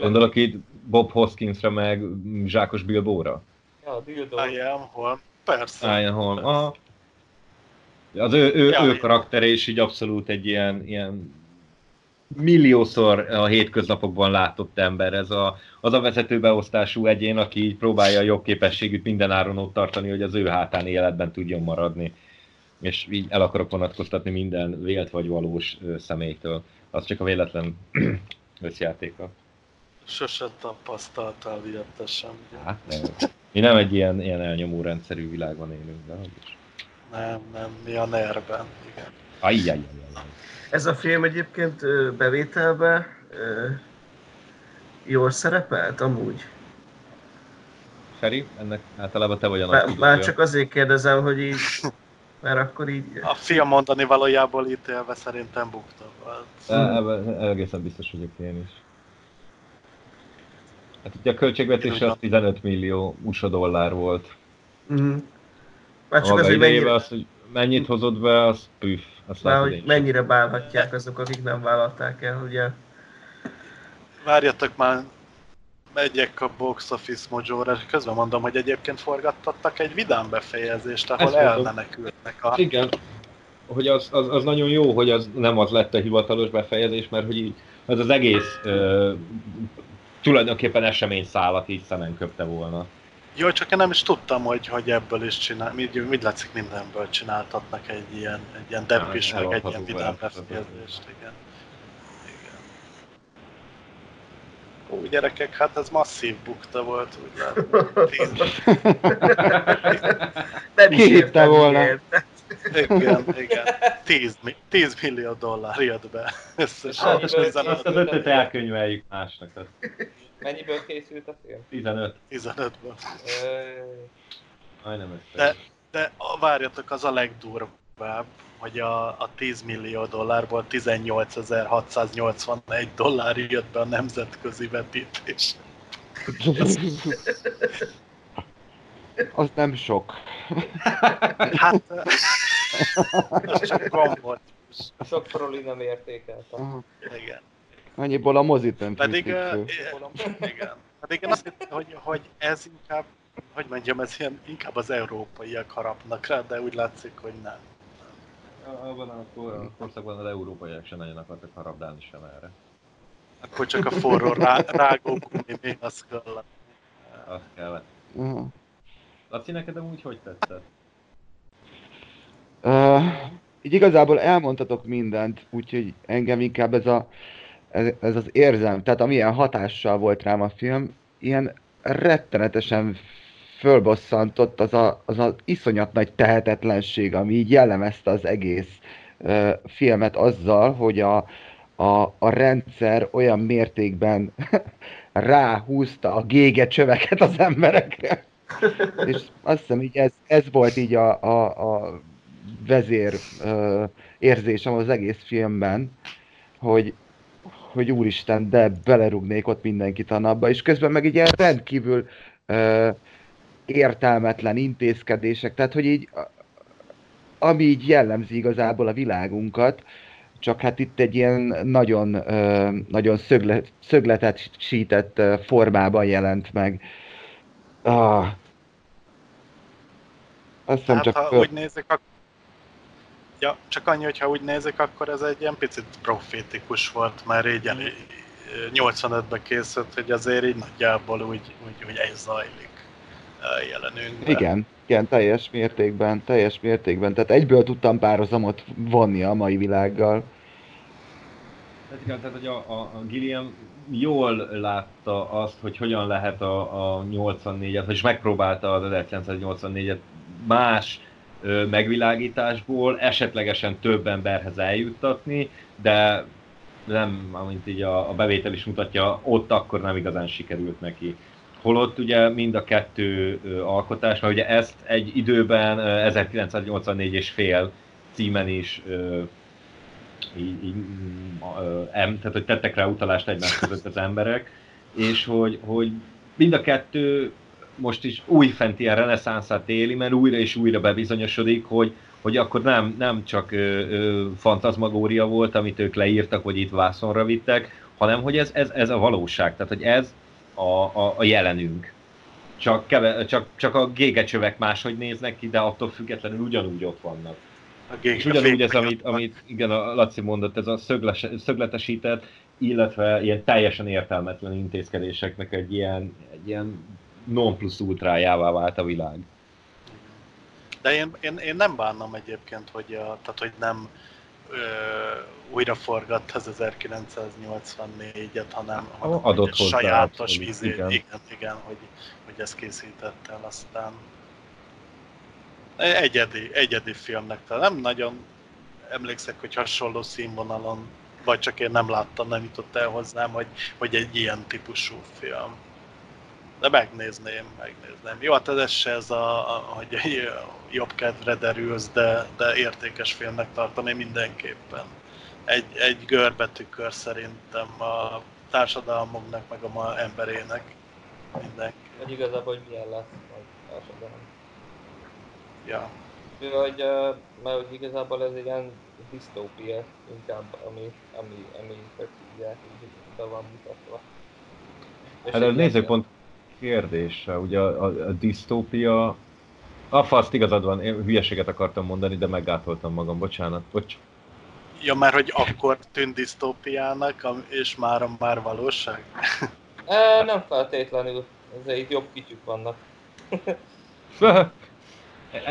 Gondolok itt Bob Hoskinsra, meg Zsákos Bilbóra. Ja, Bilbo. Ian Holm, persze. Ian Holm, aha. Az ő, ő, ja, ő karaktere is így abszolút egy ilyen, ilyen milliószor a hétköznapokban látott ember, ez a, az a vezetőbeosztású egyén, aki így próbálja a jobb képességűt minden áron ott tartani, hogy az ő hátán életben tudjon maradni. És így el akarok vonatkoztatni minden vélt vagy valós személytől. Az csak a véletlen összjátéka. Sose tapasztaltál ilyet sem. Hát nem. Mi nem egy ilyen, ilyen elnyomó rendszerű világban élünk, de hogy is. Nem, nem, mi a nerben, igen. Ajjajjaj. Ez a film egyébként bevételbe jól szerepelt amúgy? Feri, ennek általában te vagy a nagy Már csak azért kérdezem, hogy így, mert akkor így... A film mondani valójából ítélve szerintem bukta volt. Ebben egészen biztos vagyok én is. Hát ugye a költségvetés az 15 millió USA dollár volt. Mm. Már csak azért mennyire... Az, hogy mennyit hozott be, az püff. Azt Már hogy mennyire bánhatják azok, akik nem vállalták el, ugye? Várjatok már, megyek a Box Office Mojo-ra, közben mondom, hogy egyébként forgattattak egy vidám befejezést, ahol elmenekülnek a... Igen, hogy az, az, az, nagyon jó, hogy az nem az lett a hivatalos befejezés, mert hogy így, az az egész ö, tulajdonképpen esemény szállat így szemen köpte volna. Jó, csak én nem is tudtam, hogy, hogy ebből is csinál, mit, mit látszik mindenből csináltatnak egy ilyen, egy ilyen deppis, meg egy ilyen vidám befejezést, igen. Ó, gyerekek, hát ez masszív bukta volt, úgy látom. Nem is volna. Igen, igen. 10, 10 millió dollár jött be összesen. Ezt az ötöt elkönyveljük másnak. Menniből készült a film? 15. 15-ből. Majdnem de, de várjatok, az a legdurvább, hogy a, a 10 millió dollárból 18.681 dollár jött be a nemzetközi vetítés. Az nem sok. Hát, az csak gombot. Sok proli nem értékelte. Igen. Annyiból a mozit nem Pedig, uh, igen. Pedig én azt hittem, hogy, hogy ez inkább, hogy mondjam, ez ilyen, inkább az európaiak harapnak rá, de úgy látszik, hogy nem. Abban a korszakban az európaiak sem nagyon akartak harabdálni sem erre. Akkor csak a forró rá, rágógumi még az kellett. Azt kellett. Uh-huh. Laci, neked amúgy hogy tetszett? Uh, így igazából elmondhatok mindent, úgyhogy engem inkább ez a ez, ez az érzem, tehát amilyen hatással volt rám a film, ilyen rettenetesen fölbosszantott az a, az a iszonyat nagy tehetetlenség, ami így jellemezte az egész uh, filmet azzal, hogy a, a, a rendszer olyan mértékben ráhúzta a gége csöveket az emberekre. És azt hiszem, így ez, ez volt így a, a, a vezér uh, érzésem az egész filmben, hogy, hogy úristen, de belerúgnék ott mindenkit a napba, és közben meg egy ilyen rendkívül ö, értelmetlen intézkedések, tehát hogy így ami így jellemzi igazából a világunkat, csak hát itt egy ilyen nagyon, nagyon szögle, szögletesített formában jelent meg. Ah. Azt hiszem Hát csak ha föl... úgy nézik, akkor... Ja, csak annyi, hogyha úgy nézik, akkor ez egy ilyen picit profétikus volt, mert így elég 85-ben készült, hogy azért így nagyjából úgy, úgy, úgy ez zajlik jelenünkben. Igen, igen, teljes mértékben, teljes mértékben. Tehát egyből tudtam párhuzamot vonni a mai világgal. Tehát igen, tehát hogy a, a, a Gilliam jól látta azt, hogy hogyan lehet a, a 84-et, vagyis megpróbálta az 1984-et más ö, megvilágításból esetlegesen több emberhez eljuttatni, de nem, amint így a, a bevétel is mutatja, ott akkor nem igazán sikerült neki. Holott ugye mind a kettő alkotás, mert ugye ezt egy időben ö, 1984 és fél címen is így, így em, tehát hogy tettek rá utalást egymás között az emberek, és hogy, hogy mind a kettő most is újfent ilyen reneszánszát éli, mert újra és újra bebizonyosodik, hogy, hogy akkor nem, nem csak ö, ö, fantazmagória volt, amit ők leírtak, vagy itt vászonra vittek, hanem hogy ez, ez, ez a valóság, tehát hogy ez a, a, a jelenünk. Csak, keve, csak, csak a gégecsövek máshogy néznek ki, de attól függetlenül ugyanúgy ott vannak. A gég- És ugyanúgy ez, amit, amit igen, a Laci mondott, ez a szögles, szögletesített, illetve ilyen teljesen értelmetlen intézkedéseknek egy ilyen, egy ilyen non plus ultrájává vált a világ. De én, én, én nem bánom egyébként, hogy, a, tehát, hogy nem ö, újra forgatt az 1984-et, hanem, hanem hogy adott egy hozzá sajátos abszolút, izé, igen. igen. igen, hogy, hogy ezt készített el aztán. Egyedi, egyedi filmnek, tehát nem nagyon emlékszek, hogy hasonló színvonalon, vagy csak én nem láttam, nem jutott el hozzám, hogy, hogy egy ilyen típusú film. De megnézném, megnézném. Jó, hát ez se ez a, a hogy jobb kedvre derülsz, de, de értékes filmnek tartom én mindenképpen. Egy, egy görbetükör szerintem a társadalmunknak, meg a ma emberének. Mindenki. Vagy igazából, hogy milyen lesz a társadalom. Ja. Vagy, ö, mert hogy igazából ez egy ilyen disztópia inkább, ami, ami, ami így, be van mutatva. És Hát egy a nézőpont kérdése, ugye a, a, a disztópia, a faszt igazad van, én hülyeséget akartam mondani, de meggátoltam magam, bocsánat, bocs. ja, mert hogy akkor tűnt disztópiának, és már már valóság? E, nem feltétlenül, ezért így jobb kityük vannak.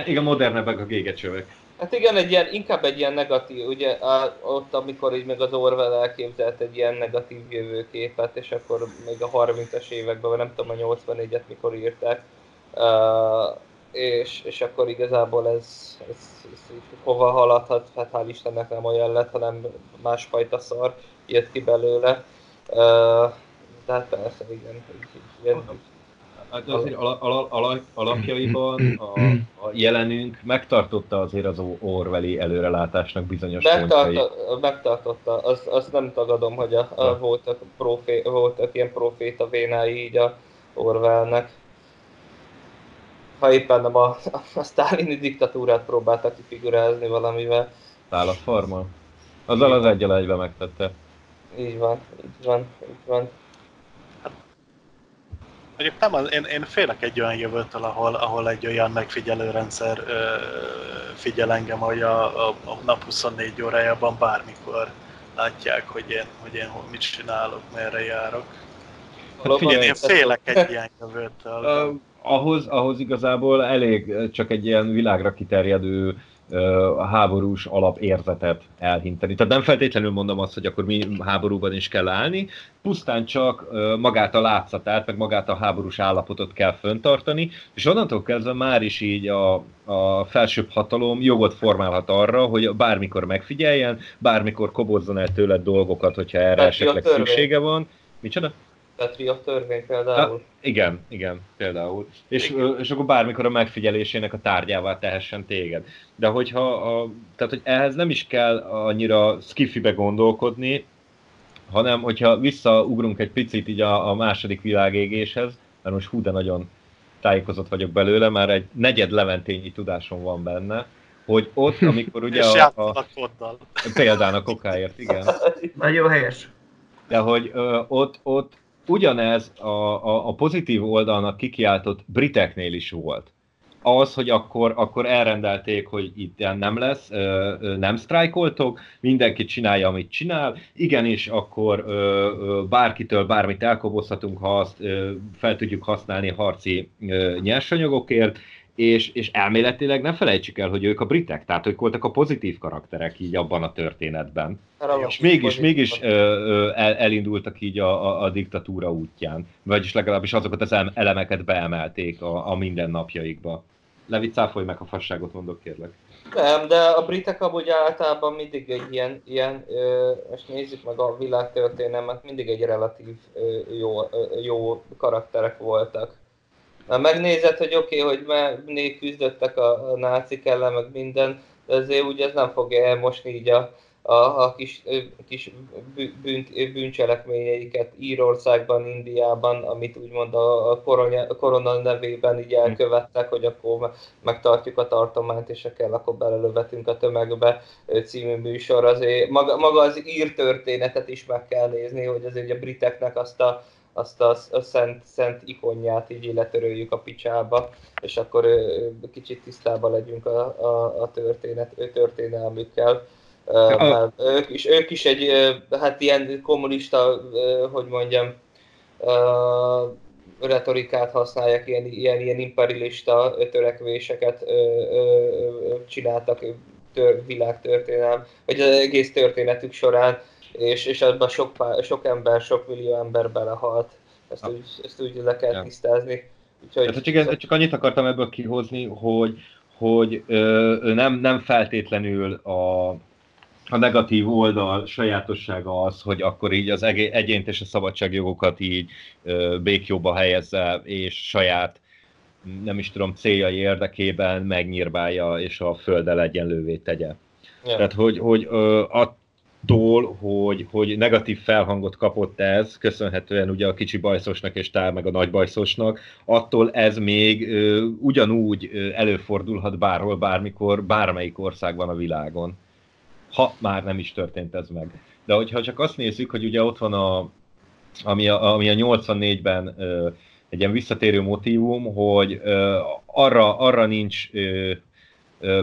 Igen, modernebbek a gégecsövek. Hát igen, egy ilyen, inkább egy ilyen negatív, ugye á, ott, amikor így meg az Orwell elképzelt egy ilyen negatív jövőképet, és akkor még a 30-as években, vagy nem tudom, a 84-et mikor írták, uh, és, és akkor igazából ez, ez, ez hova haladhat, hát hál' Istennek nem olyan lett, hanem másfajta szar jött ki belőle. Uh, de hát persze, igen, ilyen, Hát azért ala, ala, ala, alapjaiban a, a jelenünk megtartotta azért az Orwelli előrelátásnak bizonyos pontjait. Megtartotta, megtartotta. Azt, azt nem tagadom, hogy a, a, voltak, profé, voltak ilyen proféta vénái így a Orwellnek. Ha éppen nem a, a sztálini diktatúrát próbáltak kifigurázni valamivel. Állatfarma. Azzal az egyel egybe megtette. Így van, így van, így van. Mondjuk nem, az, én, én félek egy olyan jövőtől, ahol, ahol egy olyan megfigyelő rendszer ö, figyel engem, hogy a, a, a nap 24 órájában bármikor látják, hogy én, hogy én mit csinálok, merre járok. Valóban Én, én félek egy ilyen jövőtől. Ahhoz, ahhoz igazából elég csak egy ilyen világra kiterjedő háborús alapérzetet elhinteni. Tehát nem feltétlenül mondom azt, hogy akkor mi háborúban is kell állni, pusztán csak magát a látszatát, meg magát a háborús állapotot kell föntartani, és onnantól kezdve már is így a, a felsőbb hatalom jogot formálhat arra, hogy bármikor megfigyeljen, bármikor kobozzon el tőled dolgokat, hogyha erre a esetleg szüksége van. Micsoda? Patriot törvény például. Igen, igen, például. És, ö, és akkor bármikor a megfigyelésének a tárgyává tehessen téged. De hogyha, a, tehát hogy ehhez nem is kell annyira skifibe gondolkodni, hanem hogyha visszaugrunk egy picit így a, a második világégéshez, mert most hú, de nagyon tájékozott vagyok belőle, már egy negyed leventényi tudásom van benne, hogy ott, amikor ugye És a, a, koddal. példának okáért, igen, Nagyon helyes. de hogy ö, ott, ott ugyanez a, a, a pozitív oldalnak kikiáltott briteknél is volt. Az, hogy akkor, akkor elrendelték, hogy itt nem lesz, nem sztrájkoltok, mindenki csinálja, amit csinál, igenis, akkor bárkitől bármit elkobozhatunk, ha azt fel tudjuk használni harci nyersanyagokért, és, és elméletileg ne felejtsük el, hogy ők a britek, tehát ők voltak a pozitív karakterek így abban a történetben. És mégis, mégis ö, ö, el, elindultak így a, a, a diktatúra útján. Vagyis legalábbis azokat az em- elemeket beemelték a, a mindennapjaikba. Levi, cáfolj meg, ha fasságot mondok, kérlek. Nem, de a britek amúgy általában mindig egy ilyen, ilyen ö, most nézzük meg a világtörténelmet, mindig egy relatív ö, jó, ö, jó karakterek voltak. Na, megnézed, hogy oké, okay, hogy még küzdöttek a, a nácik ellen, meg minden, de azért úgy ez nem fogja elmosni így a, a, a kis, kis bű- bűnt, bűncselekményeiket Írországban, Indiában, amit úgymond a, a, korona, a korona nevében így elkövettek, hogy akkor me- megtartjuk a tartományt, és ha kell, akkor belelövetünk a tömegbe című műsor. Azért maga, maga az ír történetet is meg kell nézni, hogy azért a briteknek azt a azt a, szent, szent ikonját így letöröljük a picsába, és akkor kicsit tisztában legyünk a, a, a történet, ö, történelmükkel. A- ők, is, ők is egy, hát ilyen kommunista, hogy mondjam, retorikát használják, ilyen, ilyen, ilyen imperialista törekvéseket csináltak világtörténelem, vagy az egész történetük során, és, és abban sok, sok ember, sok millió ember belehalt. Ezt, Ja. úgy, ezt úgy le kell Ja. tisztázni. Úgyhogy, Tehát, hogy igen, csak annyit akartam ebből kihozni, hogy, hogy ö, nem, nem feltétlenül a, a negatív oldal sajátossága az, hogy akkor így az egyént és a szabadságjogokat így ö, békjóba helyezze, és saját nem is tudom, céljai érdekében megnyírbálja, és a földdel egyenlővé tegye. ja. Tehát, hogy, hogy ö, attól, hogy, hogy negatív felhangot kapott ez, köszönhetően ugye a kicsi bajszosnak és tál meg a nagy bajszosnak, attól ez még ö, ugyanúgy ö, előfordulhat bárhol, bármikor, bármelyik országban a világon. Ha már nem is történt ez meg. De hogyha csak azt nézzük, hogy ugye ott van a, ami a, ami a 84-ben ö, egy ilyen visszatérő motívum, hogy ö, arra, arra nincs ö,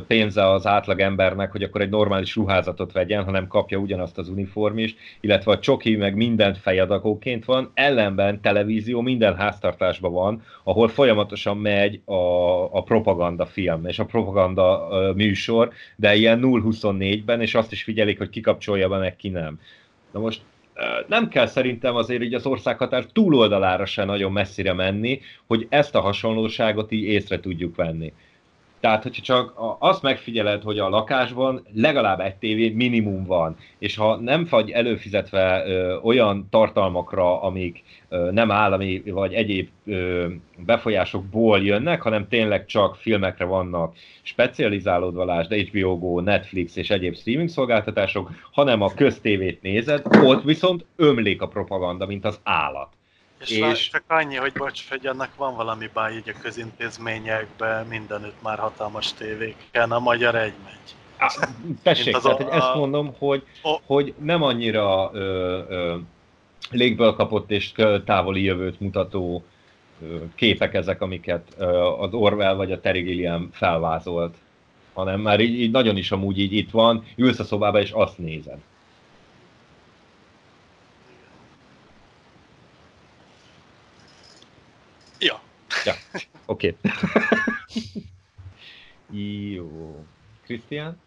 pénze az átlag embernek, hogy akkor egy normális ruházatot vegyen, hanem kapja ugyanazt az uniformist, illetve a csoki meg mindent fejadagóként van, ellenben televízió minden háztartásban van, ahol folyamatosan megy a, a propaganda film és a propaganda műsor, de ilyen 0-24-ben, és azt is figyelik, hogy kikapcsolja be, meg ki nem. Na most nem kell szerintem azért így az országhatár túloldalára se nagyon messzire menni, hogy ezt a hasonlóságot így észre tudjuk venni. Tehát, hogyha csak azt megfigyeled, hogy a lakásban legalább egy tévé minimum van, és ha nem vagy előfizetve ö, olyan tartalmakra, amik ö, nem állami vagy egyéb ö, befolyásokból jönnek, hanem tényleg csak filmekre vannak specializálódva, lásd HBO Go, Netflix és egyéb streaming szolgáltatások, hanem a köztévét nézed, ott viszont ömlik a propaganda, mint az állat. És, És- csak annyi, hogy bocs, hogy ennek van valami baj így a közintézményekben, mindenütt már hatalmas tévéken, a magyar egy megy. Á, Tessék, tehát, a- ezt mondom, hogy, O- hogy nem annyira ö, ö, légből kapott és távoli jövőt mutató ö, képek ezek, amiket ö, az Orwell vagy a Terry Gilliam felvázolt, hanem már így, így nagyon is amúgy így itt van, ülsz a szobába és azt nézed. Ja, Oké. Jó. Krisztián?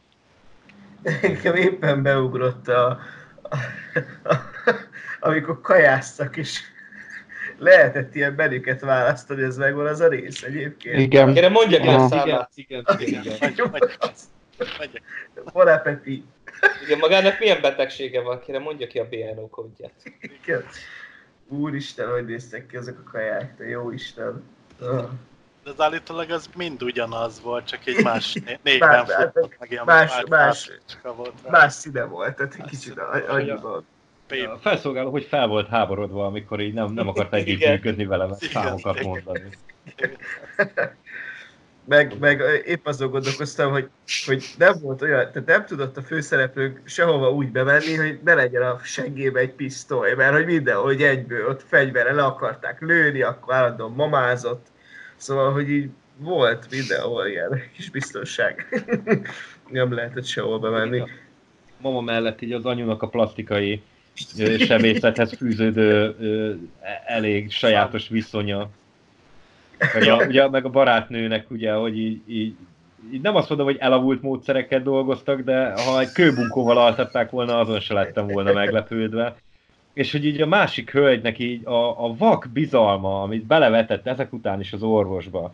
Nekem éppen beugrott a, a, a, amikor kajáztak, és lehetett ilyen menüket választani, ez megvan az a rész egyébként. Igen. Kérem, mondja ki a Aha. számát. igen, igen, igen. Bon appetit. Igen, magának milyen betegsége van? Kérem, mondja ki a BNO kódját. Igen. Úristen, hogy néztek ki ezek a kaják, te jó Isten. De az állítólag az mind ugyanaz volt, csak egy más né- Más- néven más- futott, meg ilyen más- más, más- volt rá. Más színe volt, tehát egy kicsit annyiban. A felszolgáló, hogy fel volt háborodva, amikor így nem, nem akart együtt működni vele, mert számokat mondani. Meg, meg épp azon gondolkoztam, hogy, hogy nem volt olyan, tehát nem tudott a főszereplőnk sehova úgy bemenni, hogy ne legyen a seggébe egy pisztoly, mert hogy mindenhol, hogy egyből ott fegyverre le akarták lőni, akkor állandóan mamázott. Szóval, hogy így volt mindenhol ilyen kis biztonság. nem lehetett sehol bemenni. Mama mellett így az anyunak a plastikai sebészethez fűződő e- elég sajátos viszonya. Meg a, ugye, meg a barátnőnek ugye, hogy így, így, így nem azt mondom, hogy elavult módszerekkel dolgoztak, de ha egy kőbunkóval altatták volna, azon se lettem volna meglepődve. És hogy így a másik hölgynek így a, a vak bizalma, amit belevetett ezek után is az orvosba.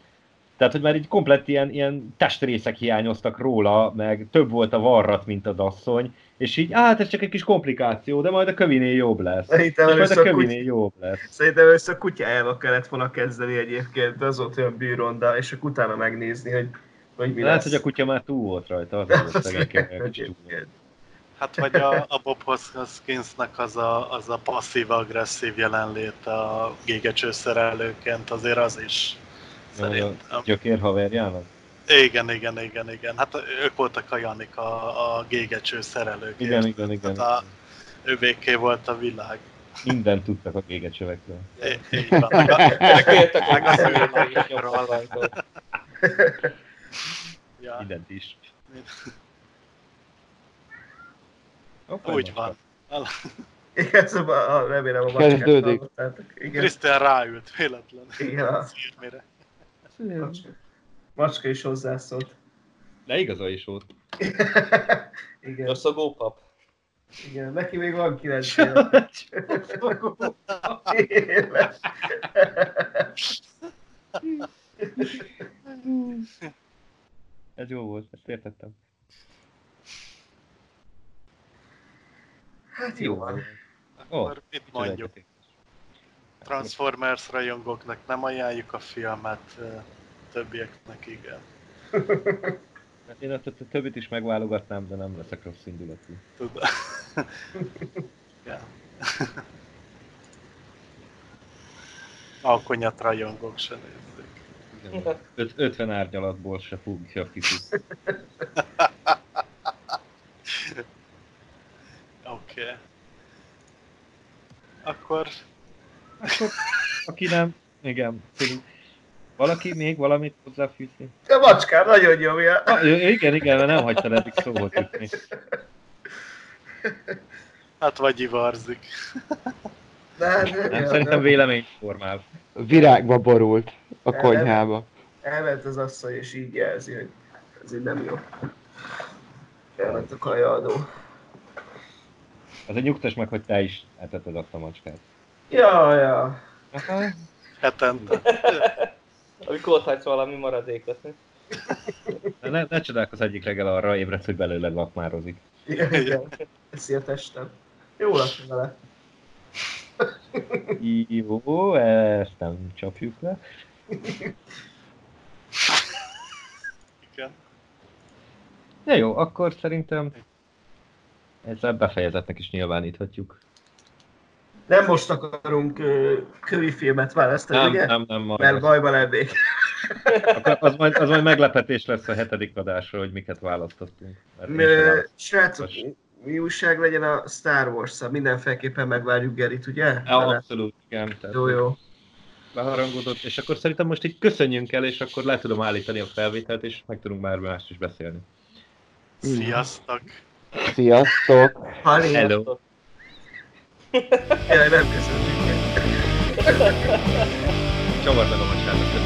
Tehát, hogy már így komplett ilyen, ilyen testrészek hiányoztak róla, meg több volt a varrat, mint az asszony, és így, hát ez csak egy kis komplikáció, de majd a kövinél jobb lesz. És Szerintem majd a először, kuty- kövinél jobb lesz. szerintem először kutyájával kellett volna kezdeni egyébként, az volt olyan bűronda, és akkor utána megnézni, hogy, hogy mi Lehet, lesz. hogy a kutya már túl volt rajta, az Az egyébként. Hát vagy a, a Bob Hoskinsnak az a, az a passzív-agresszív jelenlét a gégecső szerelőként, azért az is a szerintem. gyökér haverjának. Igen, igen, igen, igen. Hát ők voltak a Janik, a, a gégecső szerelők. Igen, igen, igen. Hát a, ővéké volt a világ. Mindent tudtak a gégecsövekről. Így van. Meg a, az nyomszabálytól. Ja, Mindent is. Hoppá, úgy van. Igen, szóval remélem a macskát Kezdődik. Krisztián ráült véletlen. Igen, a- Szírmire. Macska. Macska is hozzászólt. De igaza is volt. Igen, Rosszogó pap. igen, neki még van 9 éve. Éve. Ez jó volt, ezt értettem. Hát jó van. Akkor mit mondjuk? Transformers rajongóknak nem ajánljuk a filmet, többieknek igen. Én a többit is megválogatnám, de nem leszek rossz indulatú. Tudom. ja. Alkonyat rajongók se. Igen. Öt- 50 árnyalatból se fogja kifut. Oké. Okay. Akkor Aki nem, igen. Tudjuk. Valaki még valamit hozzáfűzni? A macskám nagyon nyomja. Ö- igen, igen, mert nem hagytad eddig szóhoz jutni. hát vagy ivarzik. De, hát, Nem, nem, szerintem véleményt formál. Virágba borult a konyhába. Elment az asszony, és így jelzi, hogy ez így nem jó. Elment a kajaadó. Azért nyugtass meg, hogy te is eteted azt a macskát. Ja, ja. Aha. Hetente. Amikor ott hagysz valami maradékot. Ne, ne csodálkozz egyik reggel arra ébredsz, hogy belőle lakmározik. Igen, igen. Eszi a testem. Jó lakni vele. Jó, ezt nem csapjuk le. Igen. Ja, jó, akkor szerintem ezzel befejezetnek is nyilváníthatjuk. Nem most akarunk ö, kövi filmet választani, Nem, ugye? nem, nem, majd Mert bajba lennék. Akkor az, majd, az majd meglepetés lesz a hetedik adásra, hogy miket választottunk. Srácok, mi újság legyen a Star Wars-szal? Mindenféleképpen megvárjuk Gerit, ugye? Ja, abszolút, igen. Tehát Jó, jó. beharangodott, és akkor szerintem most így köszönjünk el, és akkor le tudom állítani a felvételt, és meg tudunk már mást is beszélni. Sziasztok! Sziasztok! Hello! Jaj, nem köszönjük. Csavard meg a köszönjük.